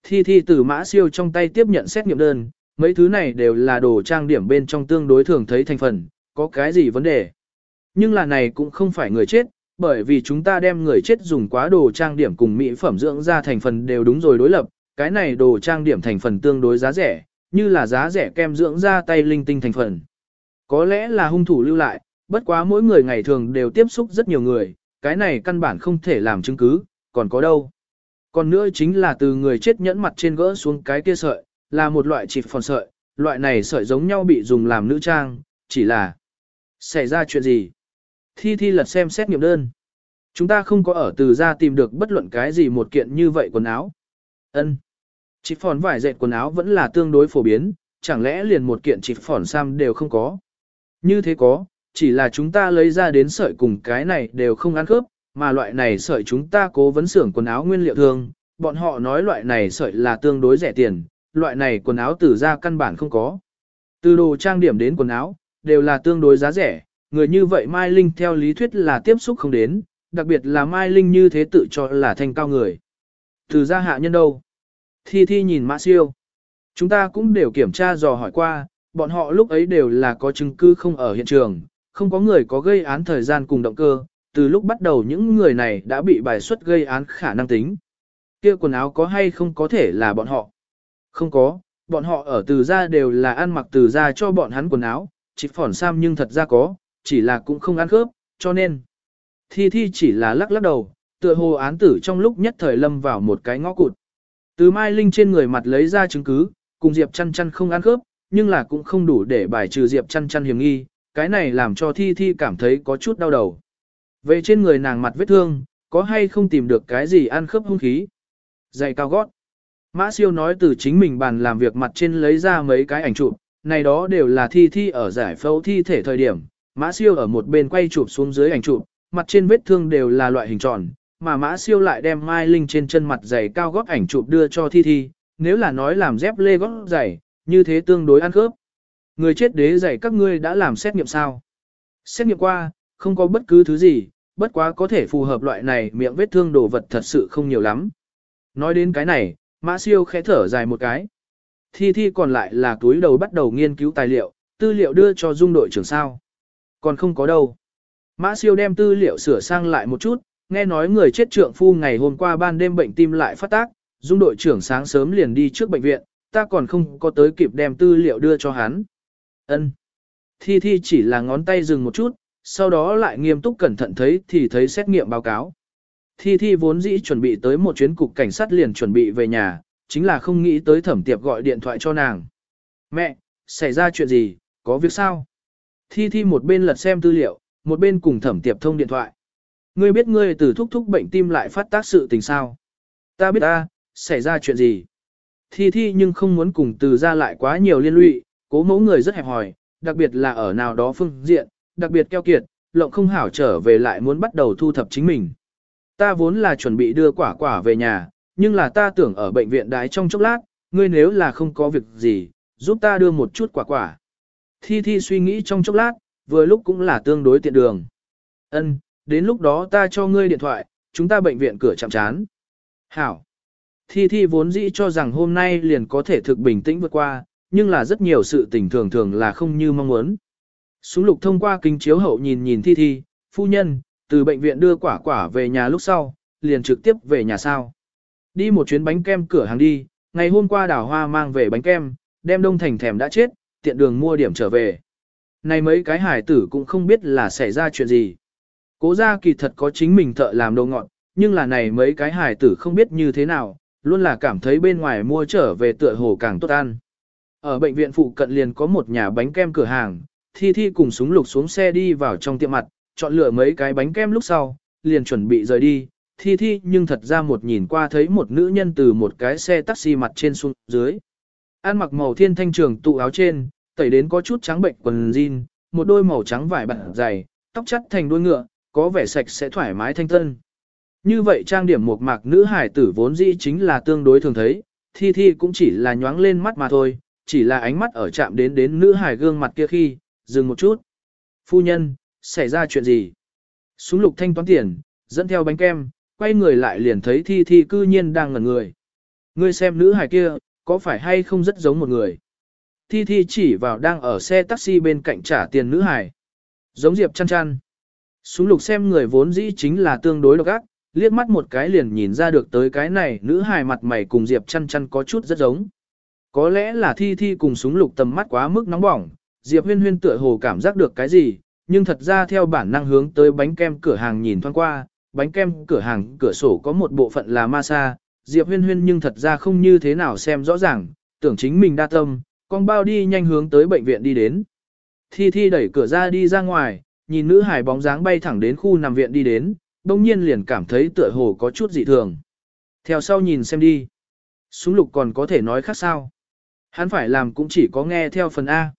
Thi Thi từ Mã Siêu trong tay tiếp nhận xét nghiệm đơn, mấy thứ này đều là đồ trang điểm bên trong tương đối thường thấy thành phần, có cái gì vấn đề. Nhưng là này cũng không phải người chết, bởi vì chúng ta đem người chết dùng quá đồ trang điểm cùng mỹ phẩm dưỡng da thành phần đều đúng rồi đối lập, cái này đồ trang điểm thành phần tương đối giá rẻ, như là giá rẻ kem dưỡng da tay linh tinh thành phần. Có lẽ là hung thủ lưu lại, bất quá mỗi người ngày thường đều tiếp xúc rất nhiều người, cái này căn bản không thể làm chứng cứ, còn có đâu. Còn nữa chính là từ người chết nhẫn mặt trên gỡ xuống cái kia sợi, là một loại chỉ phòn sợi, loại này sợi giống nhau bị dùng làm nữ trang, chỉ là xảy ra chuyện gì. Thi Thi lật xem xét nghiệm đơn. Chúng ta không có ở từ ra tìm được bất luận cái gì một kiện như vậy quần áo. Ân. Chỉ phòn vải dệt quần áo vẫn là tương đối phổ biến, chẳng lẽ liền một kiện chỉ phòn sam đều không có. Như thế có, chỉ là chúng ta lấy ra đến sợi cùng cái này đều không ăn khớp, mà loại này sợi chúng ta cố vấn xưởng quần áo nguyên liệu thường, bọn họ nói loại này sợi là tương đối rẻ tiền, loại này quần áo từ ra căn bản không có. Từ đồ trang điểm đến quần áo, đều là tương đối giá rẻ, người như vậy Mai Linh theo lý thuyết là tiếp xúc không đến, đặc biệt là Mai Linh như thế tự cho là thanh cao người. Từ ra hạ nhân đâu? Thi Thi nhìn Mã Siêu. Chúng ta cũng đều kiểm tra dò hỏi qua, bọn họ lúc ấy đều là có chứng cứ không ở hiện trường, không có người có gây án thời gian cùng động cơ, từ lúc bắt đầu những người này đã bị bài xuất gây án khả năng tính. Kia quần áo có hay không có thể là bọn họ? Không có, bọn họ ở từ ra đều là ăn mặc từ ra cho bọn hắn quần áo, chỉ phỏn sam nhưng thật ra có, chỉ là cũng không ăn khớp, cho nên. Thi Thi chỉ là lắc lắc đầu, tựa hồ án tử trong lúc nhất thời lâm vào một cái ngõ cụt. Từ Mai Linh trên người mặt lấy ra chứng cứ, cùng Diệp chăn chăn không ăn khớp, nhưng là cũng không đủ để bài trừ Diệp chăn chăn hiểm nghi, cái này làm cho Thi Thi cảm thấy có chút đau đầu. Về trên người nàng mặt vết thương, có hay không tìm được cái gì ăn khớp hung khí? Giày cao gót. Mã siêu nói từ chính mình bàn làm việc mặt trên lấy ra mấy cái ảnh chụp, này đó đều là thi thi ở giải phẫu thi thể thời điểm. Mã siêu ở một bên quay chụp xuống dưới ảnh chụp, mặt trên vết thương đều là loại hình tròn, mà mã siêu lại đem Mai Linh trên chân mặt giày cao gót ảnh chụp đưa cho thi thi, nếu là nói làm dép lê gót giày, như thế tương đối ăn khớp. Người chết đế giày các ngươi đã làm xét nghiệm sao? Xét nghiệm qua, không có bất cứ thứ gì, bất quá có thể phù hợp loại này miệng vết thương đồ vật thật sự không nhiều lắm. Nói đến cái này, Mã siêu khẽ thở dài một cái. Thi thi còn lại là túi đầu bắt đầu nghiên cứu tài liệu, tư liệu đưa cho dung đội trưởng sao. Còn không có đâu. Mã siêu đem tư liệu sửa sang lại một chút, nghe nói người chết trượng phu ngày hôm qua ban đêm bệnh tim lại phát tác, dung đội trưởng sáng sớm liền đi trước bệnh viện, ta còn không có tới kịp đem tư liệu đưa cho hắn. Ân. Thi thi chỉ là ngón tay dừng một chút, sau đó lại nghiêm túc cẩn thận thấy thì thấy xét nghiệm báo cáo. Thi Thi vốn dĩ chuẩn bị tới một chuyến cục cảnh sát liền chuẩn bị về nhà, chính là không nghĩ tới thẩm tiệp gọi điện thoại cho nàng. Mẹ, xảy ra chuyện gì, có việc sao? Thi Thi một bên lật xem tư liệu, một bên cùng thẩm tiệp thông điện thoại. Ngươi biết ngươi từ thúc thúc bệnh tim lại phát tác sự tình sao? Ta biết ta, xảy ra chuyện gì? Thi Thi nhưng không muốn cùng từ ra lại quá nhiều liên lụy, cố mẫu người rất hẹp hòi, đặc biệt là ở nào đó phương diện, đặc biệt keo kiệt, lộng không hảo trở về lại muốn bắt đầu thu thập chính mình. Ta vốn là chuẩn bị đưa quả quả về nhà, nhưng là ta tưởng ở bệnh viện đái trong chốc lát, ngươi nếu là không có việc gì, giúp ta đưa một chút quả quả. Thi Thi suy nghĩ trong chốc lát, vừa lúc cũng là tương đối tiện đường. Ân, đến lúc đó ta cho ngươi điện thoại, chúng ta bệnh viện cửa chạm chán. Hảo. Thi Thi vốn dĩ cho rằng hôm nay liền có thể thực bình tĩnh vượt qua, nhưng là rất nhiều sự tình thường thường là không như mong muốn. Súng lục thông qua kính chiếu hậu nhìn nhìn Thi Thi, phu nhân, từ bệnh viện đưa quả quả về nhà lúc sau, liền trực tiếp về nhà sao. Đi một chuyến bánh kem cửa hàng đi, ngày hôm qua đào hoa mang về bánh kem, đem đông thành thèm đã chết, tiện đường mua điểm trở về. Này mấy cái hải tử cũng không biết là xảy ra chuyện gì. Cố gia kỳ thật có chính mình thợ làm đồ ngọt, nhưng là này mấy cái hải tử không biết như thế nào, luôn là cảm thấy bên ngoài mua trở về tựa hồ càng tốt ăn. Ở bệnh viện phụ cận liền có một nhà bánh kem cửa hàng, Thi Thi cùng súng lục xuống xe đi vào trong tiệm mặt, chọn lựa mấy cái bánh kem lúc sau, liền chuẩn bị rời đi. Thi Thi nhưng thật ra một nhìn qua thấy một nữ nhân từ một cái xe taxi mặt trên xuống dưới. Ăn mặc màu thiên thanh trường tụ áo trên, tẩy đến có chút trắng bệnh quần jean, một đôi màu trắng vải bản dày, tóc chắt thành đuôi ngựa, có vẻ sạch sẽ thoải mái thanh tân. Như vậy trang điểm một mạc nữ hải tử vốn dĩ chính là tương đối thường thấy, thi thi cũng chỉ là nhoáng lên mắt mà thôi, chỉ là ánh mắt ở chạm đến đến nữ hải gương mặt kia khi, dừng một chút. Phu nhân, xảy ra chuyện gì? Súng lục thanh toán tiền, dẫn theo bánh kem, quay người lại liền thấy thi thi cư nhiên đang ngẩn người. Ngươi xem nữ hải kia, có phải hay không rất giống một người? Thi thi chỉ vào đang ở xe taxi bên cạnh trả tiền nữ hải. Giống Diệp chăn chăn. Súng lục xem người vốn dĩ chính là tương đối độc ác, liếc mắt một cái liền nhìn ra được tới cái này nữ hài mặt mày cùng Diệp chăn chăn có chút rất giống. Có lẽ là thi thi cùng súng lục tầm mắt quá mức nóng bỏng, Diệp huyên huyên tựa hồ cảm giác được cái gì, nhưng thật ra theo bản năng hướng tới bánh kem cửa hàng nhìn thoáng qua, bánh kem cửa hàng cửa sổ có một bộ phận là ma sa, Diệp huyên huyên nhưng thật ra không như thế nào xem rõ ràng, tưởng chính mình đa tâm, con bao đi nhanh hướng tới bệnh viện đi đến. Thi thi đẩy cửa ra đi ra ngoài, nhìn nữ hải bóng dáng bay thẳng đến khu nằm viện đi đến, đông nhiên liền cảm thấy tựa hồ có chút dị thường. Theo sau nhìn xem đi. Súng lục còn có thể nói khác sao. Hắn phải làm cũng chỉ có nghe theo phần A.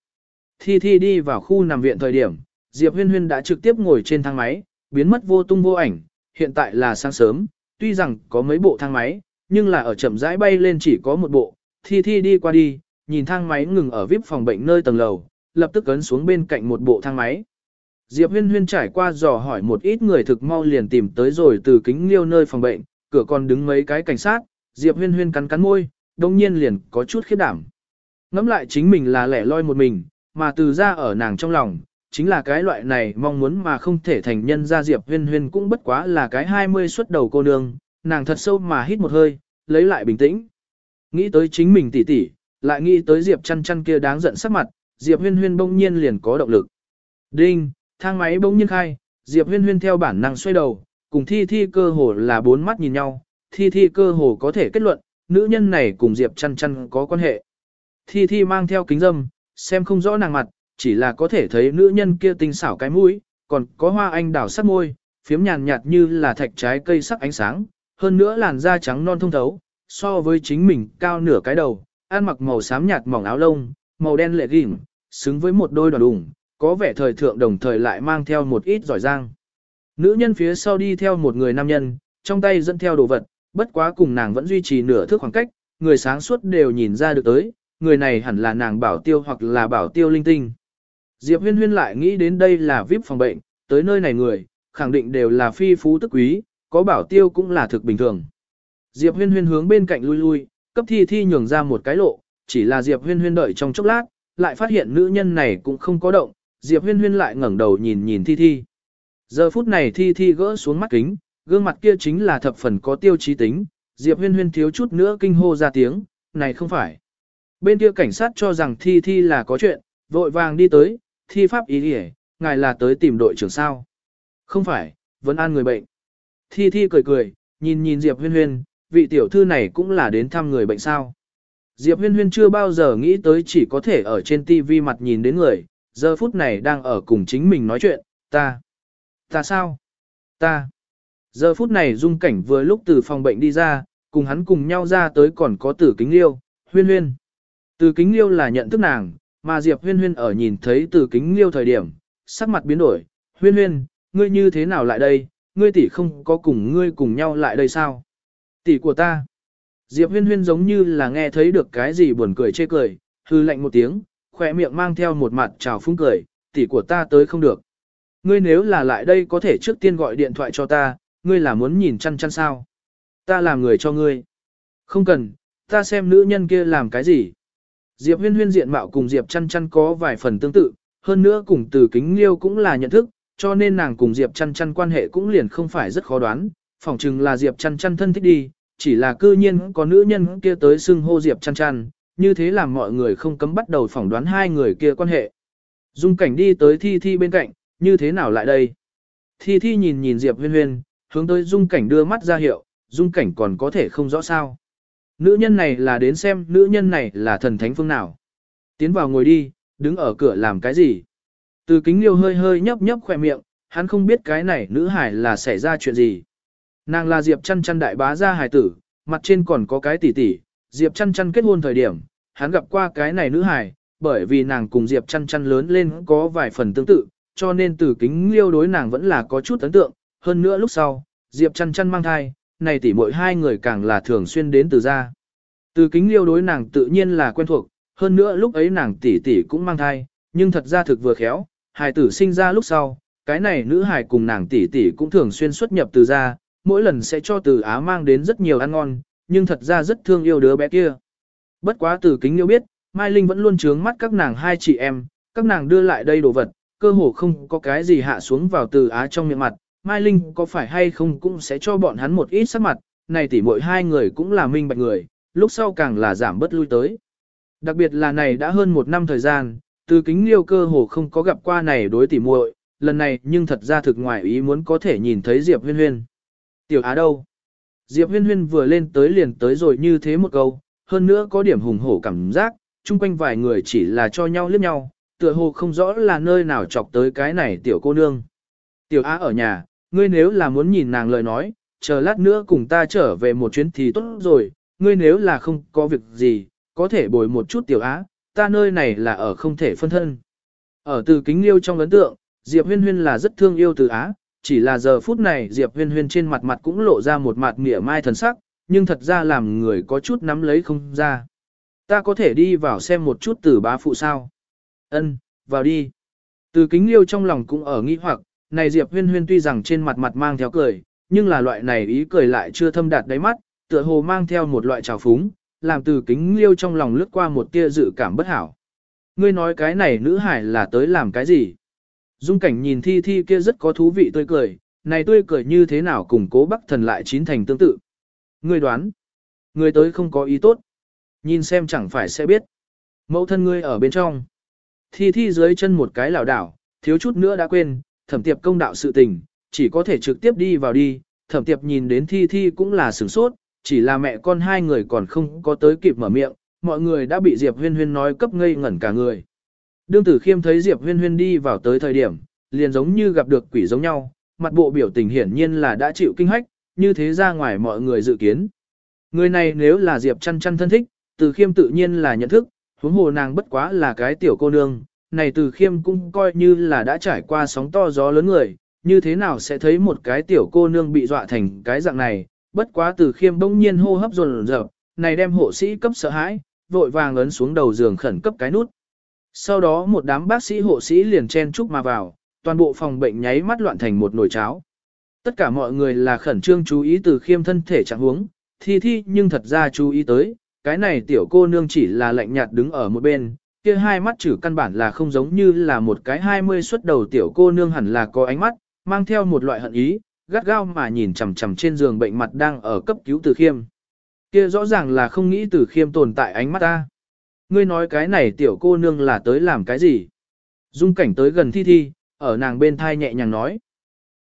Thi Thi đi vào khu nằm viện thời điểm, Diệp Huyên Huyên đã trực tiếp ngồi trên thang máy, biến mất vô tung vô ảnh, hiện tại là sáng sớm, tuy rằng có mấy bộ thang máy, nhưng là ở chậm rãi bay lên chỉ có một bộ. Thi Thi đi qua đi, nhìn thang máy ngừng ở VIP phòng bệnh nơi tầng lầu, lập tức ấn xuống bên cạnh một bộ thang máy. Diệp Huyên Huyên trải qua dò hỏi một ít người thực mau liền tìm tới rồi từ kính liêu nơi phòng bệnh, cửa còn đứng mấy cái cảnh sát, Diệp Huyên Huyên cắn cắn môi, đồng nhiên liền có chút khiếp đảm. Ngắm lại chính mình là lẻ loi một mình, mà từ ra ở nàng trong lòng, chính là cái loại này mong muốn mà không thể thành nhân ra Diệp Huyên Huyên cũng bất quá là cái 20 xuất đầu cô nương, nàng thật sâu mà hít một hơi, lấy lại bình tĩnh. Nghĩ tới chính mình tỉ tỉ, lại nghĩ tới Diệp chăn chăn kia đáng giận sắc mặt, Diệp Huyên Huyên bỗng nhiên liền có động lực. Đinh, Thang máy bỗng nhiên khai, Diệp Huyên Huyên theo bản năng xoay đầu, cùng Thi Thi cơ hồ là bốn mắt nhìn nhau, Thi Thi cơ hồ có thể kết luận, nữ nhân này cùng Diệp chăn chăn có quan hệ. Thi Thi mang theo kính dâm, xem không rõ nàng mặt, chỉ là có thể thấy nữ nhân kia tinh xảo cái mũi, còn có hoa anh đào sắc môi, phiếm nhàn nhạt như là thạch trái cây sắc ánh sáng, hơn nữa làn da trắng non thông thấu, so với chính mình cao nửa cái đầu, ăn mặc màu xám nhạt mỏng áo lông, màu đen lệ gỉm, xứng với một đôi đoàn đùng, có vẻ thời thượng đồng thời lại mang theo một ít giỏi giang. Nữ nhân phía sau đi theo một người nam nhân, trong tay dẫn theo đồ vật, bất quá cùng nàng vẫn duy trì nửa thước khoảng cách, người sáng suốt đều nhìn ra được tới, người này hẳn là nàng bảo tiêu hoặc là bảo tiêu linh tinh. Diệp huyên huyên lại nghĩ đến đây là VIP phòng bệnh, tới nơi này người, khẳng định đều là phi phú tức quý, có bảo tiêu cũng là thực bình thường. Diệp huyên huyên hướng bên cạnh lui lui, cấp thi thi nhường ra một cái lộ, chỉ là Diệp huyên huyên đợi trong chốc lát, lại phát hiện nữ nhân này cũng không có động, Diệp huyên huyên lại ngẩng đầu nhìn nhìn Thi Thi. Giờ phút này Thi Thi gỡ xuống mắt kính, gương mặt kia chính là thập phần có tiêu chí tính, Diệp huyên huyên thiếu chút nữa kinh hô ra tiếng, này không phải. Bên kia cảnh sát cho rằng Thi Thi là có chuyện, vội vàng đi tới, Thi pháp ý nghĩa, ngài là tới tìm đội trưởng sao. Không phải, vẫn an người bệnh. Thi Thi cười cười, nhìn nhìn Diệp huyên huyên, vị tiểu thư này cũng là đến thăm người bệnh sao. Diệp huyên huyên chưa bao giờ nghĩ tới chỉ có thể ở trên TV mặt nhìn đến người, giờ phút này đang ở cùng chính mình nói chuyện, ta, ta sao, ta. Giờ phút này dung cảnh vừa lúc từ phòng bệnh đi ra, cùng hắn cùng nhau ra tới còn có tử kính liêu, huyên huyên. Từ kính liêu là nhận thức nàng, mà Diệp huyên huyên ở nhìn thấy từ kính liêu thời điểm, sắc mặt biến đổi, huyên huyên, ngươi như thế nào lại đây, ngươi tỷ không có cùng ngươi cùng nhau lại đây sao? Tỷ của ta. Diệp huyên huyên giống như là nghe thấy được cái gì buồn cười chê cười, hư lạnh một tiếng, khỏe miệng mang theo một mặt trào phúng cười, tỷ của ta tới không được. Ngươi nếu là lại đây có thể trước tiên gọi điện thoại cho ta, ngươi là muốn nhìn chăn chăn sao? Ta làm người cho ngươi. Không cần, ta xem nữ nhân kia làm cái gì. Diệp huyên huyên diện mạo cùng Diệp chăn chăn có vài phần tương tự, hơn nữa cùng từ kính liêu cũng là nhận thức, cho nên nàng cùng Diệp chăn chăn quan hệ cũng liền không phải rất khó đoán, phỏng chừng là Diệp chăn chăn thân thích đi, chỉ là cư nhiên có nữ nhân kia tới xưng hô Diệp chăn chăn, như thế làm mọi người không cấm bắt đầu phỏng đoán hai người kia quan hệ. Dung cảnh đi tới thi thi bên cạnh, như thế nào lại đây? Thi thi nhìn nhìn Diệp huyên huyên, hướng tới dung cảnh đưa mắt ra hiệu, dung cảnh còn có thể không rõ sao. Nữ nhân này là đến xem nữ nhân này là thần thánh phương nào. Tiến vào ngồi đi, đứng ở cửa làm cái gì? Từ kính liêu hơi hơi nhấp nhấp khỏe miệng, hắn không biết cái này nữ hải là xảy ra chuyện gì. Nàng là Diệp chăn chăn đại bá gia hải tử, mặt trên còn có cái tỷ tỷ, Diệp chăn chăn kết hôn thời điểm, hắn gặp qua cái này nữ hải, bởi vì nàng cùng Diệp chăn chăn lớn lên có vài phần tương tự, cho nên từ kính liêu đối nàng vẫn là có chút ấn tượng, hơn nữa lúc sau, Diệp chăn chăn mang thai, này tỷ muội hai người càng là thường xuyên đến từ gia. Từ kính liêu đối nàng tự nhiên là quen thuộc, hơn nữa lúc ấy nàng tỷ tỷ cũng mang thai, nhưng thật ra thực vừa khéo, hài tử sinh ra lúc sau, cái này nữ hài cùng nàng tỷ tỷ cũng thường xuyên xuất nhập từ gia, mỗi lần sẽ cho từ Á mang đến rất nhiều ăn ngon, nhưng thật ra rất thương yêu đứa bé kia. Bất quá từ kính yêu biết, Mai Linh vẫn luôn trướng mắt các nàng hai chị em, các nàng đưa lại đây đồ vật, cơ hồ không có cái gì hạ xuống vào từ Á trong miệng mặt, Mai Linh có phải hay không cũng sẽ cho bọn hắn một ít sắc mặt, này tỷ mỗi hai người cũng là minh bạch người, lúc sau càng là giảm bớt lui tới. Đặc biệt là này đã hơn một năm thời gian, từ kính liêu cơ hồ không có gặp qua này đối tỉ muội, lần này nhưng thật ra thực ngoài ý muốn có thể nhìn thấy Diệp Huyên Huyên. Tiểu Á đâu? Diệp Huyên Huyên vừa lên tới liền tới rồi như thế một câu, hơn nữa có điểm hùng hổ cảm giác, chung quanh vài người chỉ là cho nhau liếc nhau, tựa hồ không rõ là nơi nào chọc tới cái này tiểu cô nương. Tiểu Á ở nhà, ngươi nếu là muốn nhìn nàng lời nói, chờ lát nữa cùng ta trở về một chuyến thì tốt rồi, ngươi nếu là không có việc gì, có thể bồi một chút tiểu á, ta nơi này là ở không thể phân thân. Ở từ kính liêu trong ấn tượng, Diệp huyên huyên là rất thương yêu từ á, chỉ là giờ phút này Diệp huyên huyên trên mặt mặt cũng lộ ra một mặt mỉa mai thần sắc, nhưng thật ra làm người có chút nắm lấy không ra. Ta có thể đi vào xem một chút từ bá phụ sao. Ân, vào đi. Từ kính liêu trong lòng cũng ở nghi hoặc, này Diệp huyên huyên tuy rằng trên mặt mặt mang theo cười, nhưng là loại này ý cười lại chưa thâm đạt đáy mắt, tựa hồ mang theo một loại trào phúng, làm từ kính liêu trong lòng lướt qua một tia dự cảm bất hảo. Ngươi nói cái này nữ hải là tới làm cái gì? Dung cảnh nhìn thi thi kia rất có thú vị tươi cười, này tươi cười như thế nào cùng cố bắc thần lại chín thành tương tự. Ngươi đoán, ngươi tới không có ý tốt. Nhìn xem chẳng phải sẽ biết. Mẫu thân ngươi ở bên trong. Thi thi dưới chân một cái lảo đảo, thiếu chút nữa đã quên, thẩm tiệp công đạo sự tình, chỉ có thể trực tiếp đi vào đi, thẩm tiệp nhìn đến thi thi cũng là sửng sốt, chỉ là mẹ con hai người còn không có tới kịp mở miệng, mọi người đã bị Diệp huyên huyên nói cấp ngây ngẩn cả người. Đương tử khiêm thấy Diệp huyên huyên đi vào tới thời điểm, liền giống như gặp được quỷ giống nhau, mặt bộ biểu tình hiển nhiên là đã chịu kinh hách, như thế ra ngoài mọi người dự kiến. Người này nếu là Diệp chăn chăn thân thích, từ khiêm tự nhiên là nhận thức, huống hồ nàng bất quá là cái tiểu cô nương, này từ khiêm cũng coi như là đã trải qua sóng to gió lớn người, như thế nào sẽ thấy một cái tiểu cô nương bị dọa thành cái dạng này, bất quá từ khiêm bỗng nhiên hô hấp dồn dập, này đem hộ sĩ cấp sợ hãi, vội vàng ấn xuống đầu giường khẩn cấp cái nút. Sau đó một đám bác sĩ hộ sĩ liền chen chúc mà vào, toàn bộ phòng bệnh nháy mắt loạn thành một nồi cháo. Tất cả mọi người là khẩn trương chú ý từ khiêm thân thể trạng huống, thi thi nhưng thật ra chú ý tới, cái này tiểu cô nương chỉ là lạnh nhạt đứng ở một bên, kia hai mắt chữ căn bản là không giống như là một cái hai mươi xuất đầu tiểu cô nương hẳn là có ánh mắt, mang theo một loại hận ý, gắt gao mà nhìn chằm chằm trên giường bệnh mặt đang ở cấp cứu từ khiêm. Kia rõ ràng là không nghĩ từ khiêm tồn tại ánh mắt ta. Ngươi nói cái này tiểu cô nương là tới làm cái gì? Dung cảnh tới gần thi thi, ở nàng bên thai nhẹ nhàng nói.